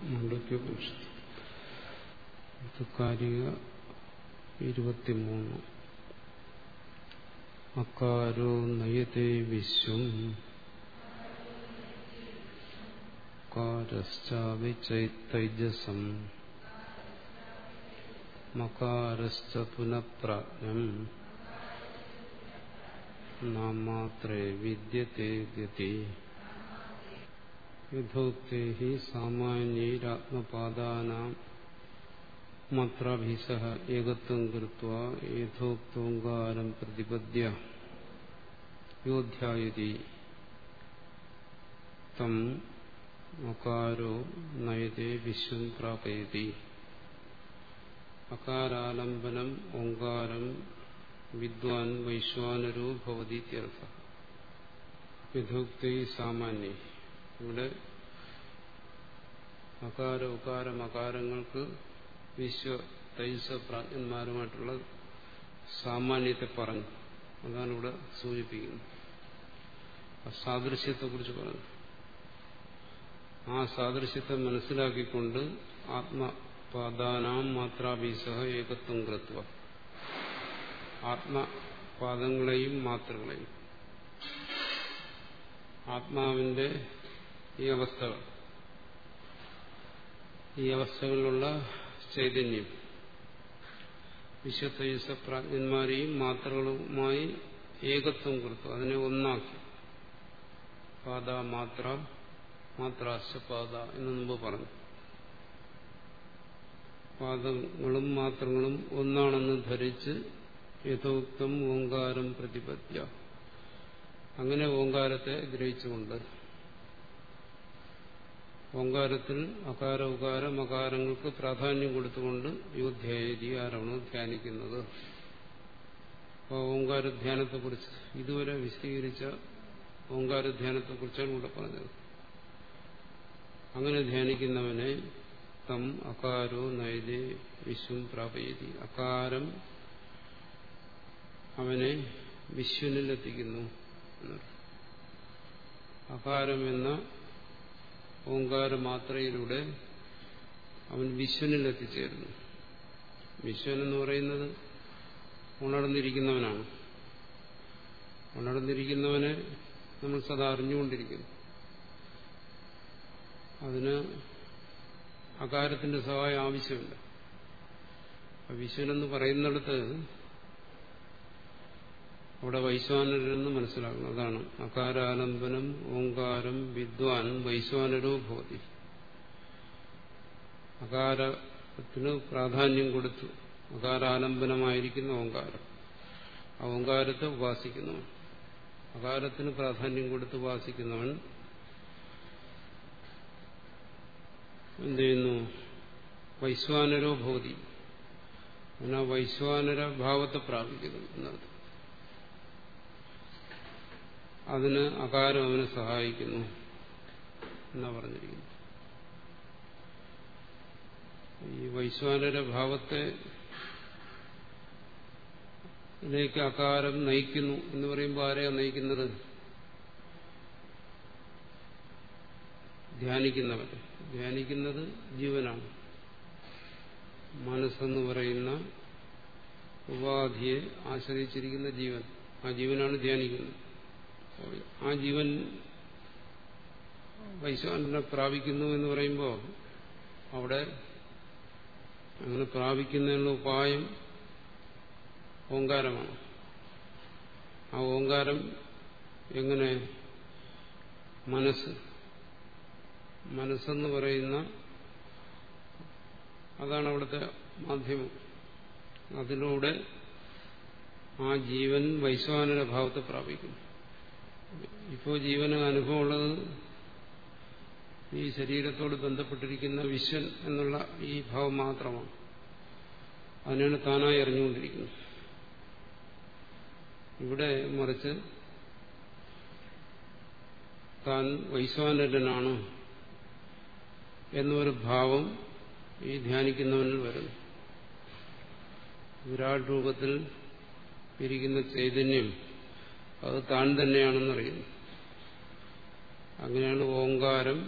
മുണ്ടോക്യോപനിഷത്ത് കാരിക ഇരുപത്തിമൂന്ന്. അക്കാരോ നയത്തെ വിശ്വം. കാരശ്ചാവിചൈതൈജസം മകാരശ്ച പുനഃപ്രാജ്ഞം. നാമാത്രേ വിദ്യത്തെ ഗതി. യഥോക്തേ ഹി സാമാന്യൈരാത്മപാദാനാം മാത്രാഭിസ ഏകത്വം കൃത്വ യഥോക്തോങ്കാരം പ്രതിപദ്യ യോധ്യായതി തം അകാരോ നയതേ വിശ്വം പ്രാപയതി അകാരാലംബനം ഓങ്കാരം വിദ്വാൻ വൈശ്വാനരോ ഭവതി യഥോക്തൈ സാമാന്യ ഇവിടെ അകാര ഉകാര മകാരങ്ങൾക്ക് വിശ്വ തൈസ പ്രാജ്ഞന്മാരുമായിട്ടുള്ള സാമാന്യത്തെ പറഞ്ഞു. അതാണ് ഇവിടെ സൂചിപ്പിക്കുന്നത്. സാദൃശ്യത്തെക്കുറിച്ച് പറഞ്ഞു ആ സാദൃശ്യത്തെ മനസ്സിലാക്കിക്കൊണ്ട് ആത്മപാദാനാം മാത്രാഭീസഹ ഏകത്വം കൃത്വ. ആത്മപാദങ്ങളെയും മാത്രകളെയും ആത്മാവിന്റെ ഈ അവസ്ഥകൾ ഈ അവസ്ഥകളിലുള്ള ചൈതന്യം. പ്രാജ്ഞന്മാരെയും മാത്രകളുമായി ഏകത്വം കൊടുത്തു. അതിനെ ഒന്നാക്കി. പാത മാത്ര മാത്രാശ പാദ എന്ന് മുമ്പ് പറഞ്ഞു. പാദങ്ങളും മാത്രങ്ങളും ഒന്നാണെന്ന് ധരിച്ച് യഥോക്തം ഓങ്കാരം പ്രതിപദ്യ. അങ്ങനെ ഓങ്കാരത്തെ ഗ്രഹിച്ചുകൊണ്ട് ഓങ്കാരത്തിൽ അകാര ഉകാര മകാരങ്ങൾക്ക് പ്രാധാന്യം കൊടുത്തുകൊണ്ട് യോധ്യായതി ആരാണ് ധ്യാനിക്കുന്നത്. അപ്പോൾ ഓങ്കാരധ്യാനത്തെക്കുറിച്ച് ഇതുവരെ വിശദീകരിച്ച ഓങ്കാരധ്യാനത്തെക്കുറിച്ചാണ് ഇവിടെ പറഞ്ഞത്. അങ്ങനെ ധ്യാനിക്കുന്നവനെ തം അകാരോ നൈതേ വിശ്വം പ്രാപയതി. അകാരം അവനെ വിശ്വനിലെത്തിക്കുന്നു അകാരം എന്ന ഓങ്കാരമാത്രയിലൂടെ അവൻ വിശ്വനിൽ എത്തിച്ചേരുന്നു. വിശ്വൻ എന്ന് പറയുന്നത് ഉണർന്നിരിക്കുന്നവനാണ്. ഉണർന്നിരിക്കുന്നവനെ നമ്മൾ സദാ അറിഞ്ഞുകൊണ്ടിരിക്കുന്നു. അതിന് അകാരത്തിന്റെ സഹായം ആവശ്യമില്ല. വിശ്വനെന്ന് പറയുന്നിടത്ത് അവിടെ വൈശ്വാനരെന്ന് മനസ്സിലാക്കണം. അതാണ്. അകാരാലംബനം ഓങ്കാരം വിദ്വാൻ വൈശ്വാനരോ ഭവതി. അകാരത്തിന് പ്രാധാന്യം കൊടുത്തു. അകാരാലംബനമായിരിക്കുന്ന ഓങ്കാരം ആ ഓങ്കാരത്തെ ഉപാസിക്കുന്നവൻ അകാരത്തിന് പ്രാധാന്യം കൊടുത്ത് ഉപാസിക്കുന്നവൻ എന്ത് ചെയ്യുന്നു? വൈശ്വാനരോ ഭവതി. അവനാ വൈശ്വാനര ഭാവത്തെ പ്രാപിക്കുന്നു. എന്നർത്ഥം അതിന് അകാരം അവനെ സഹായിക്കുന്നു എന്നാ പറഞ്ഞിരിക്കുന്നു ഈ വൈശ്വാനര ഭാവത്തെ ഇതിലേക്ക് അകാരം നയിക്കുന്നു എന്ന് പറയുമ്പോൾ ആരെയാ നയിക്കുന്നത്? ധ്യാനിക്കുന്നവർ ധ്യാനിക്കുന്നത് ജീവനാണ്. മനസ്സെന്ന് പറയുന്ന ഉപാധിയെ ആശ്രയിച്ചിരിക്കുന്ന ജീവൻ. ആ ജീവനാണ് ധ്യാനിക്കുന്നത്. ആ ജീവൻ വൈശ്വാനെ പ്രാപിക്കുന്നു എന്ന് പറയുമ്പോൾ അവിടെ അങ്ങനെ പ്രാപിക്കുന്നതിനുള്ള ഉപായം ഓങ്കാരമാണ്. ആ ഓങ്കാരം എങ്ങനെ മനസ്സ് മനസ്സെന്ന് പറയുന്ന അതാണ് അവിടുത്തെ മാധ്യമം. അതിലൂടെ ആ ജീവൻ വൈശ്വാനര ഭാവത്തെ പ്രാപിക്കുന്നു. ഇപ്പോൾ ജീവന് അനുഭവമുള്ളത് ഈ ശരീരത്തോട് ബന്ധപ്പെട്ടിരിക്കുന്ന വിശ്വൻ എന്നുള്ള ഈ ഭാവം മാത്രമാണ്. അതിനാണ് താനായി അറിഞ്ഞുകൊണ്ടിരിക്കുന്നത്. ഇവിടെ മറിച്ച് താൻ വൈശ്വാനരനാണ് എന്നൊരു ഭാവം ഈ ധ്യാനിക്കുന്നവനിൽ വരുന്നു. വിരാട് രൂപത്തിൽ ഇരിക്കുന്ന ചൈതന്യം അത് താൻ തന്നെയാണെന്നറിയുന്നു. അങ്ങനെയാണ് ഓങ്കാരം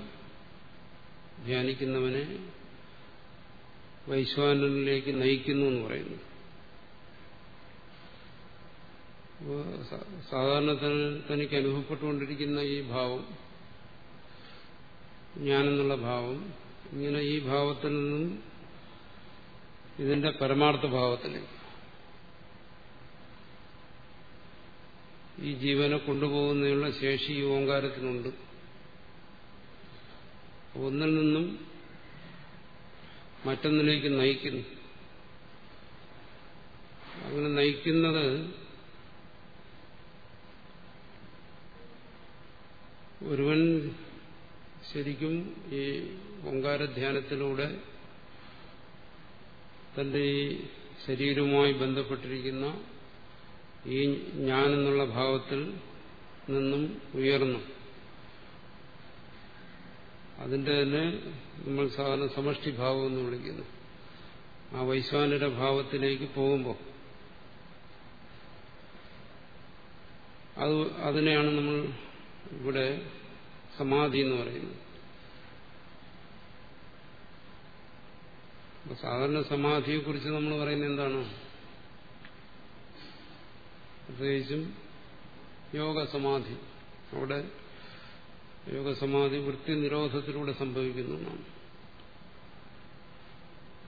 ധ്യാനിക്കുന്നവനെ വൈശ്വാനനിലേക്ക് നയിക്കുന്നു എന്ന് പറയുന്നു സാധാരണ തനിക്ക് അനുഭവപ്പെട്ടുകൊണ്ടിരിക്കുന്ന ഈ ഭാവം ഞാനെന്നുള്ള ഭാവം ഇങ്ങനെ ഈ ഭാവത്തിൽ നിന്നും ഇതിന്റെ പരമാർത്ഥ ഭാവത്തിലേക്ക്. ഈ ജീവനെ കൊണ്ടുപോകുന്നതിനുള്ള ശേഷി ഈ ഓങ്കാരത്തിനുണ്ട് ഒന്നിൽ നിന്നും മറ്റൊന്നിലേക്ക് നയിക്കുന്നു. അങ്ങനെ നയിക്കുന്നത് ഒരുവൻ ശരിക്കും ഈ ഓങ്കാരധ്യാനത്തിലൂടെ തന്റെ ഈ ശരീരവുമായി ബന്ധപ്പെട്ടിരിക്കുന്ന ഈ ഞാനെന്നുള്ള ഭാവത്തിൽ നിന്നും ഉയർന്നു. അതിന്റെ തന്നെ നമ്മൾ സാധാരണ സമഷ്ടിഭാവം എന്ന് വിളിക്കുന്നു. ആ വൈശ്വാനര ഭാവത്തിലേക്ക് പോകുമ്പോൾ അത് അതിനെയാണ് നമ്മൾ ഇവിടെ സമാധി എന്ന് പറയുന്നത്. സാധാരണ സമാധിയെക്കുറിച്ച് നമ്മൾ പറയുന്നത് എന്താണ്? പ്രത്യേകിച്ചും യോഗ സമാധി അവിടെ യോഗസമാധി വൃത്തി നിരോധത്തിലൂടെ സംഭവിക്കുന്നതാണ്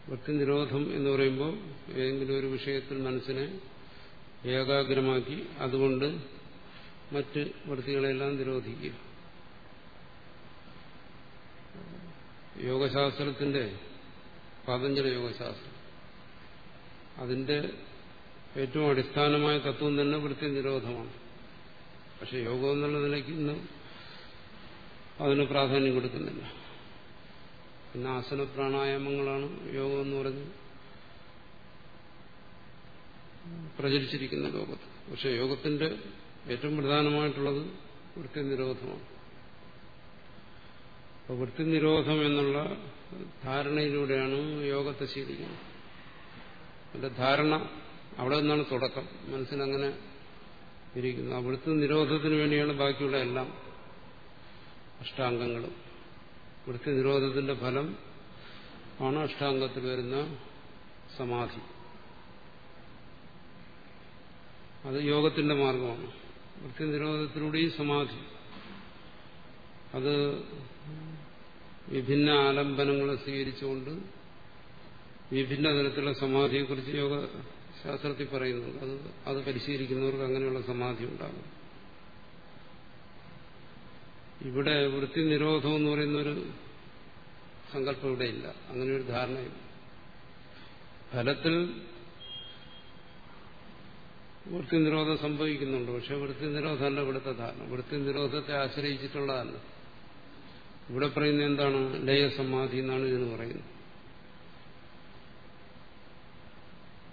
വൃത്തി നിരോധം എന്ന് പറയുമ്പോൾ ഏതെങ്കിലും ഒരു വിഷയത്തിൽ മനസ്സിനെ ഏകാഗ്രമാക്കി അതുകൊണ്ട് മറ്റ് വൃത്തികളെല്ലാം നിരോധിക്കുക. യോഗശാസ്ത്രത്തിന്റെ പതഞ്ജല യോഗശാസ്ത്രം. അതിന്റെ ഏറ്റവും അടിസ്ഥാനമായ തത്വം തന്നെ വൃത്തി നിരോധമാണ് പക്ഷെ യോഗം എന്നുള്ള നിലയ്ക്ക് ഇന്ന് അതിന് പ്രാധാന്യം കൊടുക്കുന്നില്ല. പിന്നെ ആസന പ്രാണായാമങ്ങളാണ് യോഗം എന്ന് പറഞ്ഞ് പ്രചരിച്ചിരിക്കുന്ന ലോകത്ത്. പക്ഷെ യോഗത്തിന്റെ ഏറ്റവും പ്രധാനമായിട്ടുള്ളത് വൃത്തി നിരോധമാണ്. അപ്പൊ വൃത്തി നിരോധം എന്നുള്ള ധാരണയിലൂടെയാണ് യോഗത്തെ ശീലിക്കുന്നത്. അതിന്റെ ധാരണ അവിടെ നിന്നാണ് തുടക്കം. മനസ്സിനങ്ങനെ ഇരിക്കുന്നത് ആ വൃത്തി നിരോധത്തിന് വേണ്ടിയാണ് ബാക്കിയുള്ള എല്ലാം അഷ്ടാംഗങ്ങളും. വൃത്തി നിരോധത്തിന്റെ ഫലം ആണ് അഷ്ടാംഗത്തിൽ വരുന്ന സമാധി. അത് യോഗത്തിന്റെ മാർഗമാണ്. വൃത്തി നിരോധത്തിലൂടെയും സമാധി. അത് വിഭിന്ന ആലംബനങ്ങളെ സ്വീകരിച്ചുകൊണ്ട് വിഭിന്ന തരത്തിലുള്ള സമാധിയെക്കുറിച്ച് യോഗ ശാസ്ത്രത്തിൽ പറയുന്നുണ്ട്. അത് അത് പരിശീലിക്കുന്നവർക്ക് അങ്ങനെയുള്ള സമാധി ഉണ്ടാകും. ഇവിടെ വൃത്തി നിരോധം എന്ന് പറയുന്ന ഒരു സങ്കല്പം ഇവിടെ ഇല്ല. അങ്ങനെ ഒരു ധാരണയില്ല ഫലത്തിൽ വൃത്തി നിരോധം സംഭവിക്കുന്നുണ്ട്. പക്ഷെ വൃത്തി നിരോധമല്ല ഇവിടുത്തെ ധാരണ. വൃത്തി നിരോധത്തെ ആശ്രയിച്ചിട്ടുള്ളതല്ല. ഇവിടെ പറയുന്നത് എന്താണ്? ലയസമാധി എന്നാണ് ഇതിന് പറയുന്നത്.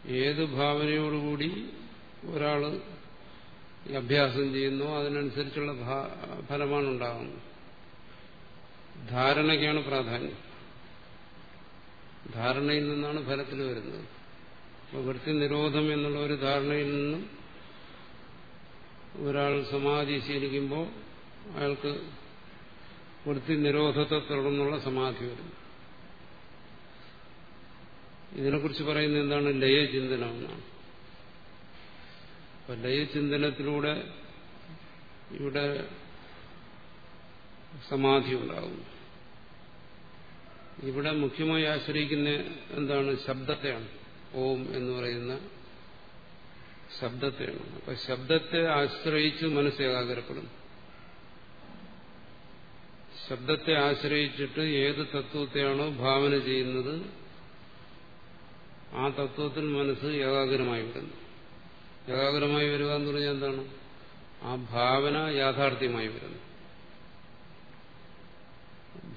ഏത് ഭാവനയോടുകൂടി ഒരാൾ അഭ്യാസം ചെയ്യുന്നോ അതിനനുസരിച്ചുള്ള ഫലമാണ് ഉണ്ടാകുന്നത് ധാരണയ്ക്കാണ് പ്രാധാന്യം. ധാരണയിൽ നിന്നാണ് ഫലത്തിൽ വരുന്നത്. അപ്പോൾ വൃത്തി നിരോധം എന്നുള്ള ഒരു ധാരണയിൽ നിന്നും ഒരാൾ സമാധി ശീലിക്കുമ്പോൾ അയാൾക്ക് വൃത്തി നിരോധത്തെ തുടർന്നുള്ള സമാധി വരും. ഇതിനെക്കുറിച്ച് പറയുന്നത് എന്താണ് ലയചിന്തനം എന്നാണ്. അപ്പൊ ലയചിന്തനത്തിലൂടെ ഇവിടെ സമാധി ഉണ്ടാകുന്നു. ഇവിടെ മുഖ്യമായി ആശ്രയിക്കുന്ന എന്താണ്? ശബ്ദത്തെയാണ്. ഓം എന്ന് പറയുന്ന ശബ്ദത്തെയാണ്. അപ്പൊ ശബ്ദത്തെ ആശ്രയിച്ച് മനസ്സ് ഏകാഗ്രപ്പെടുന്നു. ശബ്ദത്തെ ആശ്രയിച്ചിട്ട് ഏത് തത്വത്തെയാണോ ഭാവന ചെയ്യുന്നത് ആ തത്വത്തിൽ മനസ്സ് ഏകാഗ്രമായി വരുന്നു ഏകാഗ്രമായി വരിക എന്ന് പറഞ്ഞാൽ എന്താണ്? ആ ഭാവന യാഥാർത്ഥ്യമായി വരുന്നു.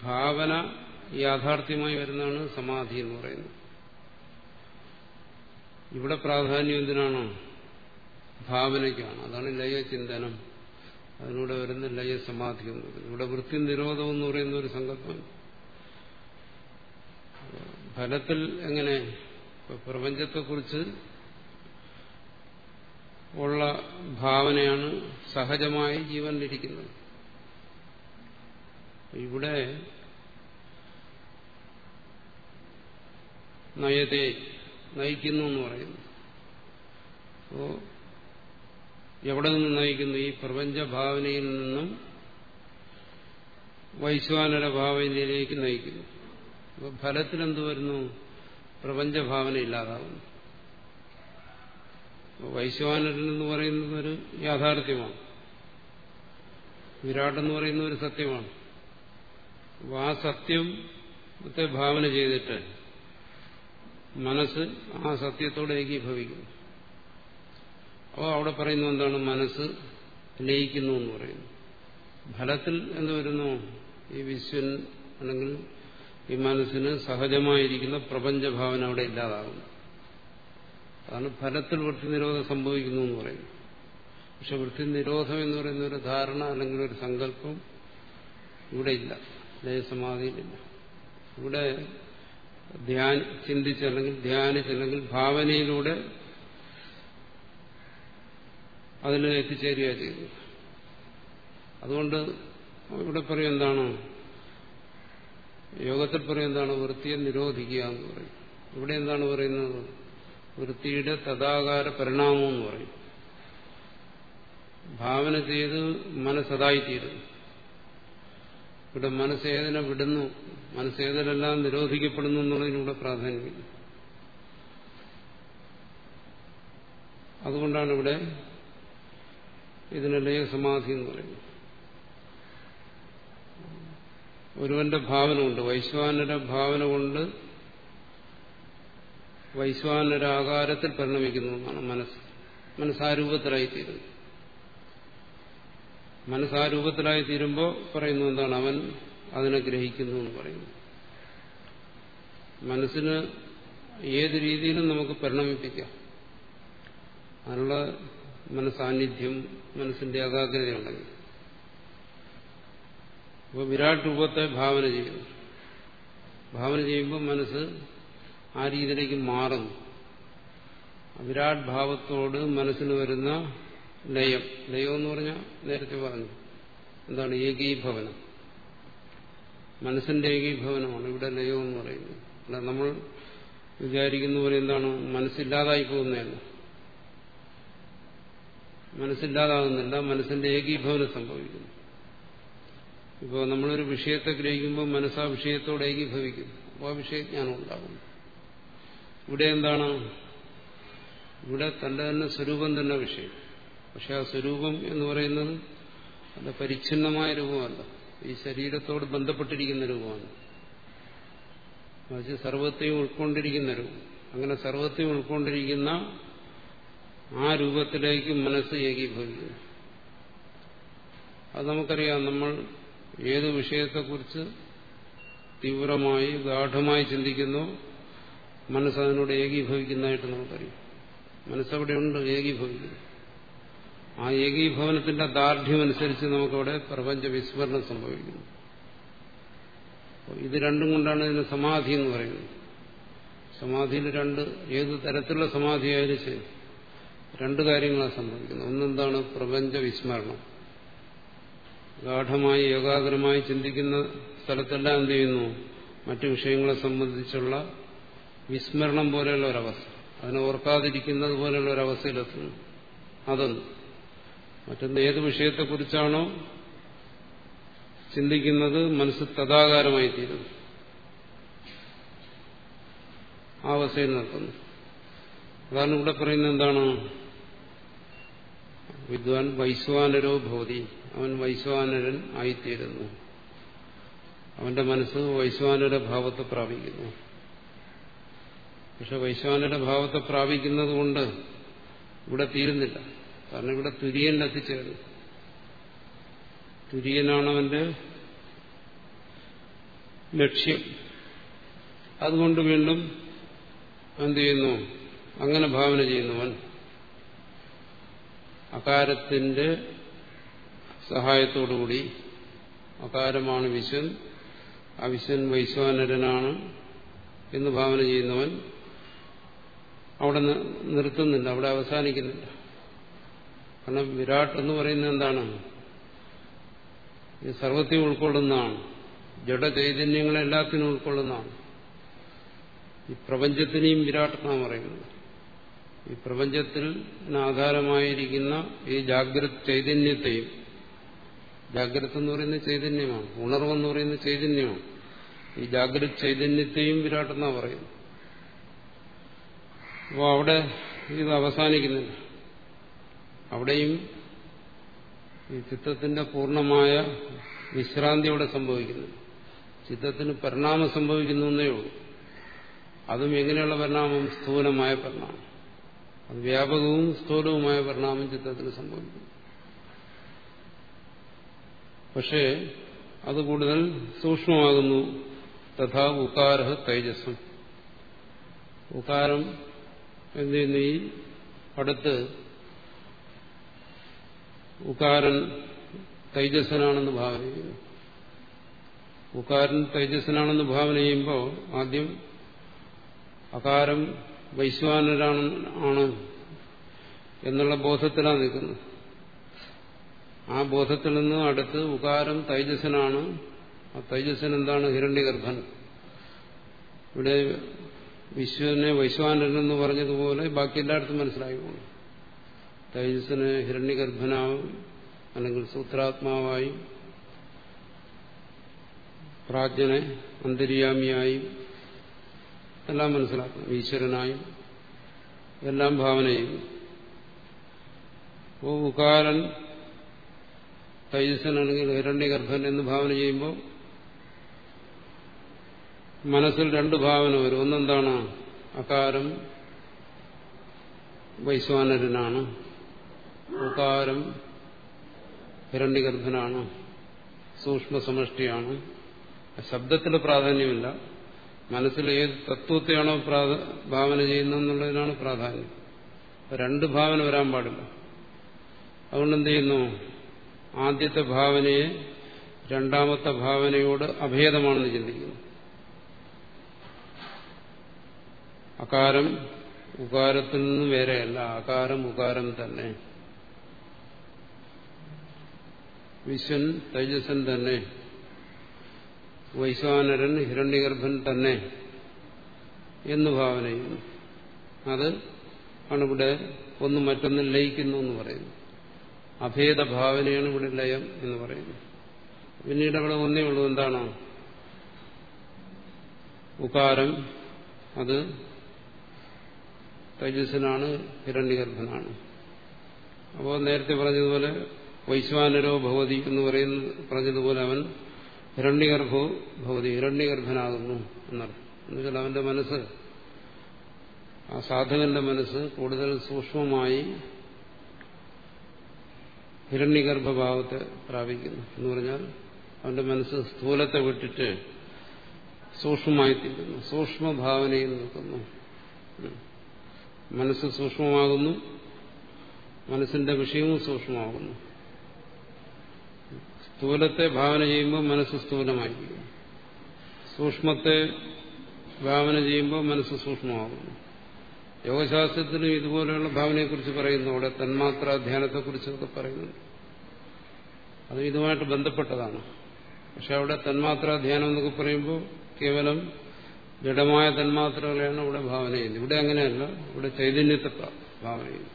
ഭാവന യാഥാർത്ഥ്യമായി വരുന്നതാണ് സമാധി എന്ന് പറയുന്നത്. ഇവിടെ പ്രാധാന്യം എന്തിനാണോ? ഭാവനയ്ക്കാണ്. അതാണ് ലയചിന്തനം. അതിലൂടെ വരുന്ന ലയസമാധി എന്ന് പറയുന്നത്. ഇവിടെ വൃത്തി നിരോധം എന്ന് പറയുന്ന ഒരു സങ്കല്പം ഫലത്തിൽ എങ്ങനെ? പ്രപഞ്ചത്തെക്കുറിച്ച് ഉള്ള ഭാവനയാണ് സഹജമായി ജീവനിലിരിക്കുന്നത്. ഇവിടെ നയത്തെ നയിക്കുന്നു എന്ന് പറയുന്നു. അപ്പോ എവിടെ നിന്ന് നയിക്കുന്നു? ഈ പ്രപഞ്ചഭാവനയിൽ നിന്നും വൈശ്വാനര ഭാവനയിലേക്ക് നയിക്കുന്നു. അപ്പോൾ ഫലത്തിൽ എന്ത് വരുന്നു? പ്രപഞ്ചഭാവന ഇല്ലാതാവുന്നു. വൈശ്വാനരൻ എന്ന് പറയുന്നത് ഒരു യാഥാർത്ഥ്യമാണ്. വിരാട് എന്ന് പറയുന്ന ഒരു സത്യമാണ്. അപ്പോൾ ആ സത്യത്തെ ഭാവന ചെയ്തിട്ട് മനസ്സ് ആ സത്യത്തോട് ഏകീഭവിക്കുന്നു. അപ്പോൾ അവിടെ പറയുന്നു എന്താണ്? മനസ്സ് ലയിക്കുന്നു എന്ന് പറയുന്നു. ഫലത്തിൽ എന്ത് വരുന്നു? ഈ വിശ്വൻ അല്ലെങ്കിൽ ഈ മനസ്സിന് സഹജമായിരിക്കുന്ന പ്രപഞ്ചഭാവന അവിടെ ഇല്ലാതാകുന്നു. അതാണ് ഫലത്തിൽ വൃത്തി നിരോധം സംഭവിക്കുന്നു എന്ന് പറയുന്നു പക്ഷെ വൃത്തി നിരോധം എന്ന് പറയുന്ന ഒരു ധാരണ അല്ലെങ്കിൽ ഒരു സങ്കല്പം ഇവിടെ ഇല്ല. ലയസമാധിയിലില്ല. ഇവിടെ ചിന്തിച്ചല്ലെങ്കിൽ ചിന്തിച്ച് അല്ലെങ്കിൽ ധ്യാനിച്ചല്ലെങ്കിൽ ഭാവനയിലൂടെ അതിന് എത്തിച്ചേരുക ചെയ്തു അതുകൊണ്ട് ഇവിടെ പറയും എന്താണ്? യോഗത്തിൽ പറയും എന്താണ്? വൃത്തിയെ നിരോധിക്കുക എന്ന് പറയും. ഇവിടെ എന്താണ് പറയുന്നത്? വൃത്തിയുടെ തഥാകാര പരിണാമം എന്ന് പറയും. ഭാവന ചെയ്ത് മനസ്സതായിത്തീരുന്നു. ഇവിടെ മനസ്സേദന വിടുന്നു. മനസ്സേതനെല്ലാം നിരോധിക്കപ്പെടുന്നു എന്നുള്ളതിനൂടെ പ്രാധാന്യം. അതുകൊണ്ടാണ് ഇവിടെ ഇതിനെ ലയസമാധി എന്ന് പറയുന്നത്. ഒരുവന്റെ ഭാവന കൊണ്ട് വൈശ്വാനരുടെ ഭാവന കൊണ്ട് വൈശ്വാനരാകാരത്തിൽ പരിണമിക്കുന്നു എന്നാണ് മനസ്സ്. മനസ്സാരൂപത്തിലായിത്തീരുന്നു. മനസ്സാരൂപത്തിലായി തീരുമ്പോൾ പറയുന്നു എന്താണ്? അവൻ അതിനെ ഗ്രഹിക്കുന്നു എന്ന് പറയുന്നു. മനസ്സിന് ഏത് രീതിയിലും നമുക്ക് പരിണമിപ്പിക്കാം. അതിനുള്ള മനസ്സാന്നിധ്യം മനസ്സിന്റെ ഏകാഗ്രതയുണ്ടെങ്കിൽ അപ്പോൾ വിരാട് രൂപത്തെ ഭാവന ചെയ്യുന്നു. ഭാവന ചെയ്യുമ്പോൾ മനസ്സ് ആ രീതിയിലേക്ക് മാറുന്നു. വിരാട് ഭാവത്തോട് മനസ്സിന് വരുന്ന ലയം. ലയം എന്ന് പറഞ്ഞാൽ നേരത്തെ പറഞ്ഞു. എന്താണ് ഏകീഭവനം? മനസ്സിന്റെ ഏകീഭവനമാണ് ഇവിടെ ലയം എന്ന് പറയുന്നത്. അല്ല നമ്മൾ വിചാരിക്കുന്ന പോലെ എന്താണ്? മനസ്സില്ലാതായി പോകുന്നതല്ല. മനസ്സില്ലാതാകുന്നില്ല മനസ്സിന്റെ ഏകീഭവനം സംഭവിക്കുന്നു. ഇപ്പോൾ നമ്മളൊരു വിഷയത്തെ ഗ്രഹിക്കുമ്പോൾ മനസ്സാ വിഷയത്തോട് ഏകീഭവിക്കുന്നു. അപ്പോൾ ആ വിഷയജ്ഞാനം ഉണ്ടാകുന്നു. ഇവിടെ എന്താണ്? ഇവിടെ തന്റെ തന്നെ സ്വരൂപം തന്നെ വിഷയം. പക്ഷെ ആ സ്വരൂപം എന്ന് പറയുന്നത് അത് പരിച്ഛിന്നമായ രൂപമല്ല. ഈ ശരീരത്തോട് ബന്ധപ്പെട്ടിരിക്കുന്ന രൂപമാണ്. മറിച്ച് സർവത്തെയും ഉൾക്കൊണ്ടിരിക്കുന്ന രൂപം. അങ്ങനെ സർവത്തെയും ഉൾക്കൊണ്ടിരിക്കുന്ന ആ രൂപത്തിലേക്ക് മനസ്സ് ഏകീഭവിക്കുന്നു. അത് നമുക്കറിയാം നമ്മൾ ഏത് വിഷയത്തെക്കുറിച്ച് തീവ്രമായി ഗാഠമായി ചിന്തിക്കുന്നോ മനസ്സതിനോട് ഏകീഭവിക്കുന്നതായിട്ട് നമുക്കറിയാം. മനസ്സവിടെയുണ്ട് ഏകീഭവിക്കുന്നു. ആ ഏകീഭവനത്തിന്റെ ദാർഢ്യമനുസരിച്ച് നമുക്കവിടെ പ്രപഞ്ച വിസ്മരണം സംഭവിക്കുന്നു ഇത് രണ്ടും കൊണ്ടാണ് ഇതിന് സമാധി എന്ന് പറയുന്നത്. സമാധിയിൽ രണ്ട് ഏത് തരത്തിലുള്ള സമാധിയായാലും ശരി. രണ്ട് കാര്യങ്ങളാണ് സംഭവിക്കുന്നത്. ഒന്നെന്താണ് പ്രപഞ്ച വിസ്മരണം ഗാഠമായി ഏകാഗ്രമായി ചിന്തിക്കുന്ന സ്ഥലത്തെല്ലാം എന്ത് ചെയ്യുന്നു? മറ്റു വിഷയങ്ങളെ സംബന്ധിച്ചുള്ള വിസ്മരണം പോലെയുള്ള ഒരവസ്ഥ അതിനെ ഓർക്കാതിരിക്കുന്നത് പോലെയുള്ള ഒരവസ്ഥയിലെത്തുന്നു അതൊന്ന്. മറ്റൊന്ന് ഏത് വിഷയത്തെക്കുറിച്ചാണോ ചിന്തിക്കുന്നത് മനസ്സ് തഥാകാരമായി തീരുന്നു ആ അവസ്ഥയിൽ നിൽക്കുന്നു അതാണ് ഇവിടെ പറയുന്നത് എന്താണ്? വിദ്വാൻ വൈശ്വാനരോ ഭവതി. അവൻ വൈശ്വാനരൻ ആയിത്തീരുന്നു. അവന്റെ മനസ്സ് വൈശ്വാനര ഭാവത്തെ പ്രാപിക്കുന്നു. പക്ഷെ വൈശ്വാനരുടെ ഭാവത്തെ പ്രാപിക്കുന്നത് കൊണ്ട് ഇവിടെ തീരുന്നില്ല. കാരണം ഇവിടെ തുര്യനിൽ എത്തിച്ചേർന്നു തുര്യനാണവന്റെ ലക്ഷ്യം. അതുകൊണ്ട് വീണ്ടും എന്ത് ചെയ്യുന്നു? അങ്ങനെ ഭാവന ചെയ്യുന്നവൻ അകാരത്തിന്റെ സഹായത്തോടുകൂടി അകാരമാണ് വിശ്വൻ ആ വിശ്വൻ വൈശ്വാനരനാണ് എന്ന് ഭാവന ചെയ്യുന്നവൻ അവിടെ നിർത്തുന്നില്ല അവിടെ അവസാനിക്കുന്നില്ല. കാരണം വിരാട് എന്ന് പറയുന്നത് എന്താണ്? സർവത്തെ ഉൾക്കൊള്ളുന്നതാണ്. ജഡചൈതന്യങ്ങളെല്ലാത്തിനും ഉൾക്കൊള്ളുന്നതാണ്. ഈ പ്രപഞ്ചത്തിനെയും വിരാട് എന്നാണ് പറയുന്നത്. ഈ പ്രപഞ്ചത്തിൽ ആധാരമായിരിക്കുന്ന ഈ ജാഗ്രത് ചൈതന്യത്തെയും ജാഗ്രത എന്ന് പറയുന്നത് ചൈതന്യമാണ് ഉണർവെന്ന് പറയുന്നത് ചൈതന്യമാണ്. ഈ ജാഗ്രത് ചൈതന്യത്തെയും വിരാട് എന്നാണ് പറയുന്നത്. അപ്പോൾ അവിടെ ഇത് അവസാനിക്കുന്നില്ല അവിടെയും ഈ ചിത്തത്തിന്റെ പൂർണമായ വിശ്രാന്തി അവിടെ സംഭവിക്കുന്നു. ചിത്തത്തിന് പരിണാമം സംഭവിക്കുന്നു എന്നേ ഉള്ളൂ. അതും എങ്ങനെയുള്ള പരിണാമം? സ്ഥൂലമായ പരിണാമം. അത് വ്യാപകവും സ്ഥൂലവുമായ പരിണാമം ചിത്തത്തിന് സംഭവിക്കുന്നു. പക്ഷേ അത് കൂടുതൽ സൂക്ഷ്മമാകുന്നു. തഥാ ഉകാര തേജസ്സം. ഉകാരം എന്ത് ചെയ്യുന്നു ഈ അടുത്ത് ഉകാരൻ തൈജസ്സനാണെന്ന് ഭാവന ചെയ്യുന്നു ഉകാരൻ തൈജസ്സനാണെന്ന് ഭാവന ചെയ്യുമ്പോൾ ആദ്യം അകാരം വൈശ്വാനരാണ് ആണ് എന്നുള്ള ബോധത്തിലാണ് നിൽക്കുന്നത്. ആ ബോധത്തിൽ നിന്ന് അടുത്ത് ഉകാരം തൈജസ്സനാണ്. ആ തൈജസ്സൻ എന്താണ്? ഹിരണ്യഗർഭൻ. ഇവിടെ വിശ്വനെ വൈശ്വാനരെന്ന് പറഞ്ഞതുപോലെ ബാക്കി എല്ലായിടത്തും മനസ്സിലായി പോകുന്നു തൈജസ്സിന് ഹിരണ്യഗർഭനാവും അല്ലെങ്കിൽ സൂത്രാത്മാവായും പ്രാജ്ഞനെ അന്തര്യാമിയായും എല്ലാം മനസ്സിലാക്കണം. ഈശ്വരനായും എല്ലാം ഭാവന ചെയ്യും ഉകാരൻ തൈജസ്സനാണെങ്കിൽ ഹിരണ്യഗർഭൻ എന്ന് ഭാവന ചെയ്യുമ്പോൾ മനസ്സിൽ രണ്ട് ഭാവന വരും. ഒന്നെന്താണ്? അകാരം വൈശ്വാനരനാണ്. ഉകാരം ഹിരണ്യഗർഭനാണ്. സൂക്ഷ്മ സമഷ്ടിയാണ് ശബ്ദത്തിൽ പ്രാധാന്യമില്ല. മനസ്സിൽ ഏത് തത്വത്തെയാണോ ഭാവന ചെയ്യുന്നതെന്നുള്ളതിനാണ് പ്രാധാന്യം. രണ്ട് ഭാവന വരാൻ പാടില്ല. അതുകൊണ്ട് എന്ത് ചെയ്യുന്നു? ആദ്യത്തെ ഭാവനയെ രണ്ടാമത്തെ ഭാവനയോട് അഭേദമാണെന്ന് ചിന്തിക്കുന്നു. അകാരം ഉകാരത്തിൽ നിന്ന് വേറെയല്ല അകാരം ഉകാരം തന്നെ. വിശ്വൻ തൈജസൻ തന്നെ. വൈശ്വാനരൻ ഹിരണ്യഗർഭൻ തന്നെ. എന്ന് ഭാവന ചെയ്യുന്നു അത് ആണ് ഇവിടെ ഒന്ന് മറ്റൊന്നിൽ ലയിക്കുന്നു എന്ന് പറയുന്നു. അഭേദ ഭാവനയാണ് ഇവിടെ ലയം എന്ന് പറയുന്നു. പിന്നീട് അവിടെ ഒന്നേ ഉള്ളൂ. എന്താണോ? ഉകാരം അത് തൈജസ്സനാണ് ഹിരണ്യഗർഭനാണ്. അപ്പോൾ നേരത്തെ പറഞ്ഞതുപോലെ വൈശ്വാനരോ ഭവതി എന്ന് പറയുന്ന പറഞ്ഞതുപോലെ അവൻ ഹിരണ്യഗർഭോ ഭവതി ഹിരണ്യഗർഭനാകുന്നു എന്നർത്ഥം. എന്നുവെച്ചാൽ അവന്റെ മനസ്സ് ആ സാധകന്റെ മനസ്സ് കൂടുതൽ സൂക്ഷ്മമായി ഹിരണ്യഗർഭഭാവത്തെ പ്രാപിക്കുന്നു എന്ന് പറഞ്ഞാൽ അവന്റെ മനസ്സ് സ്ഥൂലത്തെ വിട്ടിട്ട് സൂക്ഷ്മമായി തീരുന്നു സൂക്ഷ്മഭാവനയിൽ നിൽക്കുന്നു. മനസ്സ് സൂക്ഷ്മമാകുന്നു. മനസ്സിന്റെ വിഷയവും സൂക്ഷ്മമാകുന്നു. സ്ഥൂലത്തെ ഭാവന ചെയ്യുമ്പോൾ മനസ്സ് സ്ഥൂലമായിരിക്കും. സൂക്ഷ്മത്തെ ഭാവന ചെയ്യുമ്പോൾ മനസ്സ് സൂക്ഷ്മമാകുന്നു. യോഗശാസ്ത്രത്തിനും ഇതുപോലെയുള്ള ഭാവനയെക്കുറിച്ച് പറയുന്നു. അവിടെ തന്മാത്രാ ധ്യാനത്തെക്കുറിച്ചൊക്കെ പറയുന്നു. അത് ഇതുമായിട്ട് ബന്ധപ്പെട്ടതാണ്. പക്ഷെ അവിടെ തന്മാത്രാ ധ്യാനം എന്നൊക്കെ പറയുമ്പോൾ കേവലം ജഡമായ തന്മാത്രകളെയാണ് ഇവിടെ ഭാവന ചെയ്യുന്നത്. ഇവിടെ അങ്ങനെയല്ല. ഇവിടെ ചൈതന്യത്തെ ഭാവന ചെയ്യുന്നു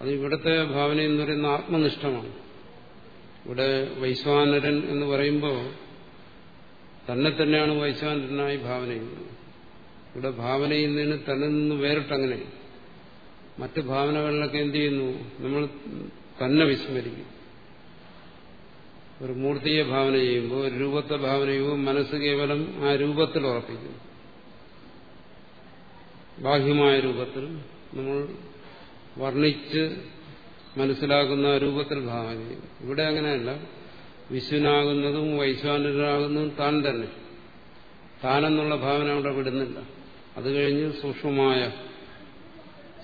അത് ഇവിടുത്തെ ഭാവന എന്ന് പറയുന്ന ആത്മനിഷ്ഠമാണ്. ഇവിടെ വൈശ്വാനരൻ എന്ന് പറയുമ്പോൾ തന്നെ തന്നെയാണ് വൈശ്വാനരനായി ഭാവന ചെയ്യുന്നത്. ഇവിടെ ഭാവന ചെയ്യുന്നതിന് തന്നെ നിന്ന് വേറിട്ടങ്ങനെ മറ്റ് ഭാവനകളിലൊക്കെ എന്ത് ചെയ്യുന്നു? നമ്മൾ തന്നെ വിസ്മരിക്കും ഒരു മൂർത്തിയെ ഭാവന ചെയ്യുമ്പോൾ ഒരു രൂപത്തെ ഭാവന ചെയ്യുമ്പോൾ മനസ്സ് കേവലം ആ രൂപത്തിൽ ഉറപ്പിക്കുന്നു. ബാഹ്യമായ രൂപത്തിൽ നമ്മൾ വർണിച്ച് മനസ്സിലാക്കുന്ന രൂപത്തിൽ ഭാവന ചെയ്യും ഇവിടെ അങ്ങനെയല്ല. വിശ്വനാകുന്നതും വൈശ്വാനരാകുന്നതും താൻ തന്നെ. താനെന്നുള്ള ഭാവന അവിടെ വിടുന്നില്ല. അത് കഴിഞ്ഞ് സൂക്ഷ്മമായ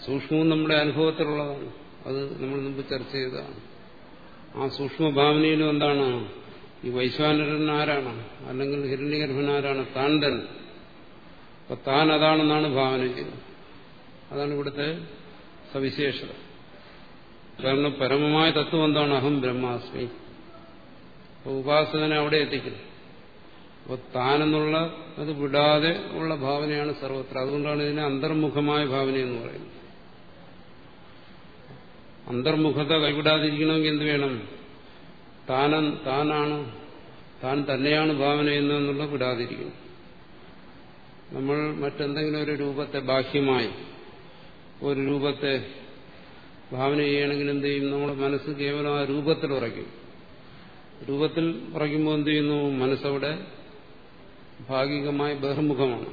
സൂക്ഷ്മവും നമ്മുടെ അനുഭവത്തിലുള്ളതാണ്. അത് നമ്മൾ മുമ്പ് ചർച്ച ചെയ്തതാണ്. ആ സൂക്ഷ്മഭാവനയിലും എന്താണ്? ഈ വൈശ്വാനരൻ ആരാണ്? അല്ലെങ്കിൽ ഹിരണ്യഗർഭൻ ആരാണ്? താൻ അപ്പൊ താൻ അതാണെന്നാണ് ഭാവന ചെയ്യുന്നത്. അതാണ് ഇവിടുത്തെ സവിശേഷത. കാരണം പരമമായ തത്വം എന്താണ്? അഹം ബ്രഹ്മാസ്മി. അപ്പൊ ഉപാസകനെ അവിടെ എത്തിക്കുന്നു. അപ്പോൾ താനെന്നുള്ള അത് വിടാതെ ഉള്ള ഭാവനയാണ് സർവത്ര. അതുകൊണ്ടാണ് ഇതിനെ അന്തർമുഖമായ ഭാവന എന്ന് പറയുന്നത്. അന്തർമുഖത കൈവിടാതിരിക്കണമെങ്കിൽ എന്ത് വേണം? താന താനാണ് താൻ തന്നെയാണ് ഭാവന എന്നുള്ളത് വിടാതിരിക്കും നമ്മൾ മറ്റെന്തെങ്കിലും ഒരു രൂപത്തെ ബാഹ്യമായി ഒരു രൂപത്തെ ഭാവന ചെയ്യണമെങ്കിൽ എന്ത് ചെയ്യും? നമ്മുടെ മനസ്സ് കേവലം ആ രൂപത്തിൽ ഉറയ്ക്കും. രൂപത്തിൽ ഉറയ്ക്കുമ്പോൾ എന്ത് ചെയ്യുന്നു? മനസ്സവിടെ ഭാഗികമായി ബഹിർമുഖമാണ്.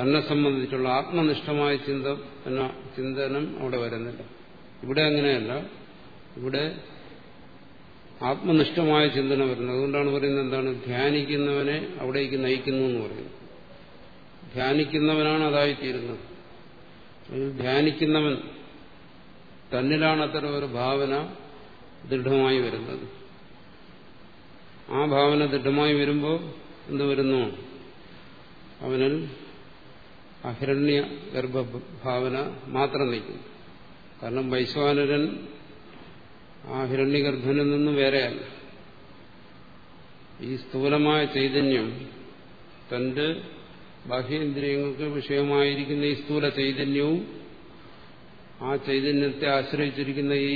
തന്നെ സംബന്ധിച്ചുള്ള ആത്മനിഷ്ഠമായ ചിന്ത ചിന്തനം അവിടെ വരുന്നില്ല. ഇവിടെ അങ്ങനെയല്ല. ഇവിടെ ആത്മനിഷ്ഠമായ ചിന്തന വരുന്നത്. അതുകൊണ്ടാണ് പറയുന്നത് എന്താണ്? ധ്യാനിക്കുന്നവനെ അവിടേക്ക് നയിക്കുന്നു എന്ന് പറയുന്നത്. ധ്യാനിക്കുന്നവനാണ് അതായിത്തീരുന്നത്. ധ്യാനിക്കുന്നവൻ തന്നിലാണ് അത്തരം ഒരു ഭാവന ദൃഢമായി വരുന്നത്. ആ ഭാവന ദൃഢമായി വരുമ്പോൾ എന്ത് വരുന്നു? അവനിൽ അഹിരണ്യ ഗർഭഭാവന മാത്രം നയിക്കുന്നു കാരണം വൈശ്വാനരൻ ആ ഹിരണ്യഗർഭനിൽ നിന്നും വേറെയല്ല. ഈ സ്ഥൂലമായ ചൈതന്യം തന്റെ ബാഹ്യേന്ദ്രിയങ്ങൾക്ക് വിഷയമായിരിക്കുന്ന ഈ സ്ഥൂല ചൈതന്യവും ആ ചൈതന്യത്തെ ആശ്രയിച്ചിരിക്കുന്ന ഈ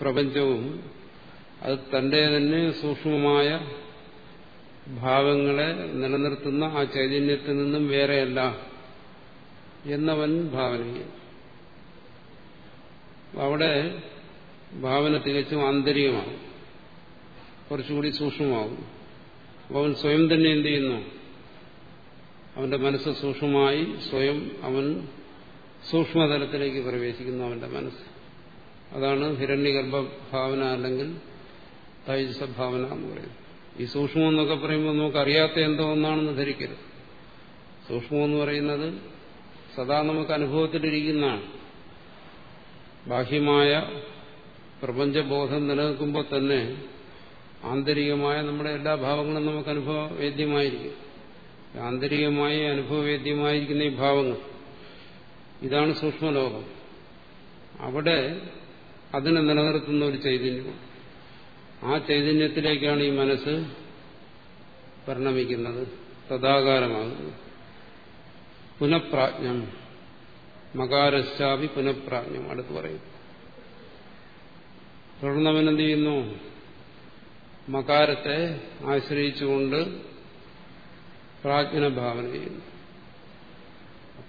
പ്രപഞ്ചവും അത് തന്റെ തന്നെ സൂക്ഷ്മമായ ഭാവങ്ങളെ നിലനിർത്തുന്ന ആ ചൈതന്യത്തിൽ നിന്നും വേറെയല്ല എന്നവൻ ഭാവന ചെയ്യും അവിടെ ഭാവന തികച്ചും ആന്തരികമാകും കുറച്ചുകൂടി സൂക്ഷ്മമാകും അവൻ സ്വയം തന്നെ എന്ത് ചെയ്യുന്നു? അവന്റെ മനസ്സ് സൂക്ഷ്മമായി സ്വയം അവൻ സൂക്ഷ്മതലത്തിലേക്ക് പ്രവേശിക്കുന്നു അവന്റെ മനസ്സ്. അതാണ് ഹിരണ്യഗർഭ ഭാവന അല്ലെങ്കിൽ തൈജസ ഭാവന എന്ന് പറയുന്നത്. ഈ സൂക്ഷ്മം എന്നൊക്കെ പറയുമ്പോൾ നമുക്ക് അറിയാത്ത എന്തോ ഒന്നാണെന്ന് ധരിക്കരുത്. സൂക്ഷ്മം എന്ന് പറയുന്നത് സദാ നമുക്ക് അനുഭവത്തിലിരിക്കുന്നതാണ്. ബാഹ്യമായ പ്രപഞ്ചബോധം നിലനിൽക്കുമ്പോൾ തന്നെ ആന്തരികമായ നമ്മുടെ എല്ലാ ഭാവങ്ങളും നമുക്ക് അനുഭവവേദ്യമായിരിക്കും. ആന്തരികമായി അനുഭവവേദ്യമായിരിക്കുന്ന ഈ ഭാവങ്ങൾ. ഇതാണ് സൂക്ഷ്മലോകം. അവിടെ അതിനെ നിലനിർത്തുന്ന ഒരു ചൈതന്യം. ആ ചൈതന്യത്തിലേക്കാണ് ഈ മനസ്സ് പരിണമിക്കുന്നത് തഥാകാരമാകുന്നത് പുനഃപ്രാജ്ഞം. മകാരശ്ചാപി പുനഃപ്രാജ്ഞം അടുത്ത് തുടർന്ന് അവൻ എന്ത് ചെയ്യുന്നു മകാരത്തെ ആശ്രയിച്ചുകൊണ്ട് പ്രാജ്ഞന ഭാവന ചെയ്യുന്നു.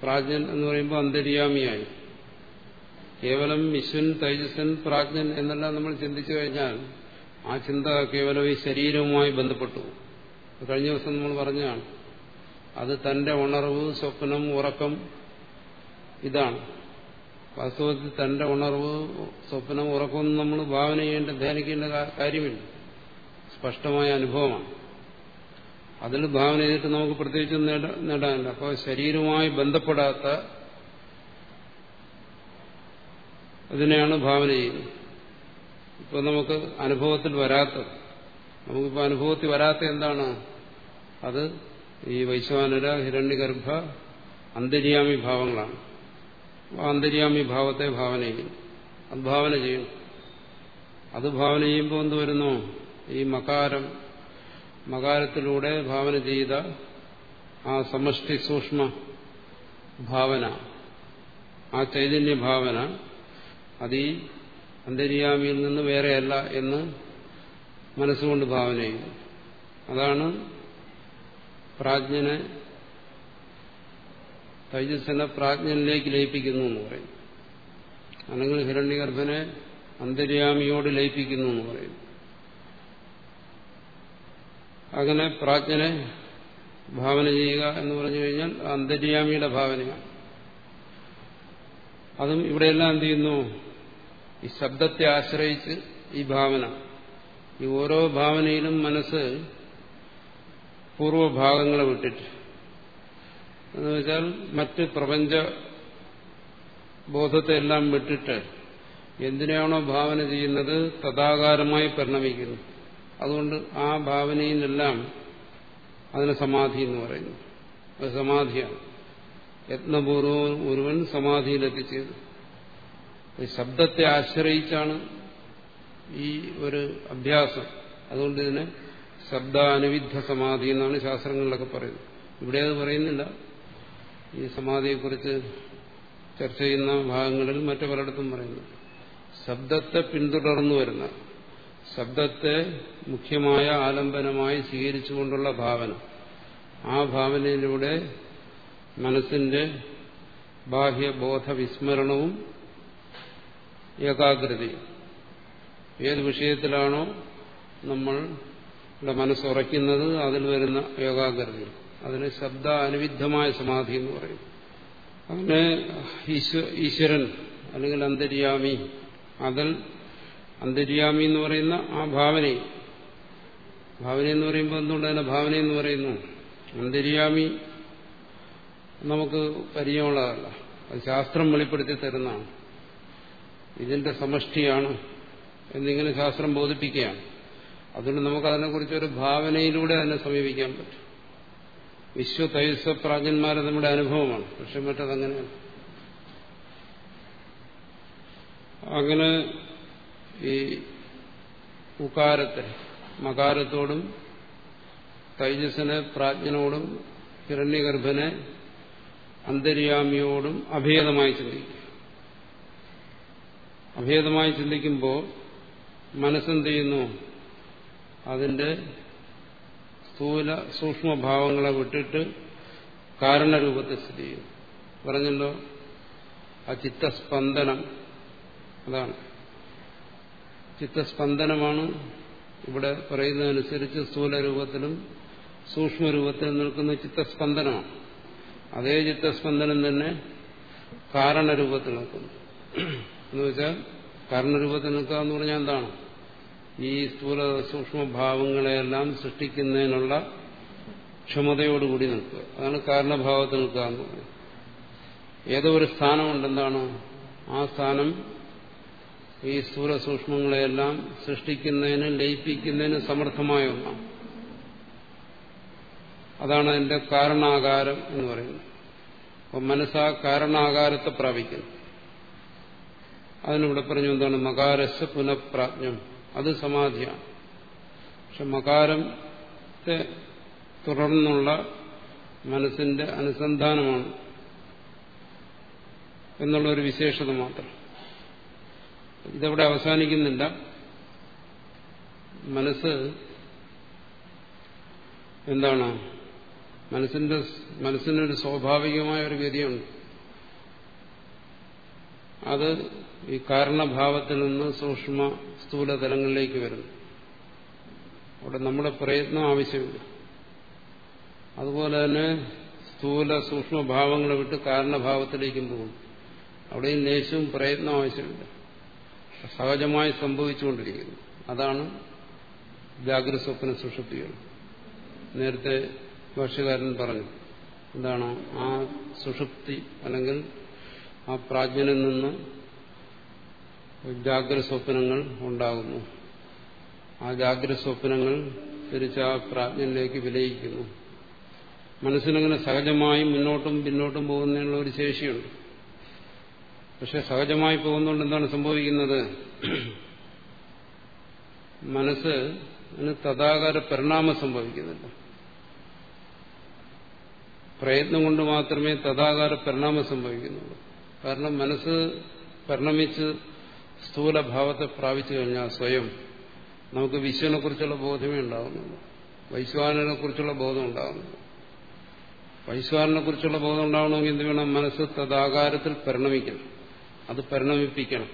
പ്രാജ്ഞൻ എന്ന് പറയുമ്പോൾ അന്തര്യാമിയായി. കേവലം വിശ്വൻ തൈജസൻ പ്രാജ്ഞൻ എന്നെല്ലാം നമ്മൾ ചിന്തിച്ചു കഴിഞ്ഞാൽ ആ ചിന്ത കേവലം ഈ ശരീരവുമായി ബന്ധപ്പെട്ടു. കഴിഞ്ഞ ദിവസം നമ്മൾ പറഞ്ഞാണ് അത് തന്റെ ഉണർവ് സ്വപ്നം ഉറക്കം ഇതാണ്. വാസ്തവത്തിൽ തന്റെ ഉണർവ് സ്വപ്നം ഉറക്കമൊന്നും നമ്മൾ ഭാവന ചെയ്യേണ്ട ധ്യാനിക്കേണ്ട കാര്യമില്ല. സ്പഷ്ടമായ അനുഭവമാണ്. അതിൽ ഭാവന ചെയ്തിട്ട് നമുക്ക് പ്രത്യേകിച്ച് നേടാനില്ല. അപ്പോൾ ശരീരവുമായി ബന്ധപ്പെടാത്ത ഇതിനെയാണ് ഭാവന ചെയ്യുന്നത്. ഇപ്പോൾ നമുക്ക് അനുഭവത്തിൽ വരാത്തത്. നമുക്കിപ്പോൾ അനുഭവത്തിൽ വരാത്ത എന്താണ്? അത് ഈ വൈശ്വാനര ഹിരണ്യഗർഭ അന്തര്യാമി ഭാവങ്ങളാണ്. അന്തര്യാമി ഭാവത്തെ ഭാവന ചെയ്യും. അത് ഭാവന ചെയ്യും. അത് ഭാവന ചെയ്യുമ്പോൾ എന്ത് വരുന്നു? ഈ മകാരം മകാരത്തിലൂടെ ഭാവന ചെയ്ത ആ സമഷ്ടി സൂക്ഷ്മ ഭാവന ആ ചൈതന്യ ഭാവന അത് ഈ അന്തര്യാമിയിൽ നിന്ന് വേറെയല്ല എന്ന് മനസ്സുകൊണ്ട് ഭാവന ചെയ്യും. അതാണ് പ്രാജ്ഞനെ തൈജസ്സിനെ പ്രാജ്ഞനിലേക്ക് ലയിപ്പിക്കുന്നു എന്ന് പറയും. അല്ലെങ്കിൽ ഹിരണ്യഗർഭനെ അന്തര്യാമിയോട് ലയിപ്പിക്കുന്നു എന്ന് പറയും. അങ്ങനെ പ്രാജ്ഞനെ ഭാവന ചെയ്യുക എന്ന് പറഞ്ഞു കഴിഞ്ഞാൽ അന്തര്യാമിയുടെ ഭാവനയാണ്. അതും ഇവിടെയെല്ലാം എന്ത് ചെയ്യുന്നു? ഈ ശബ്ദത്തെ ആശ്രയിച്ച് ഈ ഭാവന ഈ ഓരോ ഭാവനയിലും മനസ്സ് പൂർവഭാഗങ്ങളെ വിട്ടിട്ട് എന്ന് വെച്ചാൽ മറ്റ് പ്രപഞ്ച ബോധത്തെ എല്ലാം വിട്ടിട്ട് എന്തിനാണോ ഭാവന ചെയ്യുന്നത് തഥാകാരമായി പരിണമിക്കുന്നു. അതുകൊണ്ട് ആ ഭാവനയിൽ നിന്നെല്ലാം അതിന് സമാധി എന്ന് പറയുന്നു. അത് സമാധിയാണ്. യത്നപൂർവം ഒരുവൻ സമാധിയിലെത്തിച്ചത് ശബ്ദത്തെ ആശ്രയിച്ചാണ് ഈ ഒരു അഭ്യാസം. അതുകൊണ്ട് ഇതിനെ ശബ്ദാനുവിദ്ധ സമാധി എന്നാണ് ശാസ്ത്രങ്ങളിലൊക്കെ പറയുന്നത്. ഇവിടെ അത് പറയുന്നില്ല. ഈ സമാധിയെക്കുറിച്ച് ചർച്ച ചെയ്യുന്ന ഭാഗങ്ങളിൽ മറ്റു പലയിടത്തും പറയുന്നു. ശബ്ദത്തെ പിന്തുടർന്നു വരുന്ന ശബ്ദത്തെ മുഖ്യമായ ആലംബനമായി സ്വീകരിച്ചുകൊണ്ടുള്ള ഭാവന. ആ ഭാവനയിലൂടെ മനസ്സിന്റെ ബാഹ്യബോധ വിസ്മരണവും ഏകാഗ്രതയും. ഏത് വിഷയത്തിലാണോ നമ്മൾ മനസ്സുറയ്ക്കുന്നത് അതിൽ വരുന്ന ഏകാഗ്രതയും. അതിന് ശബ്ദ അനുവിദ്ധമായ സമാധി എന്ന് പറയും. അങ്ങനെ ഈശ്വരൻ അല്ലെങ്കിൽ അന്തര്യാമി അതിൽ അന്തര്യാമി എന്ന് പറയുന്ന ആ ഭാവനയെ ഭാവന എന്ന് പറയുമ്പോൾ എന്തുകൊണ്ട് അതിനെ ഭാവന എന്ന് പറയുന്നു? അന്തര്യാമി നമുക്ക് പരിചയമുള്ളതല്ല. അത് ശാസ്ത്രം വെളിപ്പെടുത്തി തരുന്നതാണ്. ഇതിന്റെ സമഷ്ടിയാണ് എന്നിങ്ങനെ ശാസ്ത്രം ബോധിപ്പിക്കുകയാണ്. അതുകൊണ്ട് നമുക്ക് അതിനെക്കുറിച്ചൊരു ഭാവനയിലൂടെ അതിനെ സമീപിക്കാൻ പറ്റും. വിശ്വ തൈസ പ്രാജ്ഞന്മാരെ നമ്മുടെ അനുഭവമാണ്. പക്ഷെ മറ്റതങ്ങനെയാണ് അങ്ങനെ ഈ ഉകാരത്തെ മകാരത്തോടും തൈജസ്സിനെ പ്രാജ്ഞനോടും ഹിരണ്യഗർഭനെ അന്തര്യാമിയോടും അഭേദമായി ചിന്തിക്കുക. അഭേദമായി ചിന്തിക്കുമ്പോൾ മനസ്സെന്ത് ചെയ്യുന്നു? അതിന്റെ സ്ഥൂല സൂക്ഷ്മഭാവങ്ങളെ വിട്ടിട്ട് കാരണരൂപത്തെ സ്ഥിതി ചെയ്യുന്നു പറഞ്ഞല്ലോ? ആ ചിത്തസ്പന്ദനം അതാണ്. ചിത്തസ്പന്ദനമാണ് ഇവിടെ പറയുന്നതനുസരിച്ച് സ്ഥൂലരൂപത്തിലും സൂക്ഷ്മരൂപത്തിലും നിൽക്കുന്ന ചിത്തസ്പന്ദനമാണ്. അതേ ചിത്തസ്പന്ദനം തന്നെ കാരണരൂപത്തിൽ നിൽക്കുന്നു. എന്നുവെച്ചാൽ കാരണരൂപത്തിൽ നിൽക്കുക എന്ന് പറഞ്ഞാൽ എന്താണ്? ഈ സ്ഥൂല സൂക്ഷ്മഭാവങ്ങളെയെല്ലാം സൃഷ്ടിക്കുന്നതിനുള്ള ക്ഷമതയോടുകൂടി നിൽക്കുക. അതാണ് കാരണഭാവത്തിൽ നിൽക്കുക എന്ന് പറയുന്നത്. ഏതോ ഒരു സ്ഥാനമുണ്ടെന്താണ് ആ സ്ഥാനം ഈ സ്ഥൂല സൂക്ഷ്മങ്ങളെയെല്ലാം സൃഷ്ടിക്കുന്നതിന് ലയിപ്പിക്കുന്നതിന് സമർത്ഥമായ ഒന്നാണ്. അതാണ് അതിന്റെ കാരണാകാരം എന്ന് പറയുന്നത്. അപ്പം മനസ്സാ കാരണാകാരത്തെ പ്രാപിക്കുന്നു. അതിനിവിടെ പറഞ്ഞു എന്താണ്? മകാരസ് പുനഃപ്രാജ്ഞം. അത് സമാധിയാണ് പക്ഷെ മകാരത്തെ തുടർന്നുള്ള മനസ്സിന്റെ അനുസന്ധാനമാണ് എന്നുള്ള ഒരു വിശേഷത മാത്രം. ഇതവിടെ അവസാനിക്കുന്നില്ല. മനസ്സ് എന്താണ്? മനസ്സിന്റെ മനസ്സിനൊരു സ്വാഭാവികമായ ഒരു ഗതിയുണ്ട്. അത് ഈ കാരണഭാവത്തിൽ നിന്ന് സൂക്ഷ്മ സ്ഥൂല തലങ്ങളിലേക്ക് വരുന്നു. അവിടെ നമ്മുടെ പ്രയത്നം ആവശ്യമില്ല അതുപോലെ തന്നെ സ്ഥൂല സൂക്ഷ്മഭാവങ്ങളെ വിട്ട് കാരണഭാവത്തിലേക്കും പോകും. അവിടെയും ലേശവും പ്രയത്നം ആവശ്യമില്ല സഹജമായി സംഭവിച്ചുകൊണ്ടിരിക്കുന്നു. അതാണ് ജാഗ്രത സ്വപ്ന സുഷുപ്തികൾ. നേരത്തെ ഭാഷകാരൻ പറഞ്ഞു എന്താണ് ആ സുഷുപ്തി അല്ലെങ്കിൽ ആ പ്രാജ്ഞനിൽ നിന്ന് ജാഗ്രത സ്വപ്നങ്ങൾ ഉണ്ടാകുന്നു. ആ ജാഗ്രത സ്വപ്നങ്ങൾ തിരിച്ച് ആ പ്രാജ്ഞനിലേക്ക് വിലയിക്കുന്നു. മനസ്സിനങ്ങനെ സഹജമായി മുന്നോട്ടും പിന്നോട്ടും പോകുന്നതിനുള്ള ഒരു ശേഷിയുണ്ട്. പക്ഷെ സഹജമായി പോകുന്നതുകൊണ്ട് എന്താണ് സംഭവിക്കുന്നത്? മനസ്സ് തഥാകാര പരിണാമം സംഭവിക്കുന്നില്ല. പ്രയത്നം കൊണ്ട് മാത്രമേ തഥാകാര പരിണാമം സംഭവിക്കുന്നുള്ളൂ. കാരണം മനസ്സ് പരിണമിച്ച് സ്ഥൂലഭാവത്തെ പ്രാപിച്ചു കഴിഞ്ഞാൽ സ്വയം നമുക്ക് വിശ്വനെ കുറിച്ചുള്ള ബോധമേ ഉണ്ടാകുന്നുള്ളൂ വൈശ്വാനനെ കുറിച്ചുള്ള ബോധം ഉണ്ടാകുന്നുള്ളൂ വൈശ്വാനനെ കുറിച്ചുള്ള ബോധം ഉണ്ടാവണമെങ്കിൽ എന്ത് വേണം? മനസ്സ് തദാകാരത്തിൽ പരിണമിക്കണം. അത് പരിണമിപ്പിക്കണം.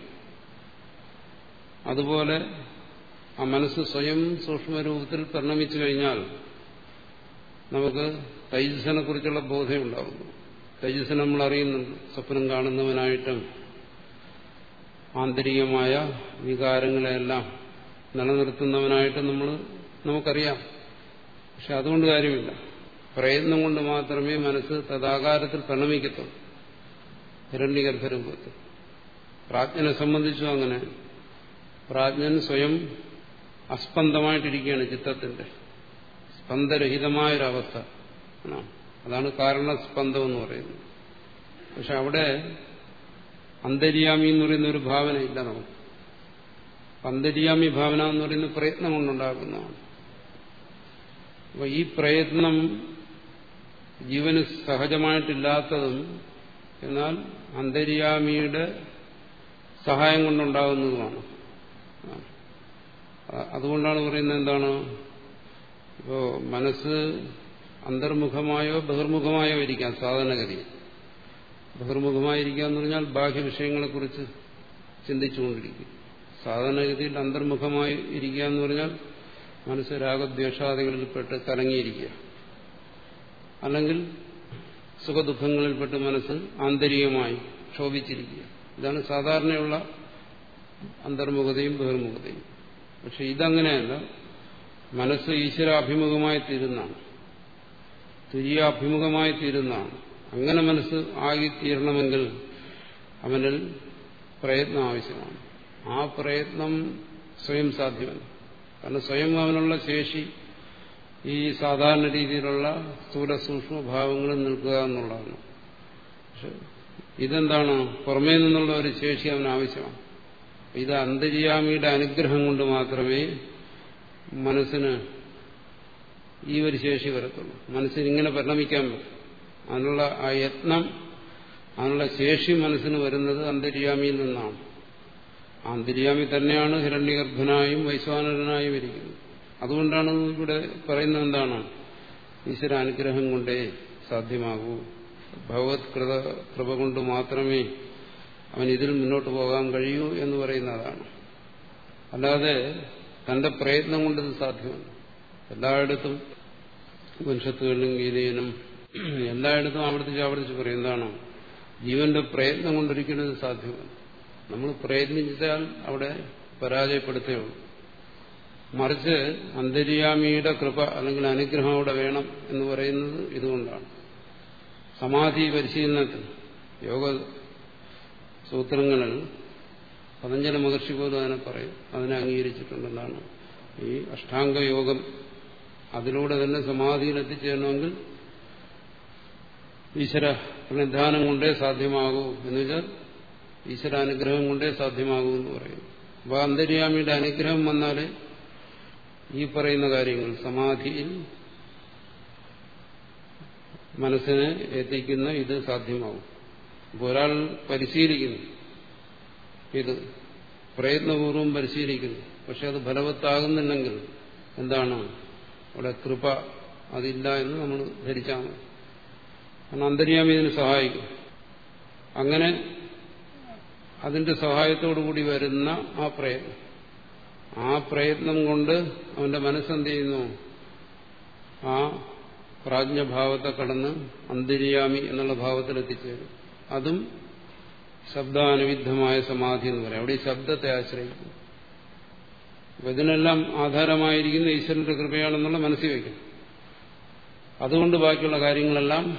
അതുപോലെ ആ മനസ്സ് സ്വയം സൂക്ഷ്മരൂപത്തിൽ പരിണമിച്ചു കഴിഞ്ഞാൽ നമുക്ക് തൈജസിനെ കുറിച്ചുള്ള ബോധം തൈജസ് നമ്മൾ അറിയുന്നുണ്ട് സ്വപ്നം കാണുന്നവനായിട്ടും ആന്തരികമായ വികാരങ്ങളെല്ലാം നിലനിർത്തുന്നവനായിട്ടും നമ്മൾ നമുക്കറിയാം. പക്ഷെ അതുകൊണ്ട് കാര്യമില്ല. പ്രയത്നം കൊണ്ട് മാത്രമേ മനസ്സ് തഥാകാരത്തിൽ പരിണമിക്കത്തുള്ളൂ. ഹിരണ്യഗർഭരൂപത്തിൽ പ്രാജ്ഞനെ സംബന്ധിച്ചു അങ്ങനെ. പ്രാജ്ഞൻ സ്വയം അസ്പന്ദമായിട്ടിരിക്കുകയാണ് ചിത്തത്തിന്റെ. സ്പന്ദരഹിതമായൊരവസ്ഥ. അതാണ് കാരണസ്പന്ദം എന്ന് പറയുന്നത്. പക്ഷെ അവിടെ അന്തര്യാമി എന്ന് പറയുന്ന ഒരു ഭാവന ഇല്ല നമുക്ക് അന്തര്യാമി ഭാവന എന്ന് പറയുന്ന പ്രയത്നം കൊണ്ടുണ്ടാകുന്നതാണ്. അപ്പൊ ഈ പ്രയത്നം ജീവന് സഹജമായിട്ടില്ലാത്തതും എന്നാൽ അന്തര്യാമിയുടെ സഹായം കൊണ്ടുണ്ടാകുന്നതുമാണ്. അതുകൊണ്ടാണ് പറയുന്നത് എന്താണ്? ഇപ്പോ മനസ്സ് അന്തർമുഖമായോ ബഹിർമുഖമായോ ഇരിക്കാം സാധാരണഗതി. ബഹിർമുഖമായിരിക്കുക എന്ന് പറഞ്ഞാൽ ബാഹ്യ വിഷയങ്ങളെക്കുറിച്ച് ചിന്തിച്ചുകൊണ്ടിരിക്കും സാധാരണഗതിയിൽ അന്തർമുഖമായി ഇരിക്കുക എന്ന് പറഞ്ഞാൽ മനസ്സ് രാഗദ്വേഷാദികളിൽപ്പെട്ട് കലങ്ങിയിരിക്കുക അല്ലെങ്കിൽ സുഖദുഃഖങ്ങളിൽപ്പെട്ട് മനസ്സ് ആന്തരികമായി ക്ഷോഭിച്ചിരിക്കുക. ഇതാണ് സാധാരണയുള്ള അന്തർമുഖതയും ബഹിർമുഖതയും. പക്ഷെ ഇതങ്ങനെയല്ല. മനസ്സ് ഈശ്വരാഭിമുഖമായി തീരുന്നതാണ് തുര്യാഭിമുഖമായി തീരുന്നതാണ് അങ്ങനെ മനസ്സ് ആകിത്തീരണമെങ്കിൽ അവനിൽ പ്രയത്നം ആവശ്യമാണ്. ആ പ്രയത്നം സ്വയം സാധ്യമല്ല. കാരണം സ്വയം അവനുള്ള ശേഷി ഈ സാധാരണ രീതിയിലുള്ള സ്ഥൂല സൂക്ഷ്മ ഭാവങ്ങളിൽ നിൽക്കുക എന്നുള്ളതാണ്. പക്ഷെ ഇതെന്താണ്? പുറമേ നിന്നുള്ള ഒരു ശേഷി അവന് ആവശ്യമാണ് ഇത് അന്തര്യാമിയുടെ അനുഗ്രഹം കൊണ്ട് മാത്രമേ മനസ്സിന് ഈ ഒരു ശേഷി വരത്തുള്ളൂ. മനസ്സിന് ഇങ്ങനെ പരിണമിക്കാൻ പറ്റും. അതിനുള്ള ആ യത്നം അതിനുള്ള ശേഷി മനസ്സിന് വരുന്നത് അന്തര്യാമിയിൽ നിന്നാണ്. അന്തര്യാമി തന്നെയാണ് ഹിരണ്യഗർഭനായും വൈശ്വാനരനായും ഇരിക്കുന്നത്. അതുകൊണ്ടാണ് ഇവിടെ പറയുന്നത് എന്താണ്? ഈശ്വര അനുഗ്രഹം കൊണ്ടേ സാധ്യമാകൂ. ഭഗവത് കൃത കൃപ കൊണ്ട് മാത്രമേ അവൻ ഇതിൽ മുന്നോട്ട് പോകാൻ കഴിയൂ എന്ന് പറയുന്നതാണ്. അല്ലാതെ തന്റെ പ്രയത്നം കൊണ്ടിത് സാധ്യമല്ല. എല്ലായിടത്തും ഉപനിഷത്തുകളിലും ഗീതയിലും എല്ലായിടത്തും ആവർത്തിച്ച് ആവർത്തിച്ച് പറയും. എന്താണ്? ജീവന്റെ പ്രയത്നം കൊണ്ടൊരിക്കലും ഇത് സാധ്യമല്ല. നമ്മൾ പ്രയത്നിച്ചാൽ അവിടെ പരാജയപ്പെടുത്തേ ഉള്ളൂ മറിച്ച് അന്തര്യാമിയുടെ കൃപ അല്ലെങ്കിൽ അനുഗ്രഹം അവിടെ വേണം എന്ന് പറയുന്നത് ഇതുകൊണ്ടാണ്. സമാധി പരിശീലനത്തിൽ യോഗ സൂത്രങ്ങളിൽ പതഞ്ജല മഹർഷി പോലും അതിനെ പറയും. അതിനെ അംഗീകരിച്ചിട്ടുണ്ടെന്നാണ് ഈ അഷ്ടാംഗയോഗം അതിലൂടെ തന്നെ സമാധിയിൽ എത്തിച്ചേരണമെങ്കിൽ ഈശ്വര പ്രണിധാനം കൊണ്ടേ സാധ്യമാകൂ എന്ന് വെച്ചാൽ ഈശ്വര അനുഗ്രഹം കൊണ്ടേ സാധ്യമാകൂ എന്ന് പറയും. അപ്പൊ അന്തര്യാമിയുടെ അനുഗ്രഹം വന്നാലേ ഈ പറയുന്ന കാര്യങ്ങൾ സമാധിയിൽ മനസ്സിനെ എത്തിക്കുന്ന ഇത് സാധ്യമാകും. അപ്പോൾ ഒരാൾ പരിശീലിക്കുന്നു. ഇത് പ്രയത്നപൂർവം പരിശീലിക്കുന്നു. പക്ഷെ അത് ഫലവത്താകുന്നില്ലെങ്കിൽ എന്താണ്? അവിടെ കൃപ അതില്ല എന്ന് നമ്മൾ ധരിച്ചാൽ മതി. കാരണം അന്തര്യാമി ഇതിന് സഹായിക്കും. അങ്ങനെ അതിന്റെ സഹായത്തോടുകൂടി വരുന്ന ആ പ്രയത്നം. ആ പ്രയത്നം കൊണ്ട് അവന്റെ മനസ്സെന്ത് ചെയ്യുന്നു? ആ പ്രാജ്ഞഭാവത്തെ കടന്ന് അന്തര്യാമി എന്നുള്ള ഭാവത്തിൽ എത്തിച്ചേരും. അതും ശബ്ദാനുവിദ്ധമായ സമാധി എന്ന് പറയാം. അവിടെ ഈ ശബ്ദത്തെ ആശ്രയിക്കുന്നു ഇതിനെല്ലാം ആധാരമായിരിക്കുന്ന ഈശ്വരന്റെ കൃപയാണെന്നുള്ള മനസ്സിൽ വയ്ക്കും അതുകൊണ്ട് ബാക്കിയുള്ള കാര്യങ്ങളെല്ലാം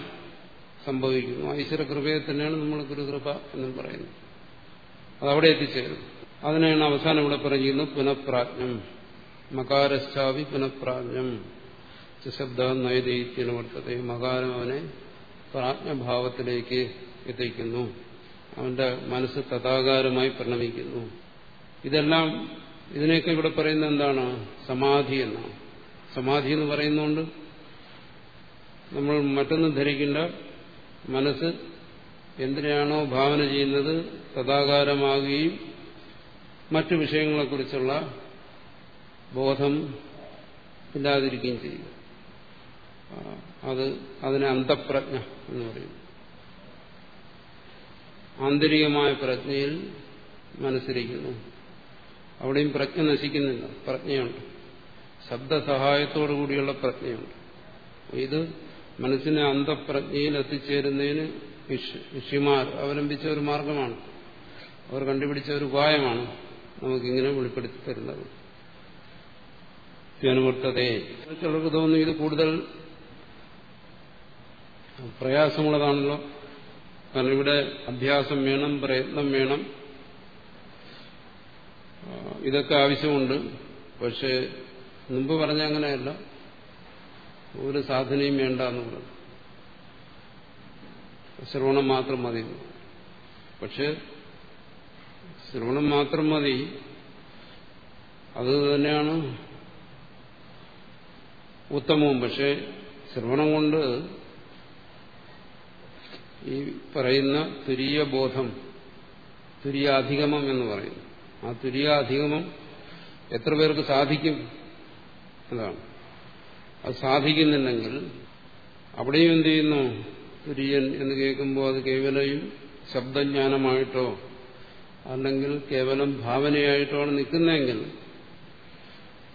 സംഭവിക്കുന്നു. ഈശ്വര കൃപയെ തന്നെയാണ് നമ്മൾ ഗുരുകൃപ എന്ന് പറയുന്നത്. അതവിടെ എത്തിച്ചേരും അതിനെയാണ് അവസാനം ഇവിടെ പറഞ്ഞിരുന്നത് പുനഃപ്രാജ്ഞം. മകാരശ്ചാവി പുനഃപ്രാജ്ഞം. ശബ്ദ നൈദൈത്യന വർത്തത. മകാരം അവനെ പ്രാജ്ഞഭാവത്തിലേക്ക് എത്തിക്കുന്നു. അവന്റെ മനസ്സ് തഥാകാരമായി പരിണമിക്കുന്നു. ഇതെല്ലാം ഇതിനെയൊക്കെ ഇവിടെ പറയുന്നത് എന്താണ്? സമാധി എന്നാണ്. സമാധി എന്ന് പറയുന്നതുകൊണ്ട് നമ്മൾ മറ്റൊന്നും ധരിക്കേണ്ട. മനസ്സ് എന്തിനാണോ ഭാവന ചെയ്യുന്നത് തഥാകാരമാകുകയും മറ്റു വിഷയങ്ങളെക്കുറിച്ചുള്ള ബോധം ഇല്ലാതിരിക്കുകയും ചെയ്യും. അത് അതിനെ അന്തപ്രജ്ഞ എന്ന് പറയും. ആന്തരികമായ പ്രജ്ഞയിൽ മനസ്സിരിക്കുന്നു. അവിടെയും പ്രജ്ഞ നശിക്കുന്നില്ല. പ്രജ്ഞയുണ്ട്. ശബ്ദസഹായത്തോടു കൂടിയുള്ള പ്രജ്ഞയുണ്ട് ഇത് മനസ്സിനെ അന്ധപ്രജ്ഞയിൽ എത്തിച്ചേരുന്നതിന് ഋഷിമാർ അവലംബിച്ച ഒരു മാർഗമാണ്. അവർ കണ്ടുപിടിച്ച ഒരു ഉപായമാണ് നമുക്കിങ്ങനെ വെളിപ്പെടുത്തി തരുന്നത്. ചിലർക്ക് തോന്നുന്നു ഇത് കൂടുതൽ പ്രയാസമുള്ളതാണല്ലോ. കാരണം ഇവിടെ അഭ്യാസം വേണം പ്രയത്നം വേണം. ഇതൊക്കെ ആവശ്യമുണ്ട്. പക്ഷേ മുമ്പ് പറഞ്ഞ അങ്ങനെയല്ല. ഒരു സാധനയും വേണ്ട എന്നുള്ളത് ശ്രവണം മാത്രം മതി. പക്ഷെ ശ്രവണം മാത്രം മതി. അത് തന്നെയാണ് ഉത്തമവും. പക്ഷേ ശ്രവണം കൊണ്ട് ഈ പറയുന്ന തുരീയബോധം തുരിയാധിഗമം എന്ന് പറയുന്നു. ആ തുര്യാധിഗമം എത്ര പേർക്ക് സാധിക്കും അതാണ് അത് സാധിക്കുന്നുണ്ടെങ്കിൽ അവിടെയും എന്ത് ചെയ്യുന്നു? തുര്യൻ എന്ന് കേൾക്കുമ്പോൾ അത് കേവലയും ശബ്ദജ്ഞാനമായിട്ടോ അല്ലെങ്കിൽ കേവലം ഭാവനയായിട്ടാണ് നിൽക്കുന്നതെങ്കിൽ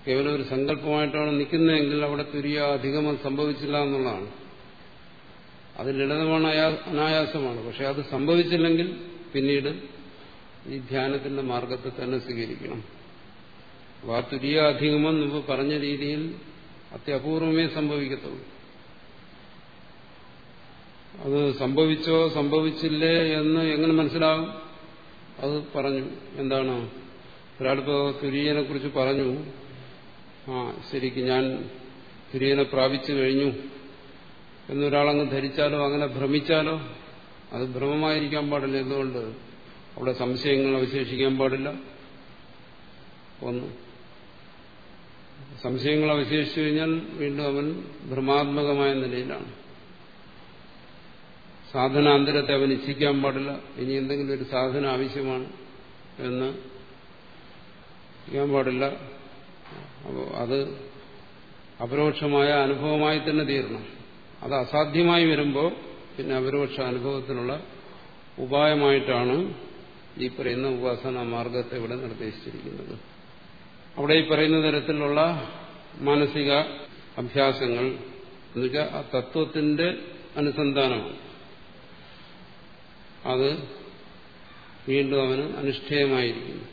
കേവലം ഒരു സങ്കല്പമായിട്ടാണ് നിൽക്കുന്നതെങ്കിൽ അവിടെ തുര്യ അധികമം സംഭവിച്ചില്ല എന്നുള്ളതാണ്. അത് ലളിതമാണ് അനായാസമാണ്. പക്ഷെ അത് സംഭവിച്ചില്ലെങ്കിൽ പിന്നീട് ഈ ധ്യാനത്തിന്റെ മാർഗത്തെ തന്നെ സ്വീകരിക്കണം. വാ ആ തുര്യ അധികമം മുമ്പ് പറഞ്ഞ രീതിയിൽ അത്യപൂർവമേ സംഭവിക്കത്തുള്ളൂ. അത് സംഭവിച്ചോ സംഭവിച്ചില്ലേ എന്ന് എങ്ങനെ മനസ്സിലാകും അത് പറഞ്ഞു. എന്താണ്? ഒരാളിപ്പോ തുര്യനെ കുറിച്ച് പറഞ്ഞു. ആ ശരിക്കും ഞാൻ തുര്യനെ പ്രാപിച്ചു കഴിഞ്ഞു. എന്നൊരാളങ്ങ് ധരിച്ചാലോ അങ്ങനെ ഭ്രമിച്ചാലോ? അത് ഭ്രമമായിരിക്കാൻ പാടില്ല. എന്തുകൊണ്ട്? അവിടെ സംശയങ്ങൾ അവശേഷിക്കാൻ പാടില്ല. ഒന്ന്. സംശയങ്ങൾ അവശേഷിച്ചു കഴിഞ്ഞാൽ വീണ്ടും അവൻ ഭ്രമാത്മകമായ നിലയിലാണ്. സാധനാന്തരത്തെ അവൻ ഇച്ഛിക്കാൻ പാടില്ല. ഇനി എന്തെങ്കിലും ഒരു സാധനം ആവശ്യമാണ് എന്ന് ചെയ്യാൻ പാടില്ല. അപ്പോൾ അത് അപരോക്ഷമായ അനുഭവമായി തന്നെ തീരണം. അത് അസാധ്യമായി വരുമ്പോൾ പിന്നെ അപരോക്ഷ അനുഭവത്തിനുള്ള ഉപായമായിട്ടാണ് ഈ പറയുന്ന ഉപാസന മാർഗത്തെ ഇവിടെ നിർദ്ദേശിച്ചിരിക്കുന്നത്. അവിടെ ഈ പറയുന്ന തരത്തിലുള്ള മാനസിക അഭ്യാസങ്ങൾ എന്നുവെച്ചാൽ ആ തത്വത്തിന്റെ അനുസന്ധാനമാണ്. അത് വീണ്ടും അവന് അനുഷ്ഠേയമായിരിക്കുന്നു.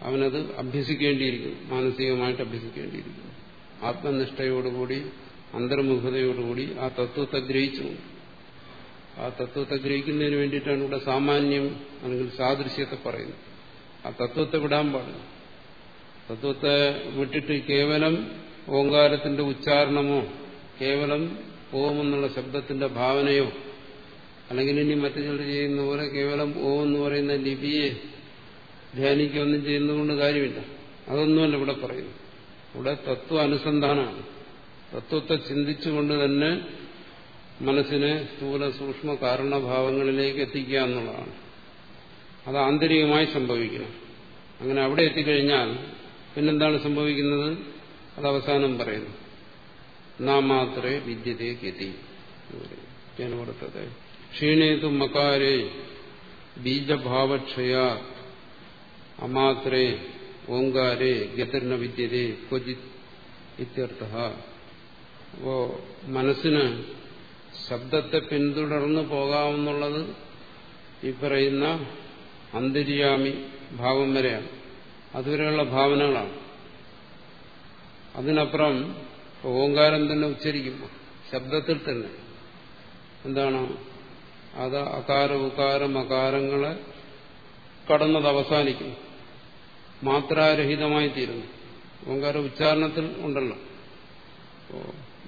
അവനത് അഭ്യസിക്കേണ്ടിയിരിക്കുന്നു മാനസികമായിട്ട് അഭ്യസിക്കേണ്ടിയിരിക്കുന്നു. ആത്മനിഷ്ഠയോടുകൂടി അന്തർമുഖതയോടുകൂടി ആ തത്വത്തെ ഗ്രഹിച്ചു ആ തത്വത്തെ ഗ്രഹിക്കുന്നതിന് വേണ്ടിയിട്ടാണ് ഇവിടെ സാമാന്യം അല്ലെങ്കിൽ സാദൃശ്യത്തെ പറയുന്നത്. ആ തത്വത്തെ വിടാൻ പാടില്ല. തത്വത്തെ വിട്ടിട്ട് കേവലം ഓങ്കാരത്തിന്റെ ഉച്ചാരണമോ കേവലം ഓമെന്നുള്ള ശബ്ദത്തിന്റെ ഭാവനയോ അല്ലെങ്കിൽ ഇനി മറ്റു ചിലർ ചെയ്യുന്ന പോലെ കേവലം ഓം എന്ന് പറയുന്ന ലിപിയെ ധ്യാനിക്കൊന്നും ചെയ്യുന്നതുകൊണ്ട് കാര്യമില്ല. അതൊന്നുമല്ല ഇവിടെ പറയുന്നു ഇവിടെ തത്വ അനുസന്ധാനമാണ്. തത്വത്തെ ചിന്തിച്ചുകൊണ്ട് തന്നെ മനസ്സിനെ സ്ഥൂല സൂക്ഷ്മ കാരണഭാവങ്ങളിലേക്ക് എത്തിക്കുക എന്നുള്ളതാണ്. അത് ആന്തരികമായി സംഭവിക്കണം. അങ്ങനെ അവിടെ എത്തിക്കഴിഞ്ഞാൽ പിന്നെന്താണ് സംഭവിക്കുന്നത്? അത് അവസാനം പറയുന്നു. നാം മാത്രമേ വിദ്യതേക്ക് എത്തി കൊടുത്തത് ക്ഷീണേതു മകാരേ ബീജഭാവക്ഷയ. അമാത്രേ ഓങ്കാരേ ഗതിർണ വിദ്യതേ ക്വചിത് ഇത്യർത്ഥ. അപ്പോ മനസ്സിന് ശബ്ദത്തെ പിന്തുടർന്ന് പോകാമെന്നുള്ളത് ഈ പറയുന്ന അന്തര്യാമി ഭാവം വരെയാണ്. അതുവരെയുള്ള ഭാവനകളാണ്. അതിനപ്പുറം ഓങ്കാരം തന്നെ ഉച്ചരിക്കുമ്പോൾ ശബ്ദത്തിൽ തന്നെ. എന്താണ്? അത് അകാര ഉകാരം അകാരങ്ങളെ കടന്നത് അവസാനിക്കും. മാത്രാരഹിതമായി തീരുന്നു ഓങ്കാര ഉച്ചാരണത്തിൽ ഉണ്ടല്ലോ.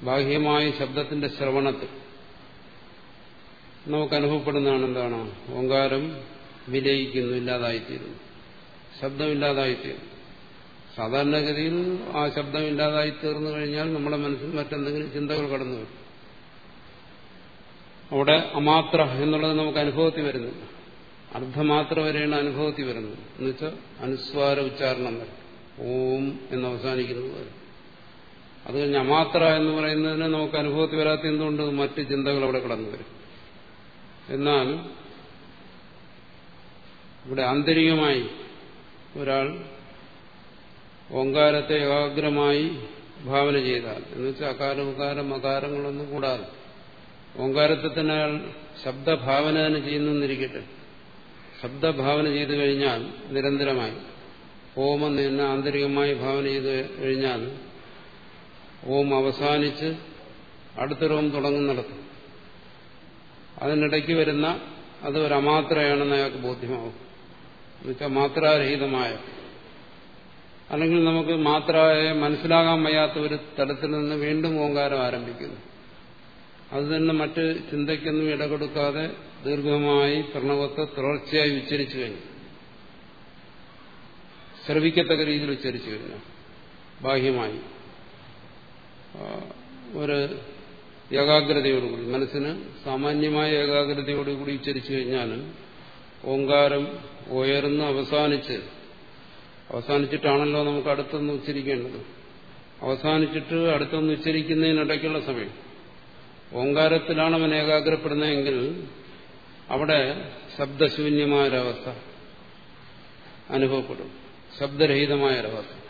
ബാഹ്യമായ ശബ്ദത്തിന്റെ ശ്രവണത്തിൽ. നമുക്ക് അനുഭവപ്പെടുന്നതാണ് എന്താണ് ഓങ്കാരം വിലയിക്കുന്നു ഇല്ലാതായിത്തീരുന്നു. ശബ്ദമില്ലാതായിത്തീരുന്നു. സാധാരണഗതിയിൽ ആ ശബ്ദമില്ലാതായി തീർന്നു കഴിഞ്ഞാൽ നമ്മുടെ മനസ്സിൽ മറ്റെന്തെങ്കിലും ചിന്തകൾ കടന്നു വരും. അവിടെ അമാത്ര എന്നുള്ളത് നമുക്ക് അനുഭവത്തിൽ വരുന്നില്ല. അർദ്ധമാത്ര വരെയാണ് അനുഭവത്തിൽ വരുന്നത്. എന്നുവെച്ചാൽ അനുസ്വാര ഉച്ചാരണം വരെ. ഓം എന്ന് അവസാനിക്കുന്നത് വരെ. അത് കഴിഞ്ഞ് അമാത്ര എന്ന് പറയുന്നതിന് നമുക്ക് അനുഭവത്തിൽ വരാത്ത എന്തുകൊണ്ട്? മറ്റ് ചിന്തകൾ അവിടെ കടന്നു വരും. എന്നാൽ ഇവിടെ ആന്തരികമായി ഒരാൾ ഓങ്കാരത്തെ ഏകാഗ്രമായി ഭാവന ചെയ്താൽ എന്നുവെച്ചാൽ അകാരം ഉകാരം അകാരങ്ങളൊന്നും കൂടാതെ ഓങ്കാരത്തെ തന്നെ അയാൾ ശബ്ദഭാവന തന്നെ ചെയ്യുന്നിരിക്കട്ടെ ശബ്ദഭാവന ചെയ്തു കഴിഞ്ഞാൽ നിരന്തരമായി ഓമെന്ന് തന്നെ ആന്തരികമായി ഭാവന ചെയ്തു കഴിഞ്ഞാൽ ഓം അവസാനിച്ച് അടുത്തൊരോം തുടങ്ങുന്നിടത്ത് അതിനിടയ്ക്ക് വരുന്ന അത് ഒരു അമാത്രയാണെന്ന് അയാൾക്ക് ബോധ്യമാവും. എന്നുവെച്ചാൽ മാത്രാരഹിതമായ. അല്ലെങ്കിൽ നമുക്ക് മാത്രയെ മനസ്സിലാകാൻ വയ്യാത്ത ഒരു തലത്തിൽ നിന്ന് വീണ്ടും ഓങ്കാരം ആരംഭിക്കുന്നു. അത് തന്നെ മറ്റ് ചിന്തയ്ക്കൊന്നും ഇടകൊടുക്കാതെ ദീർഘമായി പ്രണവത്തെ തുടർച്ചയായി ഉച്ചരിച്ചു കഴിഞ്ഞു. ശ്രവിക്കത്തക്ക രീതിയിൽ ഉച്ചരിച്ചു കഴിഞ്ഞു. ബാഹ്യമായി. ഒരു ഏകാഗ്രതയോടുകൂടി മനസ്സിന് സാമാന്യമായ ഏകാഗ്രതയോടുകൂടി ഉച്ചരിച്ചു കഴിഞ്ഞാൽ ഓങ്കാരം ഉയർന്ന് അവസാനിച്ച് അവസാനിച്ചിട്ടാണല്ലോ നമുക്ക് അടുത്തൊന്ന് ഉച്ചരിക്കേണ്ടത്. അവസാനിച്ചിട്ട് അടുത്തൊന്ന് ഉച്ചരിക്കുന്നതിനിടയ്ക്കുള്ള സമയം. ഓങ്കാരത്തിലാണ് അവൻ ഏകാഗ്രപ്പെടുന്നതെങ്കിൽ അവിടെ ശബ്ദശൂന്യമായൊരവസ്ഥ അനുഭവപ്പെടും. ശബ്ദരഹിതമായൊരവസ്ഥ.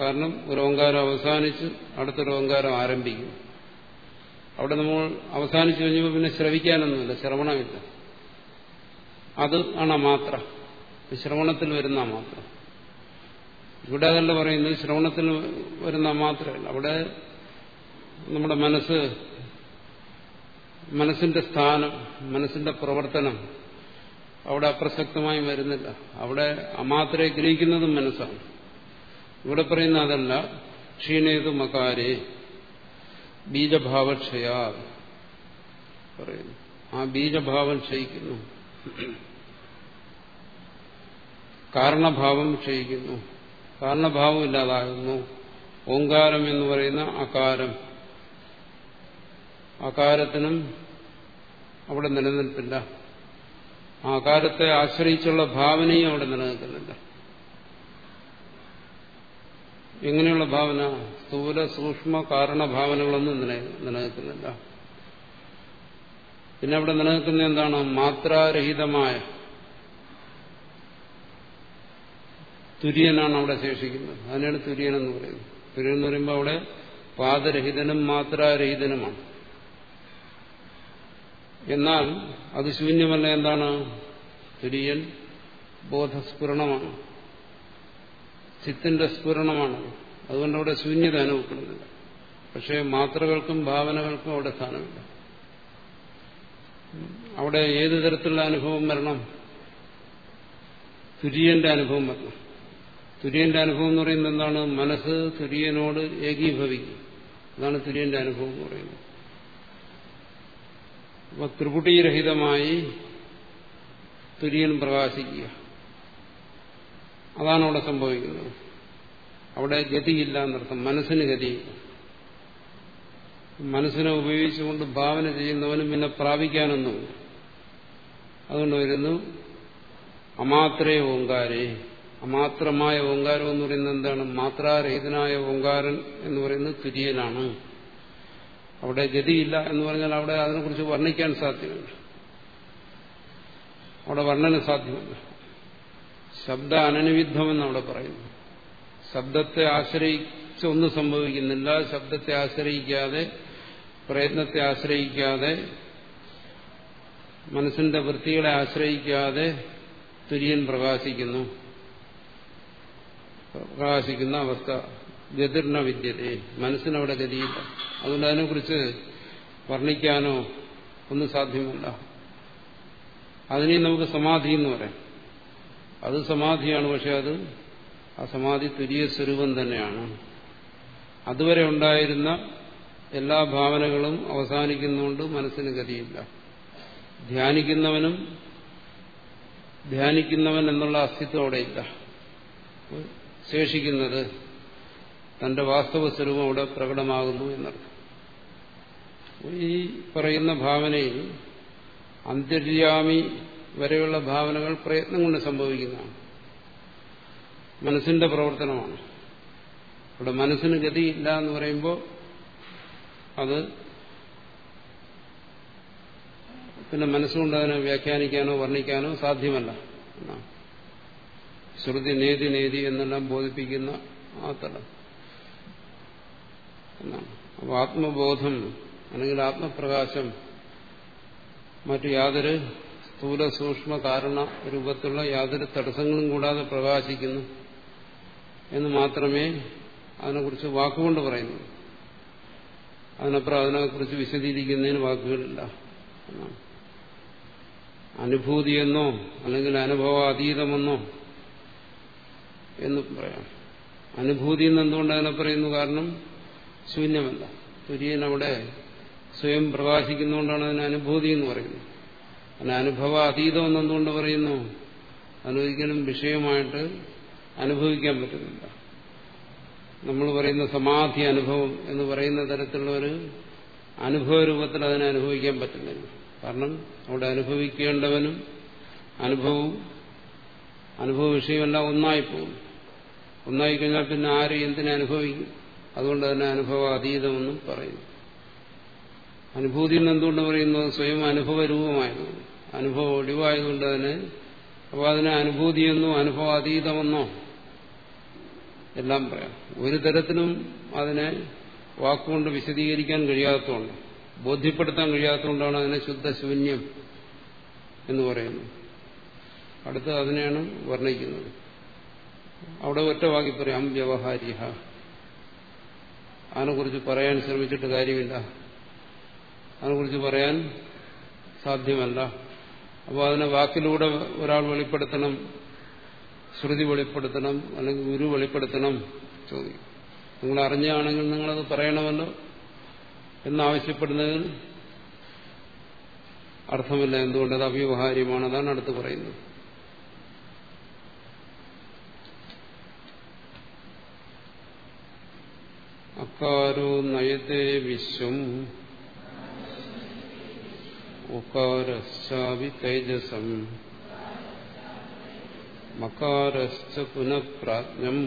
കാരണം ഒരു ഓങ്കാരം അവസാനിച്ച് അടുത്തൊരു ഓങ്കാരം ആരംഭിക്കും. അവിടെ നമ്മൾ അവസാനിച്ചു കഴിഞ്ഞപ്പോൾ പിന്നെ ശ്രവിക്കാനൊന്നുമില്ല ശ്രവണമില്ല. അത് ആണ് മാത്ര ശ്രവണത്തിൽ വരുന്ന മാത്ര ഇവിടെ അതല്ല പറയുന്നത് ശ്രവണത്തിൽ വരുന്ന മാത്രമല്ല അവിടെ നമ്മുടെ മനസ്സ് മനസ്സിന്റെ സ്ഥാനം മനസ്സിന്റെ പ്രവർത്തനം അവിടെ അപ്രസക്തമായി വരുന്നില്ല. അവിടെ അമാത്രയെ ഗ്രഹിക്കുന്നതും മനസ്സാണ്. ഇവിടെ പറയുന്ന അതല്ല ക്ഷീണേതു മകാരെ. ബീജഭാവക്ഷയാ പറയുന്നു. ആ ബീജഭാവം ക്ഷയിക്കുന്നു. കാരണഭാവം ക്ഷയിക്കുന്നു. കാരണഭാവം ഇല്ലാതാകുന്നു. ഓങ്കാരം എന്ന് പറയുന്ന അകാരം. അകാരത്തിനും അവിടെ നിലനിൽപ്പില്ല. ആകാരത്തെ ആശ്രയിച്ചുള്ള ഭാവനയും അവിടെ നിലനിൽക്കുന്നില്ല. എങ്ങനെയുള്ള ഭാവന? സ്ഥൂല സൂക്ഷ്മ കാരണഭാവനകളൊന്നും നിലനിൽക്കുന്നില്ല. പിന്നെ അവിടെ നിലനിൽക്കുന്ന എന്താണ്? മാത്രാരഹിതമായ തുര്യനാണ് അവിടെ ശേഷിക്കുന്നത്. അതിനാണ് തുര്യൻ എന്ന് പറയുന്നത്. തുര്യൻ എന്ന് പറയുമ്പോൾ അവിടെ പാദരഹിതനും മാത്രാരഹിതനുമാണ്. എന്നാൽ അത് ശൂന്യമല്ല. എന്താണ്? തുര്യൻ ബോധസ്ഫുരണമാണ്. ചിത്തിന്റെ സ്ഫുരണമാണ്. അതുകൊണ്ട് അവിടെ ശൂന്യത അനുഭവപ്പെടുന്നില്ല പക്ഷേ മാത്രകൾക്കും ഭാവനകൾക്കും അവിടെ സ്ഥാനമില്ല. അവിടെ ഏതു തരത്തിലുള്ള അനുഭവം വരണം? തുര്യന്റെ അനുഭവം വരണം. തുര്യന്റെ അനുഭവം എന്ന് പറയുന്നത് എന്താണ്? മനസ്സ് തുര്യനോട് ഏകീഭവിക്കും. അതാണ് തുര്യന്റെ അനുഭവം എന്ന് പറയുന്നത്. അപ്പൊ ത്രിപുടിരഹിതമായി തുര്യൻ പ്രകാശിക്കുക. അതാണ് അവിടെ സംഭവിക്കുന്നത്. അവിടെ ഗതിയില്ല എന്നർത്ഥം. മനസ്സിന് ഗതി. മനസ്സിനെ ഉപയോഗിച്ചുകൊണ്ട് ഭാവന ചെയ്യുന്നവനും പിന്നെ പ്രാപിക്കാനൊന്നും. അതുകൊണ്ട് വരുന്നു അമാത്രേ ഓങ്കാരേ. അമാത്രമായ ഓങ്കാരം എന്ന് പറയുന്നത് എന്താണ്? മാത്രാരഹിതനായ ഓങ്കാരൻ എന്ന് പറയുന്നത് തുര്യനാണ്. അവിടെ ഗതിയില്ല എന്ന് പറഞ്ഞാൽ അവിടെ അതിനെക്കുറിച്ച് വർണിക്കാൻ സാധ്യമല്ല അവിടെ വർണന സാധ്യമല്ല ശബ്ദ അനനുവിദ്ധമെന്ന് അവിടെ പറയുന്നു. ശബ്ദത്തെ ആശ്രയിച്ചൊന്നും സംഭവിക്കുന്നില്ല. ശബ്ദത്തെ ആശ്രയിക്കാതെ പ്രയത്നത്തെ ആശ്രയിക്കാതെ മനസ്സിന്റെ വൃത്തികളെ ആശ്രയിക്കാതെ തുര്യൻ പ്രകാശിക്കുന്നു. പ്രകാശിക്കുന്ന അവസ്ഥ. ഗതിർണ വിദ്യതയെ മനസ്സിനവിടെ ഗതിയില്ല. അതുകൊണ്ട് അതിനെക്കുറിച്ച് വർണിക്കാനോ ഒന്നും സാധ്യമല്ല. അതിനെ നമുക്ക് സമാധി എന്ന് പറയാം. അത് സമാധിയാണ്. പക്ഷെ അത് ആ സമാധി തുരിയ സ്വരൂപം തന്നെയാണ്. അതുവരെ ഉണ്ടായിരുന്ന എല്ലാ ഭാവനകളും അവസാനിക്കുന്നുകൊണ്ട് മനസ്സിന് ഗതിയില്ല. ധ്യാനിക്കുന്നവനും ധ്യാനിക്കുന്നവൻ എന്നുള്ള അസ്തിത്വം അവിടെയില്ല. ശേഷിക്കുന്നത് തന്റെ വാസ്തവ സ്വരൂപം അവിടെ പ്രകടമാകുന്നു എന്നർത്ഥം. ഈ പറയുന്ന ഭാവനയിൽ അന്തര്യാമി വരെയുള്ള ഭാവനകൾ പ്രയത്നം കൊണ്ട് സംഭവിക്കുന്നതാണ്. മനസ്സിന്റെ പ്രവർത്തനമാണ്. ഇവിടെ മനസ്സിന് ഗതിയില്ല എന്ന് പറയുമ്പോൾ അത് പിന്നെ മനസ്സുകൊണ്ട് അതിനെ വ്യാഖ്യാനിക്കാനോ വർണിക്കാനോ സാധ്യമല്ല. ശ്രുതി നേതി നേതി എന്നെല്ലാം ബോധിപ്പിക്കുന്ന ആ തലം. എന്നാണ് അപ്പോൾ ആത്മബോധം അല്ലെങ്കിൽ ആത്മപ്രകാശം മറ്റു യാതൊരു സ്ഥൂല സൂക്ഷ്മ കാരണ രൂപത്തിലുള്ള യാതൊരു തടസ്സങ്ങളും കൂടാതെ പ്രകാശിക്കുന്നു. എന്ന് മാത്രമേ അതിനെക്കുറിച്ച് വാക്കുകൊണ്ട് പറയുന്നു. അതിനപ്പുറം അതിനെക്കുറിച്ച് വിശദീകരിക്കുന്നതിന് വാക്കുകളില്ല. അനുഭൂതിയെന്നോ അല്ലെങ്കിൽ അനുഭവാതീതമെന്നോ എന്ന് പറയാം. അനുഭൂതി എന്ന് എന്തുകൊണ്ട് അതിനെ പറയുന്നു? കാരണം ശൂന്യമല്ല. തുര്യൻ അവിടെ സ്വയം പ്രകാശിക്കുന്നതുകൊണ്ടാണ് അതിന് അനുഭൂതി എന്ന് പറയുന്നത്. അതിന് അനുഭവ അതീതം എന്നെന്തുകൊണ്ട് പറയുന്നു? അതിനൊരിക്കലും വിഷയമായിട്ട് അനുഭവിക്കാൻ പറ്റുന്നില്ല നമ്മൾ പറയുന്ന സമാധി അനുഭവം എന്ന് പറയുന്ന തരത്തിലുള്ള ഒരു അനുഭവ രൂപത്തിൽ അതിനെ അനുഭവിക്കാൻ പറ്റുന്നില്ല. കാരണം അവിടെ അനുഭവിക്കേണ്ടവനും അനുഭവവും അനുഭവ വിഷയമെല്ലാം ഒന്നായിപ്പോകും. ഒന്നായി കഴിഞ്ഞാൽ പിന്നെ ആര് എന്തിനെ അനുഭവിക്കും? അതുകൊണ്ട് തന്നെ അനുഭവ അതീതമെന്നും പറയുന്നു അനുഭൂതി എന്ന് എന്തുകൊണ്ട് പറയുന്നത്? സ്വയം അനുഭവ രൂപമായതുകൊണ്ട്. അനുഭവം ഒഴിവായതുകൊണ്ട് തന്നെ. അപ്പോൾ അതിനെ അനുഭൂതിയെന്നോ അനുഭവ അതീതമെന്നോ എല്ലാം പറയാം. ഒരു തരത്തിലും അതിനെ വാക്കുകൊണ്ട് വിശദീകരിക്കാൻ കഴിയാത്തതുകൊണ്ട് ബോധ്യപ്പെടുത്താൻ കഴിയാത്തതുകൊണ്ടാണ് അതിനെ ശുദ്ധശൂന്യം എന്ന് പറയുന്നത്. അടുത്ത് അതിനെയാണ് വർണിക്കുന്നത്. അവിടെ ഒറ്റ വാക്കി പറയാം വ്യവഹാര്യ അതിനെക്കുറിച്ച് പറയാൻ ശ്രമിച്ചിട്ട് കാര്യമില്ല. അതിനെക്കുറിച്ച് പറയാൻ സാധ്യമല്ല. അപ്പോൾ അതിനെ വാക്കിലൂടെ ഒരാൾ വെളിപ്പെടുത്തണം. ശ്രുതി വെളിപ്പെടുത്തണം അല്ലെങ്കിൽ ഗുരു വെളിപ്പെടുത്തണം ചോദിക്കും. നിങ്ങൾ അറിഞ്ഞാണെങ്കിൽ നിങ്ങളത് പറയണമല്ലോ എന്നാവശ്യപ്പെടുന്നതിൽ അർത്ഥമില്ല. എന്തുകൊണ്ട്? അത് അവ്യവഹാര്യമാണ് അതാണ് അടുത്ത് പറയുന്നത്. അക്കാരോ നയത്തെ വിശ്വം ഉകാരശ്ചാവി തേജസം മകാരശ്ച പുനഃപ്രാജ്ഞം.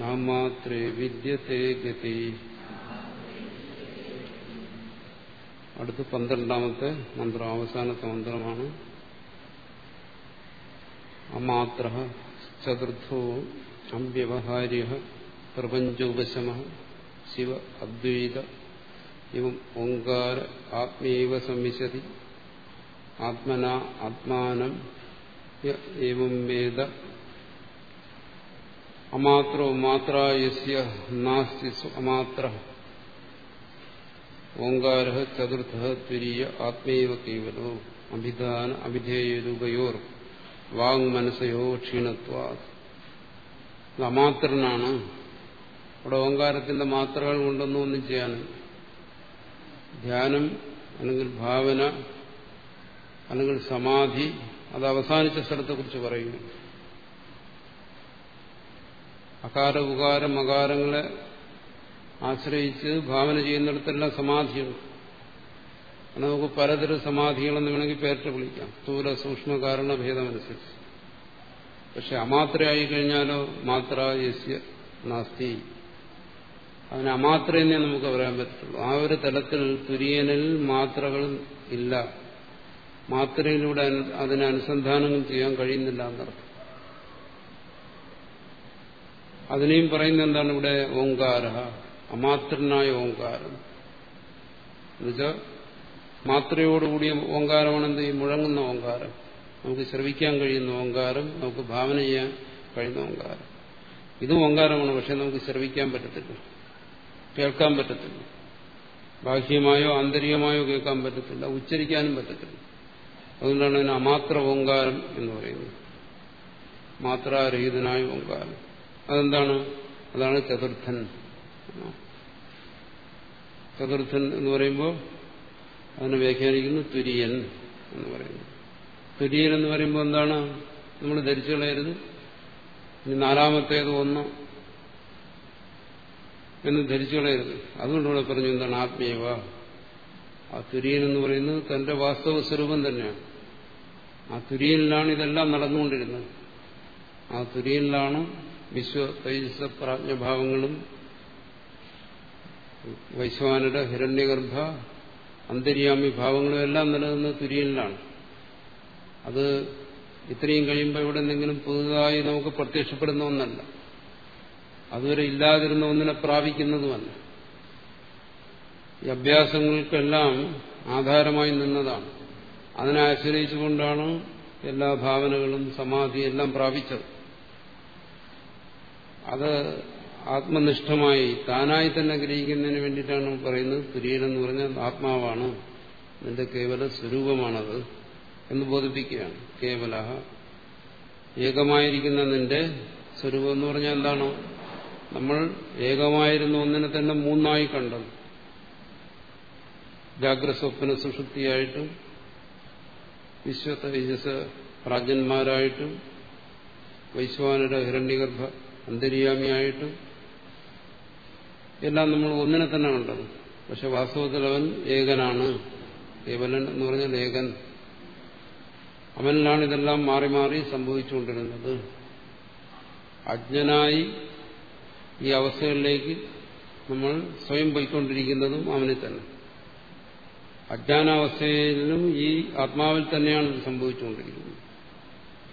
നാമാത്രേ വിദ്യത്തെ ഗതി. അടുത്ത് പന്ത്രണ്ടാമത്തെ മന്ത്രം അവസാനത്തെ മന്ത്രമാണ് അമാത്ര ചതുർത്ഥോ അവ്യവഹാര്യ പ്രപഞ്ചോപശമ ശിവ അദ്വൈത ഇവം ഓങ്കാര ആത്മീവ സംവിശതി ആത്മന ആത്മാനം ഏവം വേദ അമാത്രോ മാത്ര യസ്യ നാസ്തി അമാത്ര. ഓങ്കാര ചതുർത്ഥ തുരീയ ആത്മീവ കേവലോ അഭിധാന അഭിധേയരൂപയോർ വാങ് മനസ്സയോ ക്ഷീണത്വ അമാത്രനാണ്. അവിടെ ഓങ്കാരത്തിന്റെ മാത്രകൾ കൊണ്ടൊന്നും ഒന്നും ചെയ്യാൻ ധ്യാനം അല്ലെങ്കിൽ ഭാവന അല്ലെങ്കിൽ സമാധി അത് അവസാനിച്ച സ്ഥലത്തെക്കുറിച്ച് പറയുന്നു അകാര ഉകാരം അകാരങ്ങളെ ആശ്രയിച്ച് ഭാവന ചെയ്യുന്നിടത്തെല്ലാം സമാധിയുണ്ട് നമുക്ക് പലതരം സമാധികളെന്ന് വേണമെങ്കിൽ പേരിട്ട് വിളിക്കാം. സ്ഥൂല സൂക്ഷ്മ കാരണ ഭേദമനുസരിച്ച്. പക്ഷെ അമാത്രയായി കഴിഞ്ഞാലോ മാത്ര യസ്യ നാസ്തി. അതിന് അമാത്രയെന്നേ നമുക്ക് പറയാൻ പറ്റുള്ളൂ ആ ഒരു തലത്തിൽ തുര്യനിൽ മാത്രകൾ ഇല്ല. മാത്രയിലൂടെ അതിനെ അനുസന്ധാനങ്ങൾ ചെയ്യാൻ കഴിയുന്നില്ല എന്നർത്ഥം. അതിനെയും പറയുന്ന എന്താണ് ഇവിടെ? ഓങ്കാര അമാത്രനായ ഓങ്കാരം. എന്നുവെച്ചാൽ മാത്രയോടുകൂടിയ ഓങ്കാരമാണ് എന്ത്? ഈ മുഴങ്ങുന്ന ഓങ്കാരം. നമുക്ക് ശ്രവിക്കാൻ കഴിയുന്ന ഓങ്കാരം നമുക്ക് ഭാവന ചെയ്യാൻ കഴിയുന്ന ഓങ്കാരം. ഇതും ഓങ്കാരമാണ് പക്ഷെ നമുക്ക് ശ്രവിക്കാൻ പറ്റത്തില്ല. കേൾക്കാൻ പറ്റത്തില്ല. ബാഹ്യമായോ ആന്തരികമായോ കേൾക്കാൻ പറ്റത്തില്ല. ഉച്ചരിക്കാനും പറ്റത്തില്ല. അതുകൊണ്ടാണ് അതിന് അമാത്ര ഓങ്കാരം എന്ന് പറയുന്നത്. മാത്രാരഹിതനായ ഓങ്കാരം. അതെന്താണ്? അതാണ് ചതുർത്ഥൻ. ചതുർത്ഥൻ എന്ന് പറയുമ്പോൾ അതിനെ വ്യാഖ്യാനിക്കുന്നു തുര്യൻ എന്ന് പറയുന്നു. തുര്യൻ എന്ന് പറയുമ്പോൾ എന്താണ്? നമ്മൾ ധരിച്ചു കളയരുത്. ഇനി നാലാമത്തേത് ഒന്ന് എന്ന് ധരിച്ചു കളയരുത്. അതുകൊണ്ട് ഇവിടെ പറഞ്ഞു എന്താണ്? ആത്മീയവ ആ തുര്യൻ എന്ന് പറയുന്നത് തന്റെ വാസ്തവ സ്വരൂപം തന്നെയാണ്. ആ തുര്യനിലാണ് ഇതെല്ലാം നടന്നുകൊണ്ടിരുന്നത്. ആ തുര്യനിലാണ് വിശ്വ തൈജസ പ്രാജ്ഞഭാവങ്ങളും വൈശ്വാനര ഹിരണ്യഗർഭ അന്തര്യാമി ഭാവങ്ങളും എല്ലാം നിലനിന്ന തുര്യനിലാണ്. അത് ഇത്രയും കഴിയുമ്പോൾ ഇവിടെ എന്തെങ്കിലും പുതുതായി നമുക്ക് പ്രത്യക്ഷപ്പെടുന്ന ഒന്നല്ല. അതുവരെ ഇല്ലാതിരുന്ന ഒന്നിനെ പ്രാപിക്കുന്നതുമല്ല. ഈ അഭ്യാസങ്ങൾക്കെല്ലാം ആധാരമായി നിന്നതാണ്. അതിനെ ആശ്രയിച്ചുകൊണ്ടാണ് എല്ലാ ഭാവനകളും സമാധി എല്ലാം പ്രാപിച്ചത്. അത് ആത്മനിഷ്ഠമായി താനായി തന്നെ ഗ്രഹിക്കുന്നതിന് വേണ്ടിയിട്ടാണ് പറയുന്നത്. തുര്യനെന്ന് പറഞ്ഞാൽ ആത്മാവാണ്. നിന്റെ കേവല സ്വരൂപമാണത് എന്ന് ബോധിപ്പിക്കുകയാണ്. കേവല ഏകമായിരിക്കുന്ന നിന്റെ സ്വരൂപം എന്ന് പറഞ്ഞാൽ എന്താണ്? നമ്മൾ ഏകമായിരുന്ന ഒന്നിനെ തന്നെ മൂന്നായി കണ്ടത്. ജാഗ്രസ്വപ്ന സുഷുപ്തിയായിട്ടും വിശ്വ തേജസ് പ്രാജ്ഞന്മാരായിട്ടും വൈശ്വാനര ഹിരണ്യഗർഭ അന്തര്യാമിയായിട്ടും എല്ലാം നമ്മൾ ഒന്നിനെ തന്നെ കണ്ടത് പക്ഷെ വാസ്തവത്തിൽ അവൻ ഏകനാണ്. കേവലൻ എന്ന് പറഞ്ഞാൽ ഏകൻ. അവനിലാണ് ഇതെല്ലാം മാറി മാറി സംഭവിച്ചുകൊണ്ടിരുന്നത്. അജ്ഞനായി ഈ അവസ്ഥകളിലേക്ക് നമ്മൾ സ്വയം പോയിക്കൊണ്ടിരിക്കുന്നതും അവനെ തന്നെ. അജ്ഞാനാവസ്ഥയിലും ഈ ആത്മാവിൽ തന്നെയാണ് ഇത് സംഭവിച്ചുകൊണ്ടിരിക്കുന്നത്.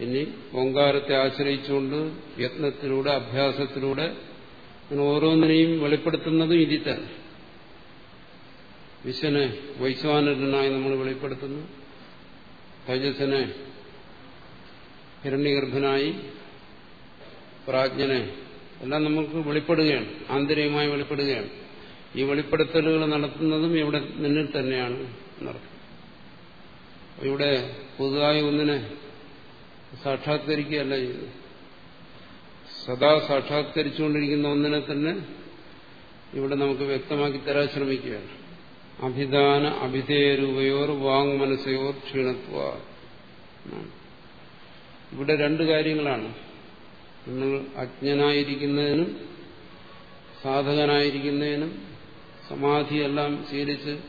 ഇനി ഓങ്കാരത്തെ ആശ്രയിച്ചുകൊണ്ട് യത്നത്തിലൂടെ അഭ്യാസത്തിലൂടെ അങ്ങനെ ഓരോന്നിനെയും വെളിപ്പെടുത്തുന്നതും ഇതിൽ തന്നെ. വിശ്വനെ വൈശ്വാനരനായി നമ്മൾ വെളിപ്പെടുത്തുന്നു. തേജസ്സിനെ ഹിരണ്യഗർഭനായി പ്രാജ്ഞനെ എല്ലാം നമുക്ക് വെളിപ്പെടുകയാണ് ആന്തരികമായി വെളിപ്പെടുകയാണ്. ഈ വെളിപ്പെടുത്തലുകൾ നടത്തുന്നതും ഇവിടെ നിന്നിൽ തന്നെയാണ് എന്നർത്ഥം. ഇവിടെ പുതുതായി ഒന്നിനെ സാക്ഷാത്കരിക്കുകയല്ല ചെയ്യുന്നത് സദാ സാക്ഷാത്കരിച്ചുകൊണ്ടിരിക്കുന്ന ഒന്നിനെ തന്നെ ഇവിടെ നമുക്ക് വ്യക്തമാക്കി തരാൻ ശ്രമിക്കുകയാണ്. അഭിദാന അഭിധേയരൂപയോർ വാങ് മനസ്സയോർ ക്ഷീണത്വ ഇവിടെ രണ്ട് കാര്യങ്ങളാണ്. നിങ്ങൾ അജ്ഞനായിരിക്കുന്നതിനും സാധകനായിരിക്കുന്നതിനും സമാധിയെല്ലാം ശീലിച്ച്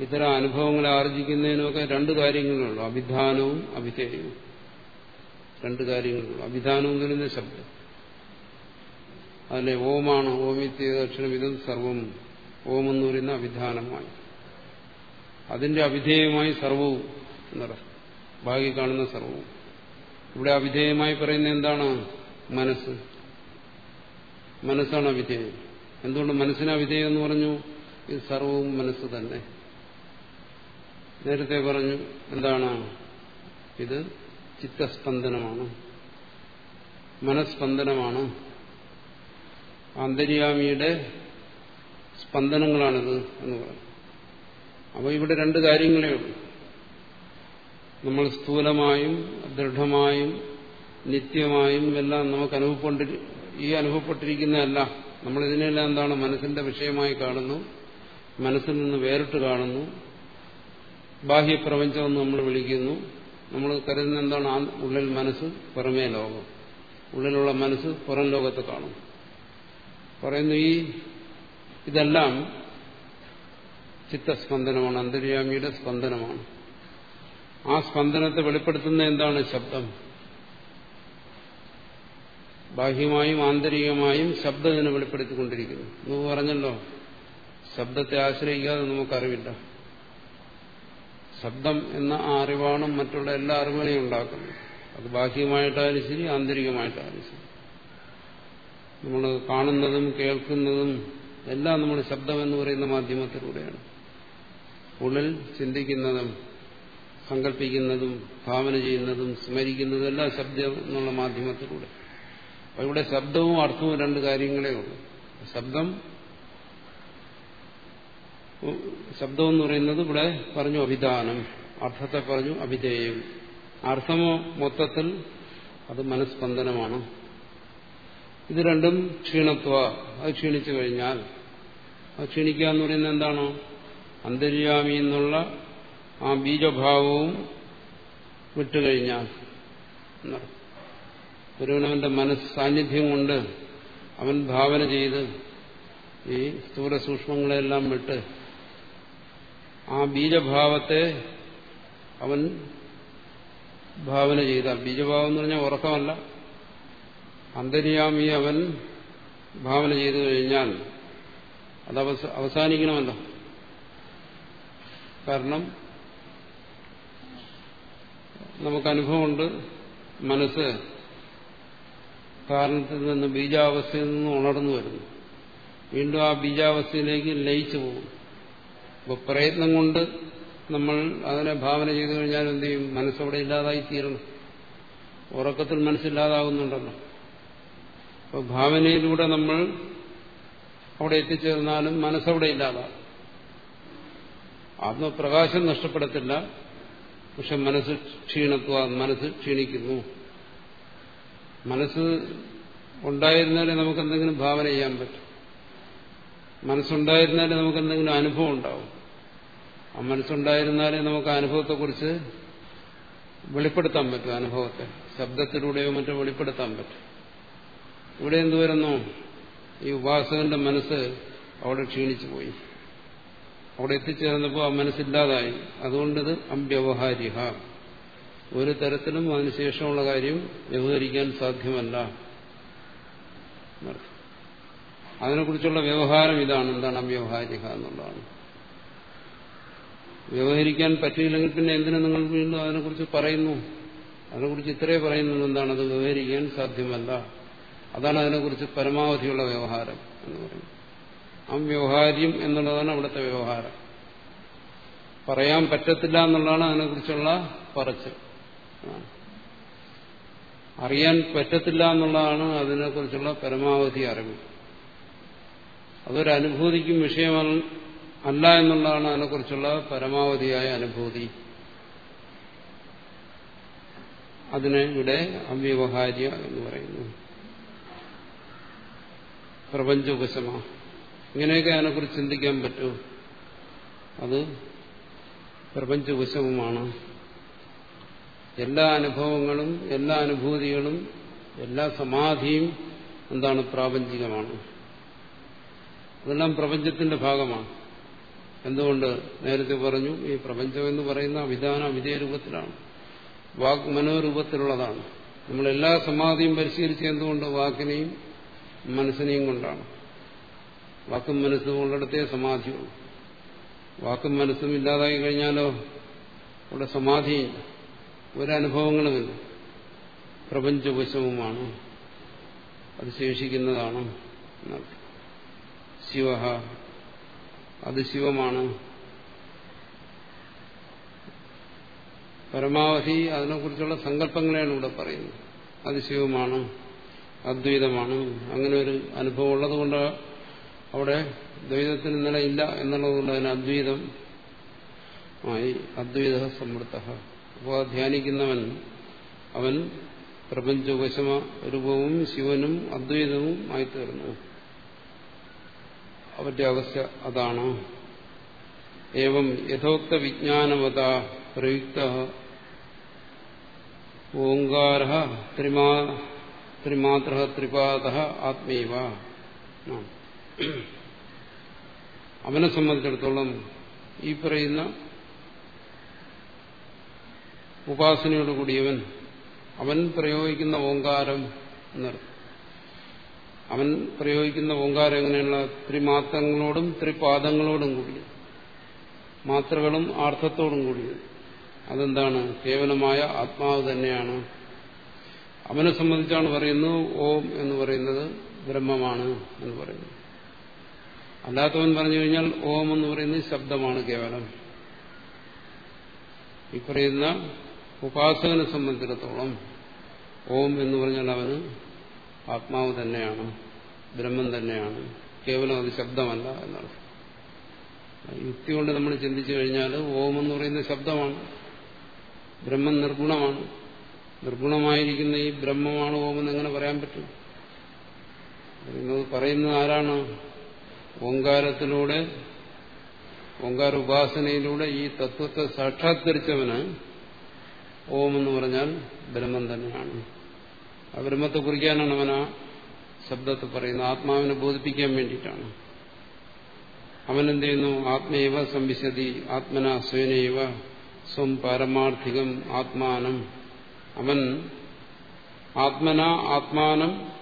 ഇത്തരം അനുഭവങ്ങൾ ആർജിക്കുന്നതിനൊക്കെ രണ്ട് കാര്യങ്ങളുള്ളൂ. അഭിധാനവും അഭിധേയവും. രണ്ട് കാര്യങ്ങളുള്ളൂ. അഭിധാനവും വരുന്ന ശബ്ദം. അതിലെ ഓമാണ് ഓമിത്യക്ഷരം ഇതും സർവം ഓം എന്ന് പറയുന്ന അഭിധാനമായി. അതിന്റെ അഭിധേയമായി സർവവും എന്നർത്ഥം ഭാഗ്യ കാണുന്ന സർവവും. ഇവിടെ അവിധേയമായി പറയുന്ന എന്താണ്? മനസ്സ്. മനസ്സാണ് അവിധേയം എന്തുകൊണ്ട് മനസ്സിനാ വിധേയം എന്ന് പറഞ്ഞു? ഇത് സർവവും മനസ്സ് തന്നെ. നേരത്തെ പറഞ്ഞു എന്താണ്? ഇത് ചിത്തസ്പന്ദനമാണ്. മനസ്സ്പന്ദനമാണ് ആന്തര്യാമിയുടെ സ്പന്ദനങ്ങളാണിത് എന്ന് പറഞ്ഞു. അപ്പോൾ ഇവിടെ രണ്ട് കാര്യങ്ങളേ ഉള്ളൂ. നമ്മൾ സ്ഥൂലമായും ദൃഢമായും നിത്യമായും എല്ലാം നമുക്ക് അനുഭവപ്പെട്ടി ഈ അനുഭവപ്പെട്ടിരിക്കുന്നതല്ല. നമ്മൾ ഇതിനെല്ലാം എന്താണ് മനസ്സിന്റെ വിഷയമായി കാണുന്നു മനസ്സിൽ നിന്ന് വേറിട്ട് കാണുന്നു ബാഹ്യപ്രപഞ്ചമെന്ന് നമ്മൾ വിളിക്കുന്നു. നമ്മൾ കരുതുന്ന എന്താണ്? ആ ഉള്ളിൽ മനസ്സ് പുറമേ ലോകം. ഉള്ളിലുള്ള മനസ്സ് പുറം ലോകത്ത് കാണും. പറയുന്നു ഈ ഇതെല്ലാം ചിത്തസ്പന്ദനമാണ് അന്തര്യാമിയുടെ സ്പന്ദനമാണ്. ആ സ്പന്ദനത്തെ വെളിപ്പെടുത്തുന്ന എന്താണ് ശബ്ദം? ബാഹ്യമായും ആന്തരികമായും ശബ്ദം ഇതിനെ വെളിപ്പെടുത്തിക്കൊണ്ടിരിക്കുന്നു. എന്ന് പറഞ്ഞല്ലോ ശബ്ദത്തെ ആശ്രയിക്കാതെ നമുക്കറിവില്ല. ശബ്ദം എന്ന ആ അറിവാണ് മറ്റുള്ള എല്ലാ അറിവുകളെയും ഉണ്ടാക്കുന്നത്. അത് ബാഹ്യമായിട്ടായാലും ശരി ആന്തരികമായിട്ടായാലും ശരി. നമ്മൾ കാണുന്നതും കേൾക്കുന്നതും എല്ലാം നമ്മൾ ശബ്ദം എന്ന് പറയുന്ന മാധ്യമത്തിലൂടെയാണ്. ഉള്ളിൽ ചിന്തിക്കുന്നതും സങ്കല്പിക്കുന്നതും ഭാവന ചെയ്യുന്നതും സ്മരിക്കുന്നതും എല്ലാം ശബ്ദം എന്നുള്ള മാധ്യമത്തിലൂടെ. ഇവിടെ ശബ്ദവും അർത്ഥവും രണ്ട് കാര്യങ്ങളേ ഉള്ളൂ. ശബ്ദം ശബ്ദം എന്ന് പറയുന്നത് ഇവിടെ പറഞ്ഞു അഭിധാനം അർത്ഥത്തെ പറഞ്ഞു അഭിധേയം. അർത്ഥമോ മൊത്തത്തിൽ അത് മനസ്സ്പന്ദനമാണ് ഇത് രണ്ടും ക്ഷീണത്വ. അത് ക്ഷീണിച്ചു കഴിഞ്ഞാൽ അത് ക്ഷീണിക്കുക എന്ന് പറയുന്നത് എന്താണോ? അന്തര്യാമി എന്നുള്ള ആ ബീജഭാവവും വിട്ടുകഴിഞ്ഞാൽ. എന്നർത്ഥം ഒരുവനവന്റെ മനസ്സ് സാന്നിധ്യം കൊണ്ട് അവൻ ഭാവന ചെയ്ത് ഈ സ്ഥൂല സൂക്ഷ്മങ്ങളെല്ലാം വിട്ട് ആ ബീജഭാവത്തെ അവൻ ഭാവന ചെയ്ത. ബീജഭാവം എന്ന് പറഞ്ഞാൽ ഉറക്കമല്ല. അന്തര്യാമി അവൻ ഭാവന ചെയ്തു കഴിഞ്ഞാൽ അത് അവസാനിക്കണമല്ലോ. കാരണം നമുക്ക് അനുഭവമുണ്ട് മനസ്സ് കാരണത്തിൽ നിന്ന് ബീജാവസ്ഥയിൽ നിന്ന് ഉണർന്നു വരുന്നു. വീണ്ടും ആ ബീജാവസ്ഥയിലേക്ക് ലയിച്ചു പോകും അപ്പോൾ പ്രയത്നം കൊണ്ട് നമ്മൾ അതിനെ ഭാവന ചെയ്തു കഴിഞ്ഞാൽ എന്ത് ചെയ്യും? മനസ്സവിടെ ഇല്ലാതായി തീരണം. ഉറക്കത്തിൽ മനസ്സില്ലാതാകുന്നുണ്ടല്ലോ. അപ്പോൾ ഭാവനയിലൂടെ നമ്മൾ അവിടെ എത്തിച്ചേർന്നാലും മനസ്സവിടെ ഇല്ലാതാകും. ആത്മപ്രകാശം നഷ്ടപ്പെടത്തില്ല. പക്ഷെ മനസ്സ് ക്ഷീണത്വ മനസ്സ് ക്ഷീണിക്കുന്നു. മനസ്സ് ഉണ്ടായിരുന്നാലേ നമുക്ക് എന്തെങ്കിലും ഭാവന ചെയ്യാൻ പറ്റും. മനസ്സുണ്ടായിരുന്നാലേ നമുക്ക് എന്തെങ്കിലും അനുഭവം ഉണ്ടാവും. ആ മനസ്സുണ്ടായിരുന്നാലേ നമുക്ക് അനുഭവത്തെക്കുറിച്ച് വെളിപ്പെടുത്താൻ പറ്റും അനുഭവത്തെ. ശബ്ദത്തിലൂടെയോ മറ്റോ വെളിപ്പെടുത്താൻ പറ്റും. ഇവിടെ എന്തു വരുന്നു? ഈ ഉപാസകന്റെ മനസ്സ് അവിടെ ക്ഷീണിച്ചു പോയി. അവിടെ എത്തിച്ചേർന്നപ്പോൾ ആ മനസ്സില്ലാതായി. അതുകൊണ്ടിത് അമ്പ്യവഹാരിക ഒരു തരത്തിലും അതിനുശേഷമുള്ള കാര്യം വ്യവഹരിക്കാൻ സാധ്യമല്ല. അതിനെക്കുറിച്ചുള്ള വ്യവഹാരം ഇതാണ്. എന്താണ് അവ്യവഹാരിക എന്നുള്ളതാണ്. വ്യവഹരിക്കാൻ പറ്റിയില്ലെങ്കിൽ പിന്നെ എന്തിനു നിങ്ങൾ വീണ്ടും അതിനെക്കുറിച്ച് പറയുന്നു? അതിനെക്കുറിച്ച് ഇത്രേ പറയുന്നുള്ളൂ എന്താണ്? അത് വ്യവഹരിക്കാൻ സാധ്യമല്ല. അതാണ് അതിനെക്കുറിച്ച് പരമാവധിയുള്ള വ്യവഹാരം എന്ന് പറയുന്നത്. അവ്യവഹാര്യം എന്നുള്ളതാണ് അവിടുത്തെ വ്യവഹാരം. പറയാൻ പറ്റത്തില്ല എന്നുള്ളതാണ് അതിനെക്കുറിച്ചുള്ള പറച്ച് അറിയാൻ പറ്റത്തില്ല എന്നുള്ളതാണ് അതിനെക്കുറിച്ചുള്ള പരമാവധി അറിവ്. അതൊരു അനുഭൂതിക്കും വിഷയമല്ല അല്ല എന്നുള്ളതാണ് അതിനെക്കുറിച്ചുള്ള പരമാവധിയായ അനുഭൂതി. അതിനെ ഇവിടെ അവ്യവഹാര്യ എന്ന് പറയുന്നു. പ്രപഞ്ചോപശമ. ഇങ്ങനെയൊക്കെ അതിനെക്കുറിച്ച് ചിന്തിക്കാൻ പറ്റൂ. അത് പ്രപഞ്ച പ്രപഞ്ചോപശമമാണ്. എല്ലാ അനുഭവങ്ങളും എല്ലാ അനുഭൂതികളും എല്ലാ സമാധിയും എന്താണ് പ്രാപഞ്ചികമാണ്. അതെല്ലാം പ്രപഞ്ചത്തിന്റെ ഭാഗമാണ്. എന്തുകൊണ്ട് നേരത്തെ പറഞ്ഞു ഈ പ്രപഞ്ചം എന്ന് പറയുന്ന അവിധാന അവിധേയ രൂപത്തിലാണ്. വാക് മനോരൂപത്തിലുള്ളതാണ്. നമ്മളെല്ലാ സമാധിയും പരിശീലിച്ച് എന്തുകൊണ്ട് വാക്കിനെയും മനസ്സിനെയും കൊണ്ടാണ്. വാക്കും മനസ്സും ഉള്ളിടത്തേ സമാധിയുള്ളൂ. വാക്കും മനസ്സും ഇല്ലാതായി കഴിഞ്ഞാലോ? അവിടെ സമാധിയില്ല. ഒരനുഭവങ്ങളുമില്ല. പ്രപഞ്ചവശവുമാണ്. അത് ശേഷിക്കുന്നതാണ് ശിവ അത് ശിവമാണ്. പരമാവധി അതിനെക്കുറിച്ചുള്ള സങ്കല്പങ്ങളെയാണ് ഇവിടെ പറയുന്നത്. അത് ശിവമാണ് അദ്വൈതമാണ്. അങ്ങനെ ഒരു അനുഭവം ഉള്ളതുകൊണ്ട് അവിടെ ദ്വൈതത്തിന് നിലയില്ല എന്നുള്ളതുകൊണ്ട് അതിന് അദ്വൈതം ആയി അദ്വൈത സമൃദ്ധ അപ്പോൾ ധ്യാനിക്കുന്നവൻ അവൻ പ്രപഞ്ചോപശമ രൂപവും ശിവനും അദ്വൈതവും ആയിത്തീർന്നു. അവന്റെ അവസ്ഥ അതാണ്. ഏവം യഥോക്ത വിജ്ഞാനവത പ്രയുക്ത. ഓങ്കാര ത്രിമാ ത്രിമാത്ര ത്രിപാദ ആത്മീവ. അവനെ സംബന്ധിച്ചിടത്തോളം ഈ പറയുന്ന ഉപാസനയോട് കൂടിയവൻ അവൻ പ്രയോഗിക്കുന്ന ഓങ്കാരം എന്നർത്ഥം. അവൻ പ്രയോഗിക്കുന്ന ഓങ്കാരം എങ്ങനെയുള്ള? ത്രിമാത്രങ്ങളോടും ത്രിപാദങ്ങളോടും കൂടിയത്. മാത്രകളും ആർത്ഥത്തോടും കൂടിയത്. അതെന്താണ്? കേവലമായ ആത്മാവ് തന്നെയാണ്. അവനെ സംബന്ധിച്ചാണ് പറയുന്നത് ഓം എന്ന് പറയുന്നത് ബ്രഹ്മമാണ് എന്ന് പറയുന്നത്. അല്ലാത്തവൻ പറഞ്ഞു കഴിഞ്ഞാൽ ഓം എന്ന് പറയുന്നത് ശബ്ദമാണ് കേവലം. ഈ പറയുന്ന ഉപാസകനെ സംബന്ധിച്ചിടത്തോളം ഓം എന്ന് പറഞ്ഞാൽ അവന് ആത്മാവ് തന്നെയാണ് ബ്രഹ്മം തന്നെയാണ് കേവലം അത് ശബ്ദമല്ല എന്നർത്ഥം യുക്തി കൊണ്ട് നമ്മൾ ചിന്തിച്ചു കഴിഞ്ഞാൽ ഓം എന്ന് പറയുന്ന ശബ്ദമാണ് ബ്രഹ്മം നിർഗുണമാണ്. നിർഗുണമായിരിക്കുന്ന ഈ ബ്രഹ്മമാണ് ഓം എന്ന് എങ്ങനെ പറയാൻ പറ്റും? പറയുന്നത് പറയുന്നത് ആരാണ്? ഓങ്കാരത്തിലൂടെ ഓങ്കാര ഉപാസനയിലൂടെ ഈ തത്വത്തെ സാക്ഷാത്കരിച്ചവന് ഓം എന്ന് പറഞ്ഞാൽ ബ്രഹ്മം തന്നെയാണ്. ആ ബ്രഹ്മത്തെ കുറിക്കാനാണ് അവൻ ആ ശബ്ദത്തെ പറയുന്നത്. ആത്മാവിനെ ബോധിപ്പിക്കാൻ വേണ്ടിയിട്ടാണ്. അവൻ എന്ത് ചെയ്യുന്നു? ആത്മേവ സംവിശതി ആത്മന സ്വയനൈവ സ്വം പാരമാർത്ഥികം ആത്മാനം. അവൻ ആത്മന ആത്മാനം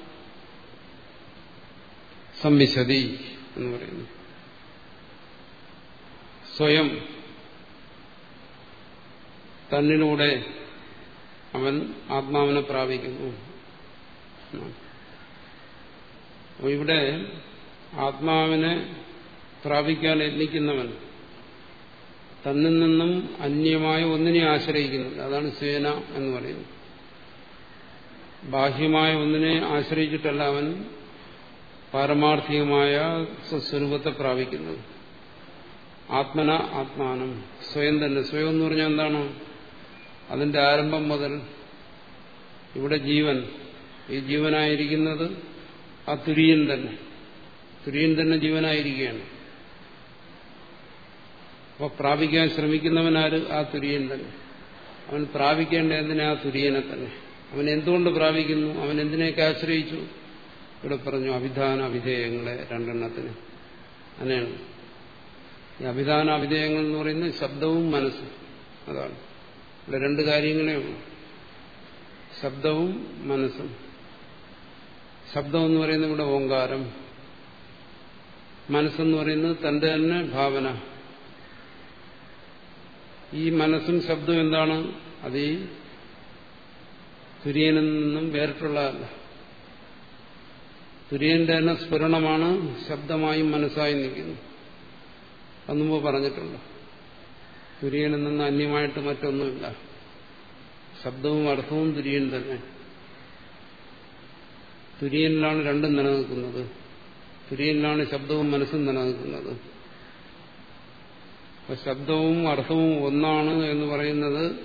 സംവിശതി എന്ന് പറയുന്നു. സ്വയം തന്നിലൂടെ അവൻ ആത്മാവിനെ പ്രാപിക്കുന്നു. അപ്പോൾ ഇവിടെ ആത്മാവിനെ പ്രാപിക്കാൻ യത്നിക്കുന്നവൻ തന്നിൽ നിന്നും അന്യമായ ഒന്നിനെ ആശ്രയിക്കുന്നുണ്ട്. അതാണ് സേന എന്ന് പറയുന്നത്. ബാഹ്യമായ ഒന്നിനെ ആശ്രയിച്ചിട്ടല്ല അവൻ പാരമാർത്ഥികമായ സ്വസ്വരൂപത്തെ പ്രാപിക്കുന്നത്. ആത്മന ആത്മാനം. സ്വയം തന്നെ. സ്വയം എന്ന് പറഞ്ഞാൽ എന്താണ്? അതിന്റെ ആരംഭം മുതൽ ഇവിടെ ജീവൻ ഈ ജീവനായിരിക്കുന്നത് ആ തുര്യൻ തന്നെ. തുര്യൻ തന്നെ ജീവനായിരിക്കുകയാണ്. അപ്പോൾ പ്രാപിക്കാൻ ശ്രമിക്കുന്നവനാര് ആ തുര്യൻ തന്നെ. അവൻ പ്രാപിക്കേണ്ട എന്തിനാ? ആ തുര്യനെ തന്നെ. അവൻ എന്തുകൊണ്ട് പ്രാപിക്കുന്നു? അവൻ എന്തിനെയൊക്കെ ആശ്രയിച്ചു? ഇവിടെ പറഞ്ഞു അഭിധാന അവിധേയങ്ങളെ രണ്ടെണ്ണത്തിന്. അങ്ങനെയാണ്. ഈ അഭിധാന അവിധേയങ്ങൾ എന്ന് പറയുന്നത് ശബ്ദവും മനസ്സും. അതാണ്. ഇവിടെ രണ്ട് കാര്യങ്ങളേ ഉള്ളൂ. ശബ്ദവും മനസ്സും. ശബ്ദം എന്ന് പറയുന്നത് ഇവിടെ ഓങ്കാരം. മനസ്സെന്ന് പറയുന്നത് തന്റെ തന്നെ ഭാവന. ഈ മനസ്സും ശബ്ദവും എന്താണ്? അത് ഈ തുര്യനിൽ നിന്നും വേറിട്ടുള്ളതല്ല. തുര്യന്റെ തന്നെ സ്ഫുരണമാണ് ശബ്ദമായും മനസ്സായും നിൽക്കുന്നത്. അന്നുമ്പ് പറഞ്ഞിട്ടുണ്ട്. തുര്യനിൽ നിന്ന് അന്യമായിട്ട് മറ്റൊന്നുമില്ല. ശബ്ദവും അർത്ഥവും തുര്യൻ തന്നെ. തുര്യനിലാണ് രണ്ടും നിലനിൽക്കുന്നത്. തുര്യനിലാണ് ശബ്ദവും മനസ്സും നിലനിൽക്കുന്നത്. അപ്പൊ ശബ്ദവും അർത്ഥവും ഒന്നാണ് എന്ന് പറയുന്നത്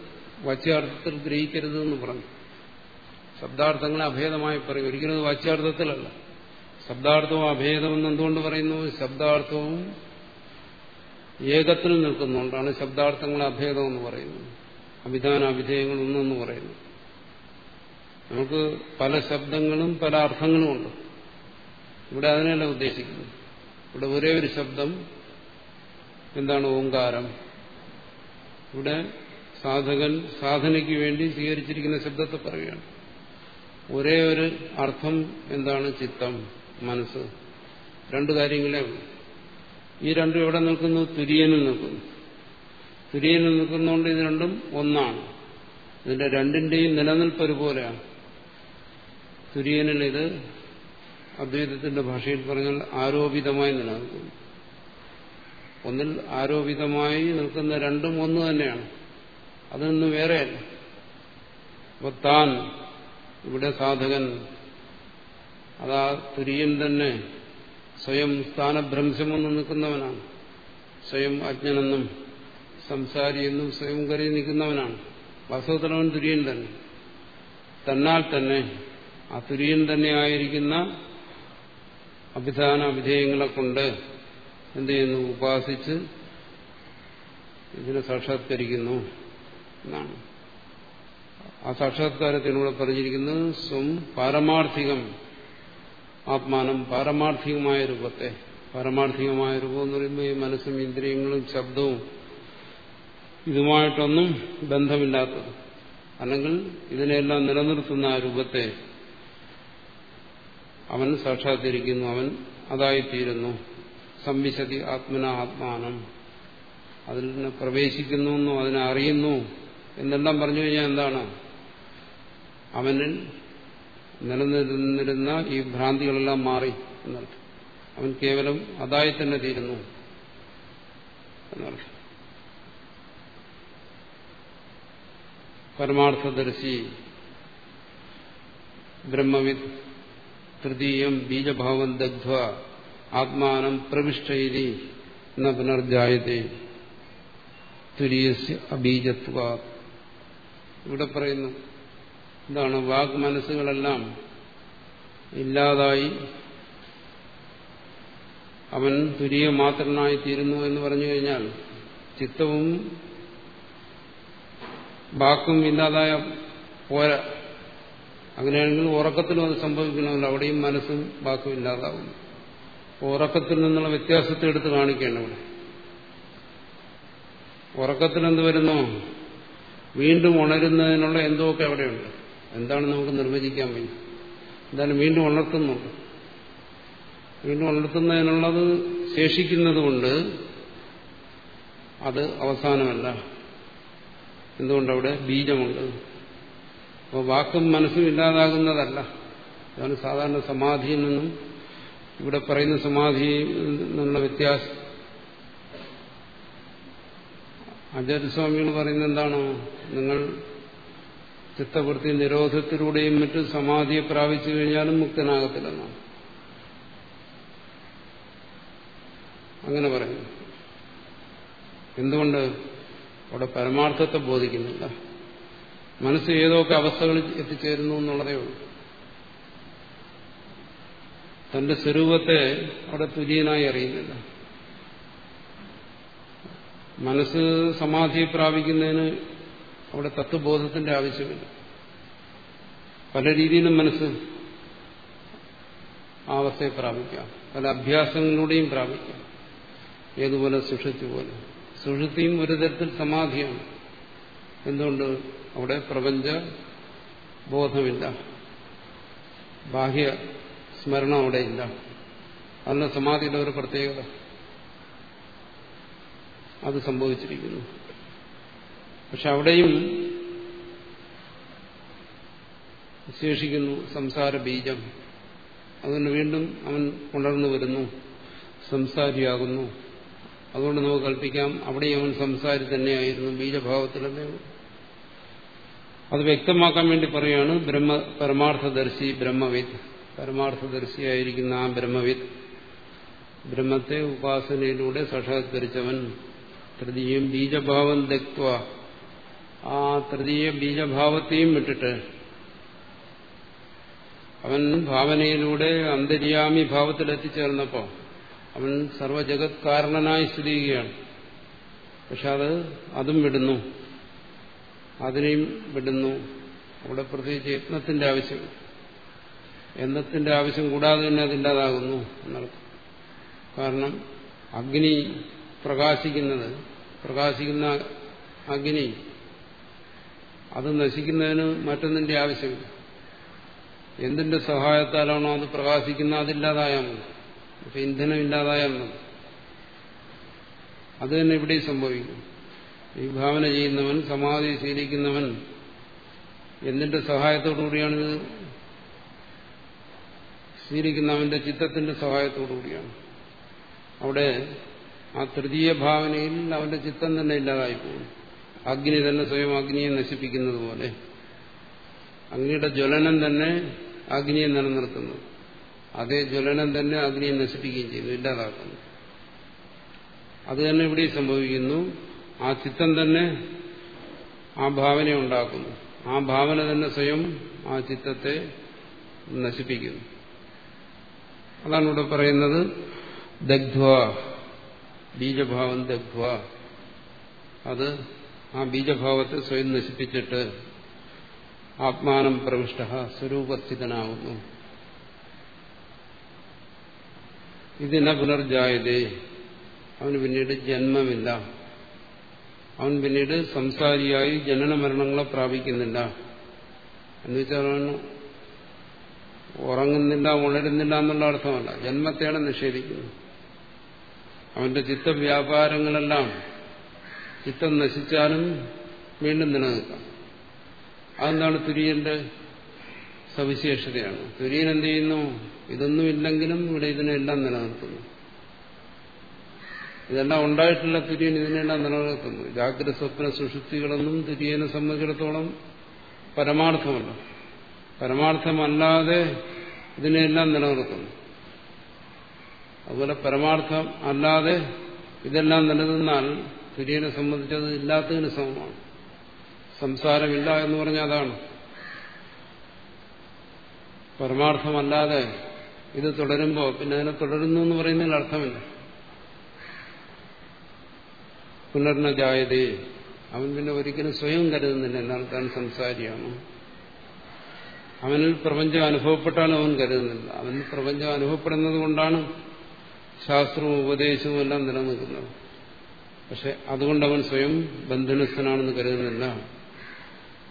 വാച്യാർത്ഥത്തിൽ ഗ്രഹിക്കരുത് എന്ന് പറഞ്ഞു. ശബ്ദാർത്ഥങ്ങളെ അഭേദമായി പറയും. ഒരിക്കലും വാച്യാർത്ഥത്തിലല്ല. ശബ്ദാർത്ഥവും അഭേദമെന്ന് എന്തുകൊണ്ട് പറയുന്നു? ശബ്ദാർത്ഥവും ഏകത്തിൽ നിൽക്കുന്നുകൊണ്ടാണ് ശബ്ദാർത്ഥങ്ങളെ അഭേദം എന്ന് പറയുന്നത്. അഭിധാന അഭിധേയങ്ങൾ ഒന്നെന്ന് പറയുന്നു നമുക്ക് പല ശബ്ദങ്ങളും പല അർത്ഥങ്ങളും ഉണ്ട്. ഇവിടെ അതിനല്ല ഉദ്ദേശിക്കുന്നത്. ഇവിടെ ഒരേ ഒരു ശബ്ദം എന്താണ് ഓങ്കാരം. ഇവിടെ സാധകൻ സാധനയ്ക്ക് വേണ്ടി സ്വീകരിച്ചിരിക്കുന്ന ശബ്ദത്തെ പറയുകയാണ്. ഒരേ ഒരു അർത്ഥം എന്താണ് ചിത്തം മനസ്സ്. രണ്ടു കാര്യങ്ങളേ ഉള്ളൂ. ഈ രണ്ടും എവിടെ നിൽക്കുന്നു? തുര്യനിൽ നിൽക്കുന്നു. തുര്യനിൽ നിൽക്കുന്നതുകൊണ്ട് ഇത് രണ്ടും ഒന്നാണ്. ഇതിന്റെ രണ്ടിന്റെയും നിലനിൽപ്പ് ഒരുപോലെയാണ് തുര്യനിൽ ഇത് അദ്വൈതത്തിന്റെ ഭാഷയിൽ പറഞ്ഞാൽ ആരോപിതമായി നിലനിൽക്കുന്നു. ഒന്നിൽ ആരോപിതമായി നിൽക്കുന്ന രണ്ടും ഒന്ന് തന്നെയാണ്. അതിൽ വേറെയല്ല. അപ്പൊ താൻ ഇവിടെ സാധകൻ അതാ തുര്യൻ തന്നെ സ്വയം സ്ഥാനഭ്രംശമെന്ന് നിൽക്കുന്നവനാണ്. സ്വയം അജ്ഞനെന്നും സംസാരിയെന്നും സ്വയം കരുതി നിൽക്കുന്നവനാണ്. വാസ്തവത്തിലവൻ തുര്യൻ തന്നെ. തന്നാൽ തന്നെ ആ തുര്യൻ തന്നെയായിരിക്കുന്ന അഭിധാന അഭിധേയങ്ങളെ കൊണ്ട് എന്ത് ചെയ്യുന്നു? ഉപാസിച്ച് ഇതിനെ സാക്ഷാത്കരിക്കുന്നു എന്നാണ്. ആ സാക്ഷാത്കാരത്തിനൂടെ പറഞ്ഞിരിക്കുന്നത് സ്വം പാരമാർത്ഥികം ആത്മാനം പാരമാർത്ഥികമായ രൂപത്തെ പാരമാർത്ഥികമായ രൂപം എന്ന് പറയുമ്പോൾ ഈ മനസ്സും ഇന്ദ്രിയങ്ങളും ശബ്ദവും ഇതുമായിട്ടൊന്നും ബന്ധമില്ലാത്തത്. അല്ലെങ്കിൽ ഇതിനെല്ലാം നിലനിർത്തുന്ന ആ രൂപത്തെ അവൻ സാക്ഷാത്കരിക്കുന്നു അവൻ അതായിത്തീരുന്നു. സംവിശതി ആത്മന ആത്മാനം. അതിൽ നിന്ന് പ്രവേശിക്കുന്നു എന്നും അതിനെ അറിയുന്നു എന്നെല്ലാം പറഞ്ഞു കഴിഞ്ഞാൽ എന്താണ്? അവനിൽ നിലനിന്നിരുന്ന ഈ ഭ്രാന്തികളെല്ലാം മാറി എന്നർത്ഥം. അവൻ കേവലം അതായി തന്നെ തീരുന്നു എന്നർത്ഥം. പരമാർത്ഥദർശി ബ്രഹ്മവിദ് തൃതീയം ബീജഭാവം ദഗ്ധ്വ ആത്മാനം പ്രവിഷ്ടയിരി എന്ന പുനർജായത്തെ തുരിയസ് അബീജത്വ. ഇവിടെ പറയുന്നു എന്താണ് വാഗ് മനസ്സുകളെല്ലാം ഇല്ലാതായി അവൻ തുരിയ മാത്രനായി തീരുന്നു എന്ന് പറഞ്ഞു കഴിഞ്ഞാൽ ചിത്തവും വാക്കും ഇല്ലാതായ പോരാ. അങ്ങനെയാണെങ്കിൽ ഉറക്കത്തിലും അത് സംഭവിക്കണമല്ലോ അവിടെയും മനസ്സും വാക്കും ഇല്ലാതാവും. ഉറക്കത്തിൽ നിന്നുള്ള വ്യത്യാസത്തെ എടുത്ത് കാണിക്കുകയാണ് ഇവിടെ. ഉറക്കത്തിൽ എന്ത് വരുന്നു? വീണ്ടും ഉണരുന്നതിനുള്ള എന്തോ ഒക്കെ അവിടെയുണ്ട്? എന്താണ് നമുക്ക് നിർവചിക്കാൻ വേണ്ടി എന്തായാലും വീണ്ടും ഉണർത്തുന്നുണ്ട് വീണ്ടും ഉണർത്തുന്നതിനുള്ളത് ശേഷിക്കുന്നതുകൊണ്ട് അത് അവസാനമല്ല. എന്തുകൊണ്ടവിടെ? ബീജമുണ്ട്. അപ്പോൾ വാക്കും മനസ്സും ഇല്ലാതാകുന്നതല്ല. അതാണ് സാധാരണ സമാധിയിൽ നിന്നും ഇവിടെ പറയുന്ന സമാധി നിന്നുള്ള വ്യത്യാസം. ആചാര്യസ്വാമികൾ പറയുന്നത് എന്താണ് നിങ്ങൾ ചിത്തവൃത്തി നിരോധത്തിലൂടെയും മറ്റും സമാധിയെ പ്രാപിച്ചു കഴിഞ്ഞാലും മുക്തനാകത്തില്ലെന്നാണ്. അങ്ങനെ പറയുന്നു. എന്തുകൊണ്ട് അവിടെ പരമാർത്ഥത്തെ ബോധിക്കുന്നില്ല? മനസ്സ് ഏതൊക്കെ അവസ്ഥകളിൽ എത്തിച്ചേരുന്നു എന്നുള്ളതേ ഉള്ളൂ. തന്റെ സ്വരൂപത്തെ അവിടെ തുല്യനായി അറിയുന്നില്ല. മനസ്സ് സമാധി പ്രാപിക്കുന്നതിന് അവിടെ തത്വബോധത്തിന്റെ ആവശ്യമില്ല പല രീതിയിലും മനസ്സ് ആ അവസ്ഥയെ പ്രാപിക്കാം. പല അഭ്യാസങ്ങളിലൂടെയും പ്രാപിക്കാം. ഏതുപോലെ സുഷുതി പോലെ. സുഷുതിയും ഒരു തരത്തിൽ സമാധിയാണ്. എന്തുകൊണ്ട്? അവിടെ പ്രപഞ്ച ബോധമില്ല. ബാഹ്യ സ്മരണം അവിടെ ഇല്ല. അന്ന് സമാധിയുടെ ഒരു പ്രത്യേകത. അത് സംഭവിച്ചിരിക്കുന്നു. പക്ഷെ അവിടെയും ശേഷിക്കുന്നു സംസാര ബീജം. അതുകൊണ്ട് വീണ്ടും അവൻ ഉണർന്നു വരുന്നു സംസാരിയാകുന്നു. അതുകൊണ്ട് നമുക്ക് കൽപ്പിക്കാം അവിടെയും അവൻ സംസാരി തന്നെയായിരുന്നു ബീജഭാവത്തിലല്ലേ അത് വ്യക്തമാക്കാൻ വേണ്ടി പറയാണ് ബ്രഹ്മ പരമാർത്ഥദർശി ബ്രഹ്മവിത്ത് പരമാർത്ഥദർശിയായിരിക്കുന്ന ആ ബ്രഹ്മവിത്ത് ബ്രഹ്മത്തെ ഉപാസനയിലൂടെ സാക്ഷാത്കരിച്ചവൻ. തൃതീയം ബീജഭാവം ദക്വ ആ തൃതീയ ബീജഭാവത്തെയും വിട്ടിട്ട് അവൻ ഭാവനയിലൂടെ അന്തര്യാമി ഭാവത്തിൽ എത്തിച്ചേർന്നപ്പോൾ അവൻ സർവജഗത് കാരണനായി സ്ഥിതി ചെയ്യുകയാണ് പക്ഷെ അത് അതും വിടുന്നു. അതിനെയും വിടുന്നു. അവിടെ പ്രത്യേകിച്ച് യത്നത്തിന്റെ ആവശ്യം. യത്നത്തിന്റെ ആവശ്യം കൂടാതെ തന്നെ അതില്ലാതാകുന്നു എന്നർത്ഥം. കാരണം അഗ്നി പ്രകാശിക്കുന്നത് പ്രകാശിക്കുന്ന അഗ്നി അത് നശിക്കുന്നതിന് മറ്റൊന്നിന്റെ ആവശ്യമില്ല. എന്തിന്റെ സഹായത്താലാണോ അത് പ്രകാശിക്കുന്ന അതില്ലാതായാൽ മതി. ഇപ്പൊ ഇന്ധനം ഇല്ലാതായാൽ മതി. അത് തന്നെ ഇവിടെ സംഭവിക്കും. ഈ ഭാവന ചെയ്യുന്നവൻ സമാധി ശീലിക്കുന്നവൻ എന്തിന്റെ സഹായത്തോടുകൂടിയാണ് ശീലിക്കുന്നവന്റെ ചിത്തത്തിന്റെ സഹായത്തോടുകൂടിയാണ്. അവിടെ ആ തൃതീയ ഭാവനയിൽ അവന്റെ ചിത്തം തന്നെ ഇല്ലാതായി പോകും അഗ്നി തന്നെ സ്വയം അഗ്നിയെ നശിപ്പിക്കുന്നത് പോലെ. അഗ്നിയുടെ ജ്വലനം തന്നെ അഗ്നിയെ നിലനിർത്തുന്നു. അതേ ജ്വലനം തന്നെ അഗ്നിയെ നശിപ്പിക്കുകയും ചെയ്യുന്നു ഇല്ലാതാക്കുന്നു. അത് തന്നെ ഇവിടെ സംഭവിക്കുന്നു. ആ ചിത്തം തന്നെ ആ ഭാവന ഉണ്ടാക്കുന്നു. ആ ഭാവന തന്നെ സ്വയം ആ ചിത്തത്തെ നശിപ്പിക്കുന്നു. അതാണ് ഇവിടെ പറയുന്നത് ദഗ്ധ്വ ബീജഭാവം ദഗ്ധ്വ. അത് ആ ബീജഭാവത്തെ സ്വയം നശിപ്പിച്ചിട്ട് ആത്മാനം പ്രവിഷ്ട സ്വരൂപസ്ഥിതനാവുന്നു ഇതിന പുനർജായതേ. അവന് പിന്നീട് ജന്മമില്ല. അവൻ പിന്നീട് സംസാരിയായി ജനന മരണങ്ങളെ പ്രാപിക്കുന്നില്ല. എന്നുവെച്ചാൽ അവൻ ഉറങ്ങുന്നില്ല ഉണരുന്നില്ല എന്നുള്ള അർത്ഥമല്ല. ജന്മത്തെയാണ് നിഷേധിക്കുന്നത്. അവന്റെ ചിത്തവ്യാപാരങ്ങളെല്ലാം ചിത്തം നശിച്ചാലും വീണ്ടും നിലനിൽക്കാം. അതെന്താണ് തുര്യന്റെ സവിശേഷതയാണ്? തുര്യൻ എന്ത് ചെയ്യുന്നു? ഇതൊന്നുമില്ലെങ്കിലും ഇവിടെ ഇതിനെല്ലാം നിലനിർത്തുന്നു ഇതെല്ലാം ഉണ്ടായിട്ടുള്ള തുര്യൻ ഇതിനെല്ലാം നിലനിർത്തുന്നു ജാഗ്രത സ്വപ്ന സുഷുപ്തികളൊന്നും തുര്യനെ സംബന്ധിച്ചിടത്തോളം പരമാർത്ഥമല്ല. പരമാർത്ഥമല്ലാതെ ഇതിനെല്ലാം നിലനിർത്തുന്നു അതുപോലെ പരമാർത്ഥം അല്ലാതെ ഇതെല്ലാം നിലനിന്നാൽ തുര്യനെ സംബന്ധിച്ചത് ഇല്ലാത്തതിന് സമമാണ്. സംസാരമില്ല എന്ന് പറഞ്ഞാൽ അതാണ്. പരമാർത്ഥമല്ലാതെ ഇത് തുടരുമ്പോൾ പിന്നെ അതിനെ തുടരുന്നു എന്ന് പറയുന്നതിൽ അർത്ഥമില്ല. പുനർന ജായതേ അവൻ പിന്നെ ഒരിക്കലും സ്വയം കരുതുന്നില്ല. എന്നാൽ താൻ സംസാരിയാണ്. അവനിൽ പ്രപഞ്ചം അനുഭവപ്പെട്ടാലും അവൻ കരുതുന്നില്ല. അവനിൽ പ്രപഞ്ചം അനുഭവപ്പെടുന്നത് കൊണ്ടാണ് ശാസ്ത്രവും ഉപദേശവും എല്ലാം നിലനിൽക്കുന്നത്. പക്ഷെ അതുകൊണ്ട് അവൻ സ്വയം ബന്ധനസ്ഥനാണെന്ന് കരുതുന്നില്ല.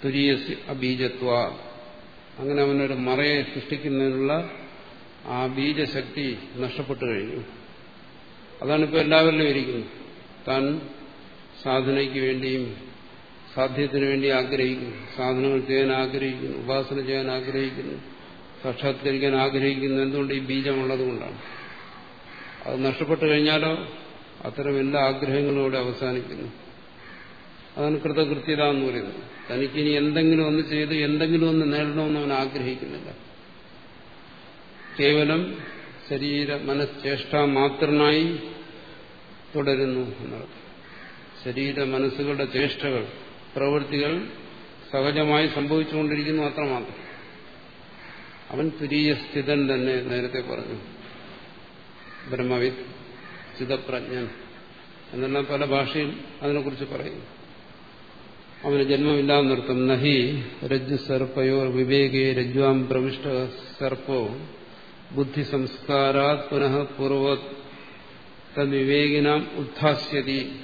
തുരീയസ് അബീജത്വ. അങ്ങനെ അവനൊരു മറയെ സൃഷ്ടിക്കുന്നതിനുള്ള ആ ബീജശക്തി നഷ്ടപ്പെട്ടു കഴിഞ്ഞു. അതാണിപ്പോൾ എല്ലാവരിലും ഇരിക്കുന്നത് താൻ സാധനയ്ക്ക് വേണ്ടിയും സാധ്യത്തിന് വേണ്ടി ആഗ്രഹിക്കുന്നു. സാധനങ്ങൾ ചെയ്യാൻ ആഗ്രഹിക്കുന്നു. ഉപാസന ചെയ്യാൻ ആഗ്രഹിക്കുന്നു. സാക്ഷാത്കരിക്കാൻ ആഗ്രഹിക്കുന്നു. എന്തുകൊണ്ട് ഈ ബീജമുള്ളത് കൊണ്ടാണ്? അത് നഷ്ടപ്പെട്ടു കഴിഞ്ഞാലോ? അത്തരം എല്ലാ ആഗ്രഹങ്ങളും ഇവിടെ അവസാനിക്കുന്നു. അതാണ് കൃതകൃത്യത എന്ന് പറയുന്നത്. തനിക്കിനി എന്തെങ്കിലും ഒന്ന് ചെയ്ത് എന്തെങ്കിലും ഒന്ന് നേടണമെന്ന് അവൻ ആഗ്രഹിക്കുന്നില്ല. കേവലം ശരീര മനഃചേഷ്ട മാത്രമായി തുടരുന്നു എന്നർത്ഥം. ശരീര മനസ്സുകളുടെ ചേഷ്ടകൾ പ്രവൃത്തികൾ സഹജമായി സംഭവിച്ചുകൊണ്ടിരിക്കുന്നു അത്രമാത്രം അവൻ തുരീയ സ്ഥിതൻ തന്നെ നേരത്തെ പറഞ്ഞു. ബ്രഹ്മവിദ് ചിതപ്രജ്ഞൻ എന്നെല്ലാം പല ഭാഷയിൽ അതിനെക്കുറിച്ച് പറയുന്നു. അവന് ജന്മമില്ലാന്നർത്ഥം നഹി രജ്ജു സർപ്പയോ വിവേകേ രജ്വാം പ്രവിഷ്ട സർപ്പോ ബുദ്ധി സംസ്കാരാത് പുനഃ പൂർവ തദ്വിവേകിനാം ഉദ്ധാസ്യതി.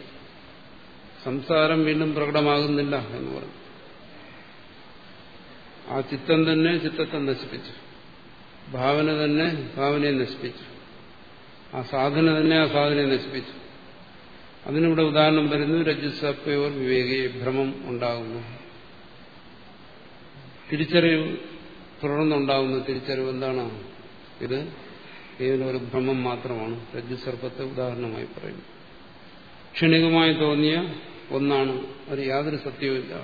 സംസാരം വീണ്ടും പ്രകടമാകുന്നില്ല എന്ന് പറഞ്ഞു. ആ ചിത്തം തന്നെ ചിത്തത്തെ നശിപ്പിച്ചു. ഭാവന തന്നെ ഭാവനയെ നശിപ്പിച്ചു. ആ സാധന തന്നെ ആ സാധനയെ നശിപ്പിച്ചു. അതിനിവിടെ ഉദാഹരണം വരുന്നു രജസപ്പയോർ വിവേകി ഭ്രമം ഉണ്ടാകുന്നു. തിരിച്ചറിവ് തുടർന്നുണ്ടാകുന്ന തിരിച്ചറിവ് എന്താണ്? ഇത് കേവലം ഒരു ഭ്രമം മാത്രമാണ്. രജ്ജുസർപ്പത്തെ ഉദാഹരണമായി പറയുന്നു. ക്ഷണികമായി തോന്നിയ ഒന്നാണ്. അത് യാതൊരു സത്യവുമില്ല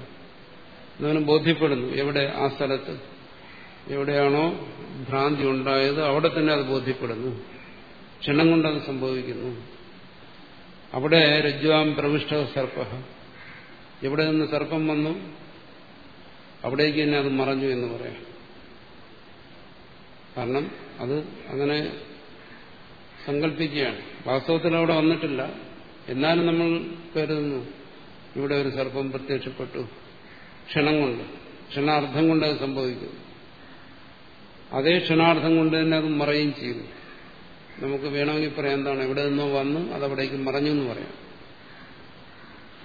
എന്നവന് ബോധ്യപ്പെടുന്നു എവിടെ? ആ സ്ഥലത്ത്. എവിടെയാണോ ഭ്രാന്തി ഉണ്ടായത് അവിടെ തന്നെ അത് ബോധ്യപ്പെടുന്നു. ക്ഷണം കൊണ്ടത് സംഭവിക്കുന്നു. അവിടെ രജ്വാം പ്രവിഷ്ട സർപ്പ. എവിടെ നിന്ന് സർപ്പം വന്നു? അവിടേക്ക് തന്നെ അത് മറഞ്ഞു എന്ന് പറയാം. കാരണം അത് അങ്ങനെ സങ്കല്പിക്കുകയാണ്. വാസ്തവത്തിൽ അവിടെ വന്നിട്ടില്ല. എന്നാലും നമ്മൾ കരുതുന്നു. ഇവിടെ ഒരു സർപ്പം പ്രത്യക്ഷപ്പെട്ടു. ക്ഷണം കൊണ്ട് ക്ഷണാർത്ഥം കൊണ്ട് അത് സംഭവിക്കുന്നു. അതേ ക്ഷണാർത്ഥം കൊണ്ട് തന്നെ അത് മറയും ചെയ്യുന്നു നമുക്ക് വേണമെങ്കിൽ പറയാം എന്താണ് എവിടെ നിന്നോ വന്നു അതവിടേക്ക് മറഞ്ഞു എന്ന് പറയാം.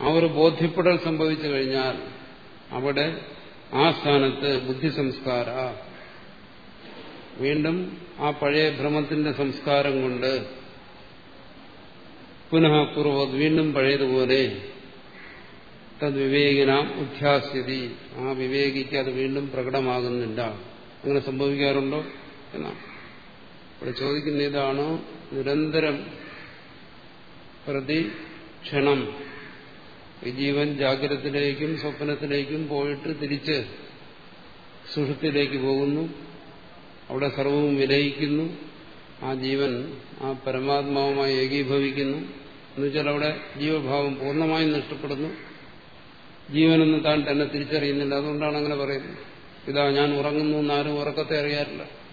ആ ഒരു ബോധ്യപ്പെടൽ സംഭവിച്ചു കഴിഞ്ഞാൽ അവിടെ ആ സ്ഥാനത്ത് ബുദ്ധി സംസ്കാര വീണ്ടും ആ പഴയ ഭ്രമത്തിന്റെ സംസ്കാരം കൊണ്ട് പുനഃ പൂർവ വീണ്ടും പഴയതുപോലെ തദ്വിവേകിനാം ഉദ്ധ്യാസ്ഥിതി ആ വിവേകിക്ക് അത് വീണ്ടും പ്രകടമാകുന്നില്ല. അങ്ങനെ സംഭവിക്കാറുണ്ടോ? എന്നാണ്. ഇവിടെ ചോദിക്കുന്ന ഇതാണ് നിരന്തരം പ്രതി ക്ഷണം ഈ ജീവൻ ജാഗ്രതത്തിലേക്കും സ്വപ്നത്തിലേക്കും പോയിട്ട് തിരിച്ച് സുഷുത്തിലേക്ക് പോകുന്നു. അവിടെ സർവവും വിലയിക്കുന്നു. ആ ജീവൻ ആ പരമാത്മാവുമായി ഏകീഭവിക്കുന്നു. എന്നുവെച്ചാൽ അവിടെ ജീവഭാവം പൂർണമായും നഷ്ടപ്പെടുന്നു. ജീവനൊന്നും താൻ തന്നെ തിരിച്ചറിയുന്നില്ല. അതുകൊണ്ടാണ് അങ്ങനെ പറയുന്നത്. ഇതാ ഞാൻ ഉറങ്ങുന്നു എന്നാരും ഉറക്കത്തെ അറിയാറില്ല.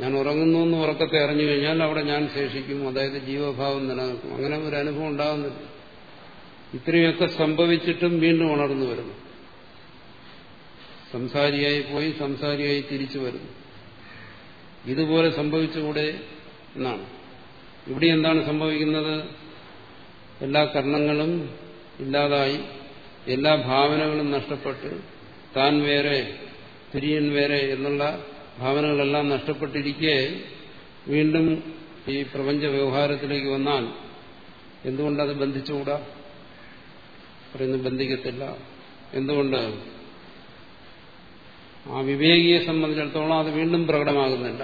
ഞാൻ ഉറങ്ങുന്നു എന്ന് ഉറക്കത്തെ അറിഞ്ഞു കഴിഞ്ഞാൽ അവിടെ ഞാൻ ശേഷിക്കും. അതായത് ജീവഭാവം നിലനിൽക്കും. അങ്ങനെ ഒരു അനുഭവം ഉണ്ടാകുന്നില്ല ഇത്രയൊക്കെ സംഭവിച്ചിട്ടും വീണ്ടും ഉണർന്നു വരുന്നു. സംസാരിയായി പോയി സംസാരിയായി തിരിച്ചു വരുന്നു. ഇതുപോലെ സംഭവിച്ചുകൂടെ എന്നാണ്. ഇവിടെ എന്താണ് സംഭവിക്കുന്നത്? എല്ലാ കർണങ്ങളും ഇല്ലാതായി എല്ലാ ഭാവനകളും നഷ്ടപ്പെട്ട് താൻ വേറെ തിരിയൻ വേറെ എന്നുള്ള ഭാവനകളെല്ലാം നഷ്ടപ്പെട്ടിരിക്കെ വീണ്ടും ഈ പ്രപഞ്ച വ്യവഹാരത്തിലേക്ക് വന്നാൽ എന്തുകൊണ്ടത് ബന്ധിച്ചുകൂടാ? പറയുന്നു ബന്ധിക്കത്തില്ല. എന്തുകൊണ്ട്? ആ വിവേകിയെ സംബന്ധിച്ചിടത്തോളം അത് വീണ്ടും പ്രകടമാകുന്നില്ല.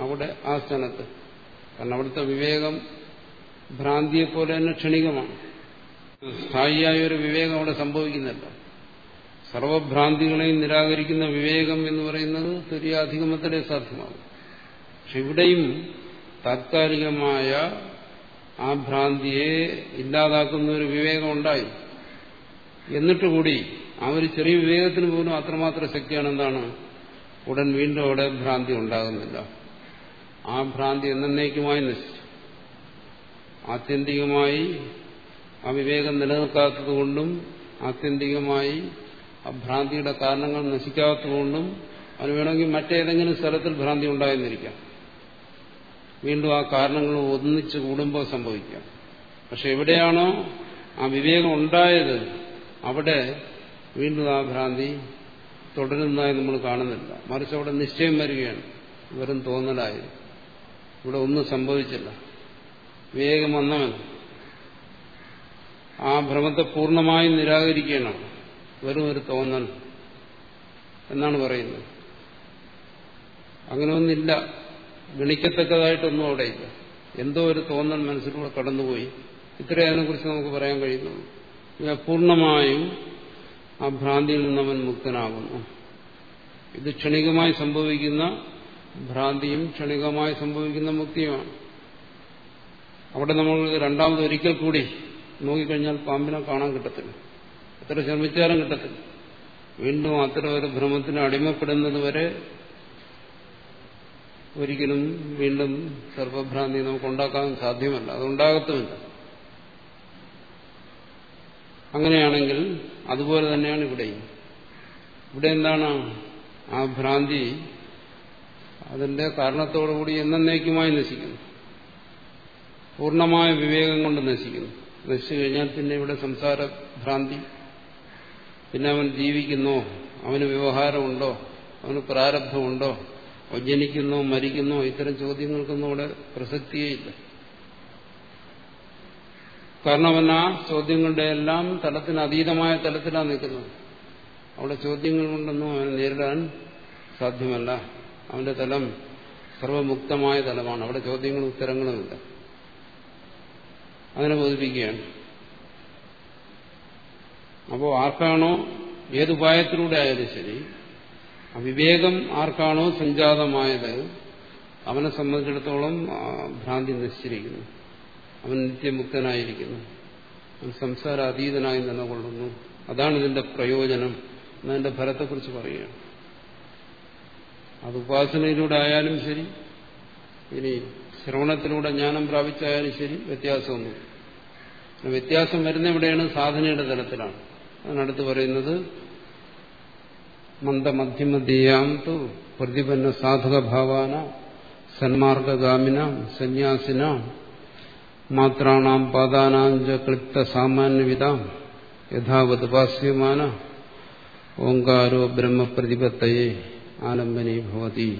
അവിടെ ആ സ്ഥാനത്ത്. കാരണം അവിടുത്തെ വിവേകം ഭ്രാന്തിയെ പോലെ തന്നെ ക്ഷണികമാണ്. സ്ഥായിയായ ഒരു വിവേകം അവിടെ സംഭവിക്കുന്നില്ല. സർവഭ്രാന്തികളെയും നിരാകരിക്കുന്ന വിവേകം എന്ന് പറയുന്നത് തുര്യാധിഗമത്തിലേ സാധ്യമാകും പക്ഷെ ഇവിടെയും താത്കാലികമായ ആ ഭ്രാന്തിയെ ഇല്ലാതാക്കുന്ന ഒരു വിവേകം ഉണ്ടായി. എന്നിട്ടുകൂടി ആ ഒരു ചെറിയ വിവേകത്തിന് പോലും അത്രമാത്രം ശക്തിയാണ് എന്താണ്? ഉടൻ വീണ്ടും അവിടെ ഭ്രാന്തി ഉണ്ടാകുന്നില്ല. ആ ഭ്രാന്തി എന്നേക്കുമായി നശിച്ചു. ആത്യന്തികമായി ആ വിവേകം നിലനിൽക്കാത്തതുകൊണ്ടും ആത്യന്തികമായി ആ ഭ്രാന്തിയുടെ കാരണങ്ങൾ നശിക്കാത്തതുകൊണ്ടും അതിന് വേണമെങ്കിൽ മറ്റേതെങ്കിലും സ്ഥലത്തിൽ ഭ്രാന്തി ഉണ്ടായെന്നിരിക്കാം. വീണ്ടും ആ കാരണങ്ങൾ ഒന്നിച്ച് കൂടുമ്പോൾ സംഭവിക്കാം. പക്ഷെ എവിടെയാണോ ആ വിവേകം ഉണ്ടായത് അവിടെ വീണ്ടും ആ ഭ്രാന്തി തുടരുന്നതായി നമ്മൾ കാണുന്നില്ല. മറിച്ച് അവിടെ നിശ്ചയം വരികയാണ്. വെറും തോന്നലായി. ഇവിടെ ഒന്നും സംഭവിച്ചില്ല. വിവേകം വന്നവൻ ആ ഭ്രമത്തെ പൂർണമായും നിരാകരിക്കണം വെറും ഒരു തോന്നൽ എന്നാണ് പറയുന്നത്. അങ്ങനെ ഒന്നില്ല ഗണിക്കത്തക്കതായിട്ടൊന്നും ഇല്ല എന്തോ ഒരു തോന്നൽ മനസ്സിലൂടെ കടന്നുപോയി. ഇത്രയും അതിനെക്കുറിച്ച് നമുക്ക് പറയാൻ കഴിയുന്നു പൂർണമായും ആ ഭ്രാന്തിയിൽ നിന്നവൻ മുക്തനാകുന്നു. ഇത് ക്ഷണികമായി സംഭവിക്കുന്ന ഭ്രാന്തിയും ക്ഷണികമായി സംഭവിക്കുന്ന മുക്തിയുമാണ്. അവിടെ നമ്മൾ രണ്ടാമത് ഒരിക്കൽ കൂടി നോക്കിക്കഴിഞ്ഞാൽ പാമ്പിനെ കാണാൻ കിട്ടത്തില്ല. എത്ര ശ്രമിച്ചാലും കിട്ടത്തില്ല. വീണ്ടും അത്ര ഒരു ഭ്രമത്തിന് അടിമപ്പെടുന്നത് വരെ ഒരിക്കലും വീണ്ടും സർവഭ്രാന്തി നമുക്ക് ഉണ്ടാക്കാൻ സാധ്യമല്ല. അതുണ്ടാകത്തുമില്ല. അങ്ങനെയാണെങ്കിൽ അതുപോലെ തന്നെയാണ് ഇവിടെയും. ഇവിടെ എന്താണ് ആ ഭ്രാന്തി അതിന്റെ കാരണത്തോടുകൂടി എന്നേക്കുമായി നശിക്കുന്നു. പൂർണമായ വിവേകം കൊണ്ട് നശിക്കുന്നു. നശിച്ചു കഴിഞ്ഞാൽ പിന്നെ ഇവിടെ സംസാര ഭ്രാന്തി പിന്നെ അവൻ ജീവിക്കുന്നോ. അവന് വ്യവഹാരമുണ്ടോ? അവന് പ്രാരബ്ധമുണ്ടോ? അവൻ ജനിക്കുന്നോ മരിക്കുന്നോ ഇത്തരം ചോദ്യങ്ങൾക്കൊന്നും അവിടെ പ്രസക്തിയേ ഇല്ല കാരണം അവൻ ആ ചോദ്യങ്ങളുടെ എല്ലാം തലത്തിന് അതീതമായ തലത്തിലാണ് നിൽക്കുന്നത്. അവിടെ ചോദ്യങ്ങൾ കൊണ്ടൊന്നും അവനെ നേരിടാൻ സാധ്യമല്ല. അവന്റെ തലം സർവമുക്തമായ തലമാണ്. അവിടെ ചോദ്യങ്ങളും ഉത്തരങ്ങളുമില്ല അതിനെ ബോധിപ്പിക്കുകയാണ്. അപ്പോൾ ആർക്കാണോ ഏതുപായത്തിലൂടെ ആയാലും ശരി അവിവേകം ആർക്കാണോ സംജാതമായത് അവനെ സംബന്ധിച്ചിടത്തോളം ഭ്രാന്തി നശിച്ചിരിക്കുന്നു അവൻ നിത്യമുക്തനായിരിക്കുന്നു. അവൻ സംസാര അതീതനായി നിലകൊള്ളുന്നു. അതാണ് ഇതിന്റെ പ്രയോജനം എന്നതിന്റെ ഫലത്തെക്കുറിച്ച് പറയുകയാണ്. അത് ഉപാസനയിലൂടെ ആയാലും ശരി ഇനി ശ്രവണത്തിലൂടെ ജ്ഞാനം പ്രാപിച്ചായാലും ശരി വ്യത്യാസമൊന്നും വ്യത്യാസം വരുന്ന എവിടെയാണ്? സാധനയുടെ തലത്തിലാണ്. അതിനടുത്ത് പറയുന്നത് മന്ദമധ്യമധ്യാം തു പ്രതിപന്ന സാധകഭാവാന സന്മാർഗഗാമിന സന്യാസിന മാത്രാണാം പാദാനാഞ്ച ക്ലിപ്ത സാമാന്യവിതാം യഥാവത് ഭാസ്യമാന ഓങ്കാരോ ബ്രഹ്മപ്രതിപത്തയെ ആലംബനീ ഭവതി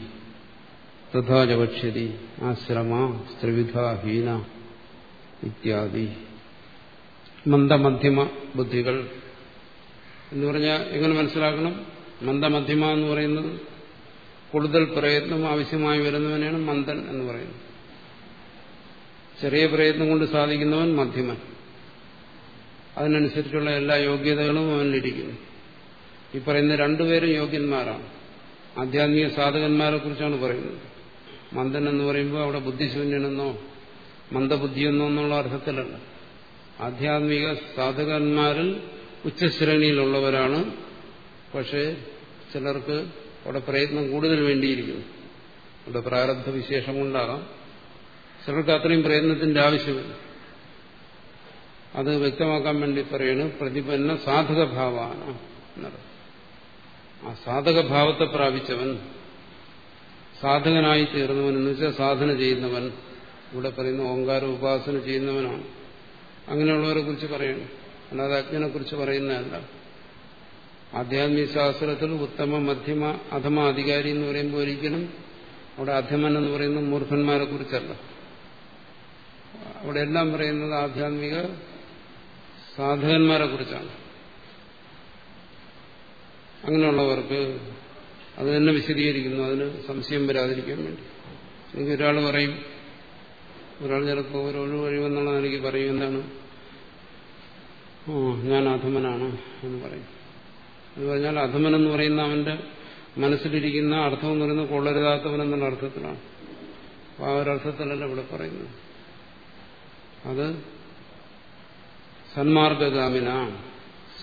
തഥാചപക്ഷ്യതി ആശ്രമ സ്ത്രിവിധാഹീന ഇത്യാദി. മന്ദമധ്യമ ബുദ്ധികൾ എന്ന് പറഞ്ഞാൽ എങ്ങനെ മനസ്സിലാക്കണം? മന്ദമധ്യമ എന്ന് പറയുന്നത് കൂടുതൽ പ്രയത്നം ആവശ്യമായി വരുന്നവനാണ് മന്ദൻ എന്ന് പറയുന്നത്. ചെറിയ പ്രയത്നം കൊണ്ട് സാധിക്കുന്നവൻ മധ്യമൻ. അതിനനുസരിച്ചുള്ള എല്ലാ യോഗ്യതകളും അവനിലിരിക്കുന്നു. ഈ പറയുന്ന രണ്ടുപേരും യോഗ്യന്മാരാണ്. ആധ്യാത്മിക സാധകന്മാരെ കുറിച്ചാണ് പറയുന്നത്. മന്ദൻ എന്ന് പറയുമ്പോൾ അവിടെ ബുദ്ധിശൂന്യനെന്നോ മന്ദബുദ്ധിയെന്നോ എന്നുള്ള അർത്ഥത്തിലല്ല. ആധ്യാത്മിക സാധകന്മാരിൽ ഉച്ചശ്രേണിയിലുള്ളവരാണ്. പക്ഷേ ചിലർക്ക് അവിടെ പ്രയത്നം കൂടുതൽ വേണ്ടിയിരിക്കുന്നു. അവിടെ പ്രാരബ്ധ വിശേഷം കൊണ്ടാകാം. ചിലർക്ക് അത്രയും പ്രയത്നത്തിന്റെ ആവശ്യമില്ല. അത് വ്യക്തമാക്കാൻ വേണ്ടി പറയാണ് പ്രതിപന്ന സാധകഭാവാണ് എന്നത് ആ സാധകഭാവത്തെ പ്രാപിച്ചവൻ സാധകനായി തീർന്നവൻ എന്ന് വെച്ചാൽ സാധന ചെയ്യുന്നവൻ ഇവിടെ പറയുന്ന ഓങ്കാര ഉപാസന ചെയ്യുന്നവനാണ്. അങ്ങനെയുള്ളവരെ കുറിച്ച് പറയണം. അല്ലാതെ അജ്ഞനെ കുറിച്ച് പറയുന്നതല്ല. ആധ്യാത്മിക ശാസ്ത്രത്തിൽ ഉത്തമ മധ്യമ അധമ അധികാരി എന്ന് പറയുമ്പോൾ ഒരിക്കലും അവിടെ അധമൻ എന്ന് പറയുന്നത് മൂർഖന്മാരെ കുറിച്ചല്ല. അവിടെ എല്ലാം പറയുന്നത് ആധ്യാത്മിക സാധകന്മാരെ കുറിച്ചാണ്. അങ്ങനെയുള്ളവർക്ക് അത് തന്നെ വിശദീകരിക്കുന്നു. അതിന് സംശയം വരാതിരിക്കാൻ വേണ്ടി. എനിക്ക് ഒരാൾ പറയും ഒരാൾ ചിലപ്പോൾ ഒരു ഒഴിവെന്നുള്ള എനിക്ക് പറയും എന്താണ്? ഓ ഞാൻ അധമനാണ് എന്ന് പറയും. എന്ന് പറഞ്ഞാൽ അധമൻ എന്ന് പറയുന്ന അവന്റെ മനസ്സിലിരിക്കുന്ന അർത്ഥം എന്ന് പറയുന്നത് കൊള്ളരുതാത്തവൻ എന്നുള്ള അർത്ഥത്തിലാണ് ആ ഒരർത്ഥത്തിലല്ല ഇവിടെ പറയുന്നത്. അത് സന്മാർഗഗാമിന.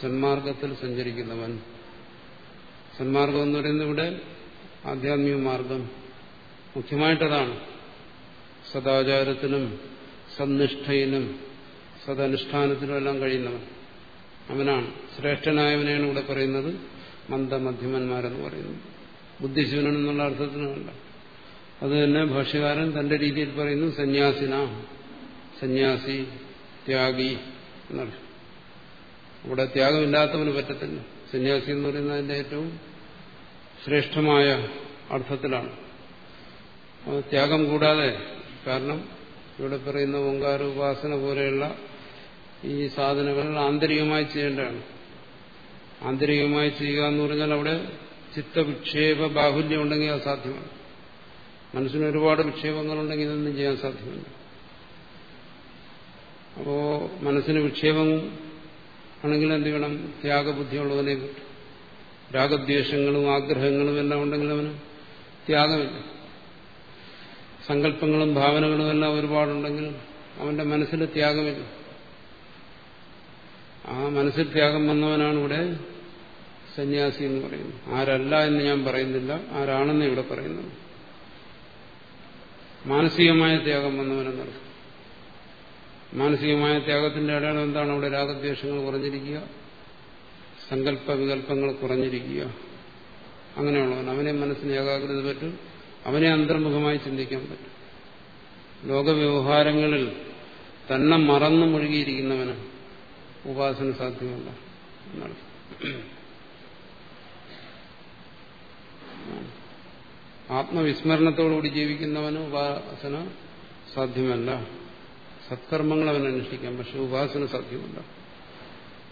സന്മാർഗത്തിൽ സഞ്ചരിക്കുന്നവൻ. സന്മാർഗം എന്ന് പറയുന്നത് ഇവിടെ ആധ്യാത്മിക മാർഗം. മുഖ്യമായിട്ടതാണ് സദാചാരത്തിനും സന്നിഷ്ഠയിലും സദനുഷ്ഠാനത്തിലും എല്ലാം കഴിയുന്നവൻ. അവനാണ്. ശ്രേഷ്ഠനായവനെയാണ് ഇവിടെ പറയുന്നത്. മന്ദമധ്യമന്മാരെന്ന് പറയുന്നത് ബുദ്ധിശൂനൻ എന്നുള്ള അർത്ഥത്തിനല്ല. അത് തന്നെ ഭാഷ്യകാരൻ തന്റെ രീതിയിൽ പറയുന്നു സന്യാസിന. സന്യാസി ത്യാഗി എന്നർത്ഥം ഇവിടെ ത്യാഗമില്ലാത്തവന് പറ്റത്തില്ല. സന്യാസി എന്ന് പറയുന്നത് അതിന്റെ ഏറ്റവും ശ്രേഷ്ഠമായ അർത്ഥത്തിലാണ്. ത്യാഗം കൂടാതെ കാരണം ഇവിടെ പറയുന്ന ഓങ്കാര ഉപാസന പോലെയുള്ള ഈ സാധനങ്ങൾ ആന്തരികമായി ചെയ്യേണ്ടതാണ്. ആന്തരികമായി ചെയ്യുക എന്ന് പറഞ്ഞാൽ അവിടെ ചിത്തവിക്ഷേപ ബാഹുല്യം ഉണ്ടെങ്കിൽ അത് സാധ്യമാണ്. മനസ്സിന് ഒരുപാട് വിക്ഷേപങ്ങളുണ്ടെങ്കിൽ ഇതൊന്നും ചെയ്യാൻ സാധ്യമല്ല. അപ്പോ മനസ്സിന് വിക്ഷേപം ആണെങ്കിൽ എന്ത് വേണം ത്യാഗബുദ്ധിയുള്ളവനെ രാഗദ്വേഷങ്ങളും ആഗ്രഹങ്ങളും എല്ലാം ഉണ്ടെങ്കിൽ അവന് ത്യാഗമില്ല. സങ്കല്പങ്ങളും ഭാവനകളും എല്ലാം ഒരുപാടുണ്ടെങ്കിൽ അവന്റെ മനസ്സിൽ ത്യാഗമില്ല. ആ മനസ്സിൽ ത്യാഗം വന്നവനാണ് ഇവിടെ സന്യാസി എന്ന് പറയുന്നത്. ആരല്ല എന്ന് ഞാൻ പറയുന്നില്ല. ആരാണെന്ന് ഇവിടെ പറയുന്നത് മാനസികമായ ത്യാഗം വന്നവനെന്നർത്ഥം. മാനസികമായ ത്യാഗത്തിന്റെ അടയാളം എന്താണ്? അവിടെ രാഗദ്വേഷങ്ങൾ കുറഞ്ഞിരിക്കുക സങ്കല്പ വികല്പങ്ങൾ കുറഞ്ഞിരിക്കുക. അങ്ങനെയുള്ളവൻ അവനെ മനസ്സിന് ഏകാഗ്രത പറ്റും അവനെ അന്തർമുഖമായി ചിന്തിക്കാൻ പറ്റും. ലോകവ്യവഹാരങ്ങളിൽ തന്നെ മറന്നു മുഴുകിയിരിക്കുന്നവന് ഉപാസന സാധ്യമല്ല. എന്നാണ്. ആത്മവിസ്മരണത്തോടുകൂടി ജീവിക്കുന്നവന് ഉപാസന സാധ്യമല്ല. സത്കർമ്മങ്ങൾ അവൻ അനുഷ്ഠിക്കാം പക്ഷെ ഉപാസന സാധ്യമല്ല.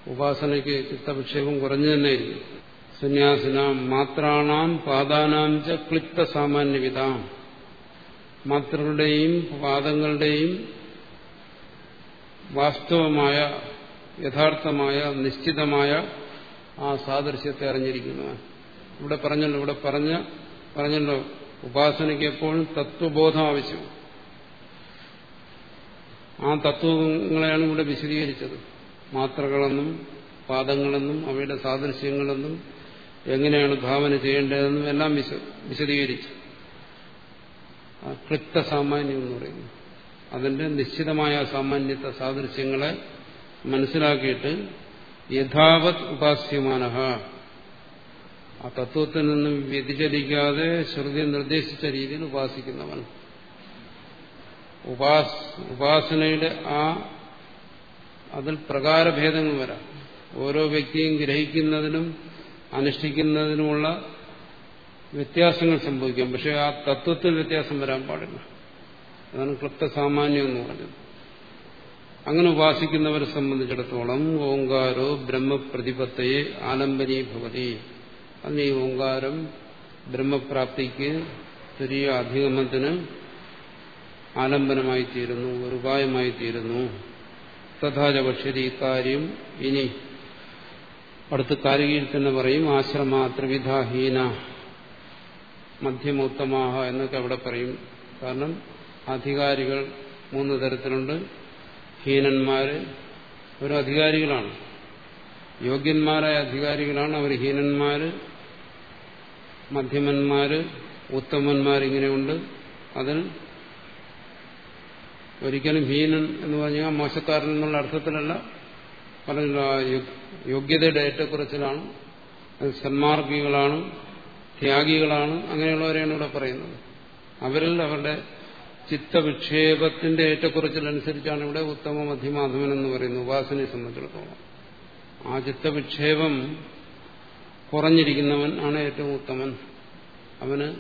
ഉപാസനയ്ക്ക് ചിത്തവിക്ഷേപം കുറഞ്ഞു തന്നെ സന്യാസിനാം മാത്രാണാം പാദാനാം ച ക്ലിപ്ത സാമാന്യവിധാം മാത്രകളുടെയും പാദങ്ങളുടെയും വാസ്തവമായ യഥാർത്ഥമായ നിശ്ചിതമായ ആ സാദൃശ്യത്തെ അറിഞ്ഞിരിക്കുന്നവൻ ഇവിടെ പറഞ്ഞല്ലോ ഇവിടെ പറഞ്ഞ പറഞ്ഞല്ലോ ഉപാസനയ്ക്ക് എപ്പോഴും തത്വബോധം ആവശ്യം. ആ തത്വങ്ങളെയാണ് ഇവിടെ വിശദീകരിച്ചത്. മാത്രകളെന്നും പാദങ്ങളെന്നും അവയുടെ സാദൃശ്യങ്ങളെന്നും എങ്ങനെയാണ് ഭാവന ചെയ്യേണ്ടതെന്നും എല്ലാം വിശദീകരിച്ചു. ക്ലിപ്ത സാമാന്യം എന്ന് പറയുന്നു. അതിന്റെ നിശ്ചിതമായ സാമാന്യത്തെ സാദൃശ്യങ്ങളെ മനസ്സിലാക്കിയിട്ട് യഥാവത് ഉപാസ്യമാന ആ തത്വത്തിൽ നിന്നും വ്യതിചലിക്കാതെ ശ്രുതി നിർദ്ദേശിച്ച രീതിയിൽ ഉപാസിക്കുന്നവൻ. ഉപാസ് ഉപാസനയുടെ ആ അതിൽ പ്രകാരഭേദങ്ങൾ വരാം. ഓരോ വ്യക്തിയും ഗ്രഹിക്കുന്നതിനും അനുഷ്ഠിക്കുന്നതിനുമുള്ള വ്യത്യാസങ്ങൾ സംഭവിക്കാം. പക്ഷെ ആ തത്വത്തിൽ വ്യത്യാസം വരാൻ പാടില്ല. അതാണ് ക്ലിപ്ത സാമാന്യം എന്ന് പറഞ്ഞത് അങ്ങനെ ഉപാസിക്കുന്നവരെ സംബന്ധിച്ചിടത്തോളം ഓങ്കാരോ ബ്രഹ്മപ്രതിപത്തയെ ആലംബനീ ഭവതി. അന്ന് ഈ ഓങ്കാരം ബ്രഹ്മപ്രാപ്തിക്ക് ചെറിയ അധിഗമത്തിന് ആലംബനമായി തീരുന്നു ഒരു ഉപായമായി തീരുന്നു തഥാച പക്ഷരി ഇക്കാര്യം ഇനി അടുത്ത കാരികയിൽ തന്നെ പറയും ആശ്രമ ത്രിവിധാഹീന മധ്യമോത്തമാഹ എന്നൊക്കെ അവിടെ പറയും. കാരണം അധികാരികൾ മൂന്ന് തരത്തിലുണ്ട്. ഹീനന്മാര് ഒരു അധികാരികളാണ്. യോഗ്യന്മാരായ അധികാരികളാണ് അവർ ഹീനന്മാര് മധ്യമന്മാര് ഉത്തമന്മാരിങ്ങനെയുണ്ട് അതിൽ ഒരിക്കലും ഹീനൻ എന്ന് പറഞ്ഞാൽ മോശക്കാരൻ എന്നുള്ള അർത്ഥത്തിലല്ല പറഞ്ഞല്ലോ യോഗ്യതയുടെ ഏറ്റക്കുറച്ചിലാണ് സന്മാർഗികളാണ് ത്യാഗികളാണ് അങ്ങനെയുള്ളവരെയാണ് ഇവിടെ പറയുന്നത്. അവരിൽ അവരുടെ ചിത്തവിക്ഷേപത്തിന്റെ ഏറ്റക്കുറച്ചിലനുസരിച്ചാണ് ഇവിടെ ഉത്തമ മധ്യമാധവൻ എന്ന് പറയുന്നത് ഉപാസനയെ സംബന്ധിച്ചിടത്തോളം. ആ ചിത്തവിക്ഷേപം കുറഞ്ഞിരിക്കുന്നവൻ ആണ് ഏറ്റവും ഉത്തമൻ. അവന്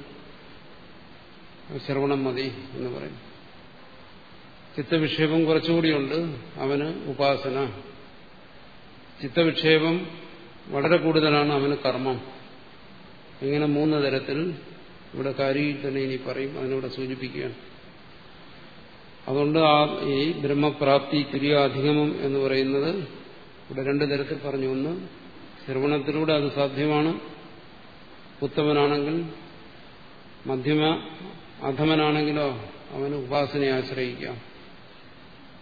ശ്രവണം മതി എന്ന് പറയും. ചിത്തവിക്ഷേപം കുറച്ചുകൂടിയുണ്ട്. അവന് ഉപാസന. ചിത്തവിക്ഷേപം വളരെ കൂടുതലാണ് അവന് കർമ്മം. ഇങ്ങനെ മൂന്ന് തരത്തിൽ ഇവിടെ കാര്യം തന്നെ ഇനി പറയും. അതിനിവിടെ സൂചിപ്പിക്കുകയാണ്. അതുകൊണ്ട് ആ ഈ ബ്രഹ്മപ്രാപ്തി തുര്യാധിഗമം എന്ന് പറയുന്നത് ഇവിടെ രണ്ടു തരത്തിൽ പറഞ്ഞു. ഒന്ന് ശ്രവണത്തിലൂടെ അത് സാധ്യമാണ്. ഉത്തമനാണെങ്കിൽ മധ്യമ അധമനാണെങ്കിലോ അവന് ഉപാസനയെ ആശ്രയിക്കാം.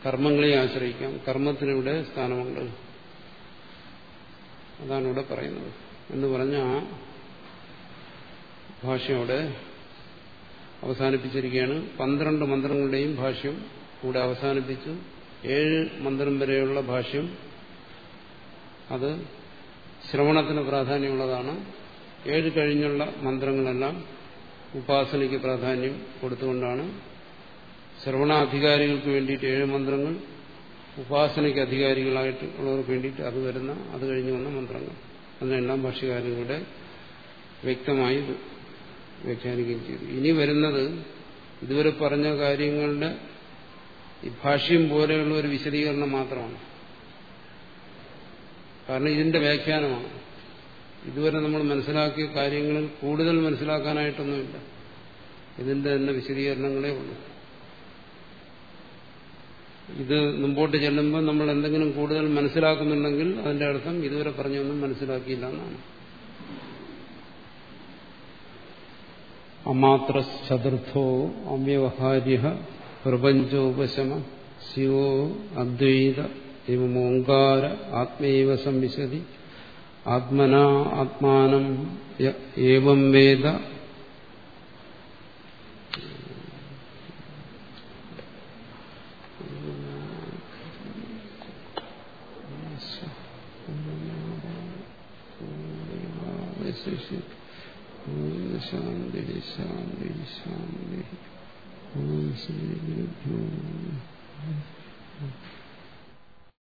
കർമ്മങ്ങളെ ആശ്രയിക്കാം. കർമ്മത്തിനിവിടെ സ്ഥാനമുണ്ട്. അതാണ് ഇവിടെ പറയുന്നത്. എന്ന് പറഞ്ഞ ഭാഷയോടെ അവസാനിപ്പിച്ചിരിക്കുകയാണ്. പന്ത്രണ്ട് മന്ത്രങ്ങളുടെയും ഭാഷ്യം കൂടെ അവസാനിപ്പിച്ചു. ഏഴ് മന്ത്രം വരെയുള്ള ഭാഷ്യം അത് ശ്രവണത്തിന് പ്രാധാന്യമുള്ളതാണ്. ഏഴ് കഴിഞ്ഞുള്ള മന്ത്രങ്ങളെല്ലാം ഉപാസനയ്ക്ക് പ്രാധാന്യം കൊടുത്തുകൊണ്ടാണ്. ശ്രവണാധികാരികൾക്ക് വേണ്ടിയിട്ട് ഏഴ് മന്ത്രങ്ങൾ ഉപാസനയ്ക്ക് അധികാരികളായിട്ട് ഉള്ളവർക്ക് വേണ്ടിയിട്ട് അത് വരുന്ന അത് കഴിഞ്ഞു വന്ന മന്ത്രങ്ങൾ. അതിനെല്ലാം ഭാഷ്യകാരികളുടെ വ്യക്തമായി വ്യാഖ്യാനിക്കുകയും ചെയ്തു. ഇനി വരുന്നത് ഇതുവരെ പറഞ്ഞ കാര്യങ്ങളുടെ ഈ ഭാഷ്യം പോലെയുള്ള ഒരു വിശദീകരണം മാത്രമാണ്. കാരണം ഇതിന്റെ വ്യാഖ്യാനമാണ്. ഇതുവരെ നമ്മൾ മനസ്സിലാക്കിയ കാര്യങ്ങൾ കൂടുതൽ മനസ്സിലാക്കാനായിട്ടൊന്നുമില്ല. ഇതിന്റെ തന്നെ വിശദീകരണങ്ങളേ ഉള്ളൂ. ഇത് മുമ്പോട്ട് ചെല്ലുമ്പോൾ നമ്മൾ എന്തെങ്കിലും കൂടുതൽ മനസ്സിലാക്കുന്നുണ്ടെങ്കിൽ അതിന്റെ അർത്ഥം ഇതുവരെ പറഞ്ഞൊന്നും മനസ്സിലാക്കിയില്ല എന്നാണ്. അമാത്ര ചതുർത്ഥോ അവ്യവഹാര്യ പ്രപഞ്ചോപശമ ശിവോ അദ്വൈത ഓങ്കാര ആത്മൈവ സംവിശതി ആത്മന ആത്മാനം ഏവം വേദ ഓം ശാന്തി ശാന്തി ശാന്തി ശ്രീ ഗുരുഭ്യോ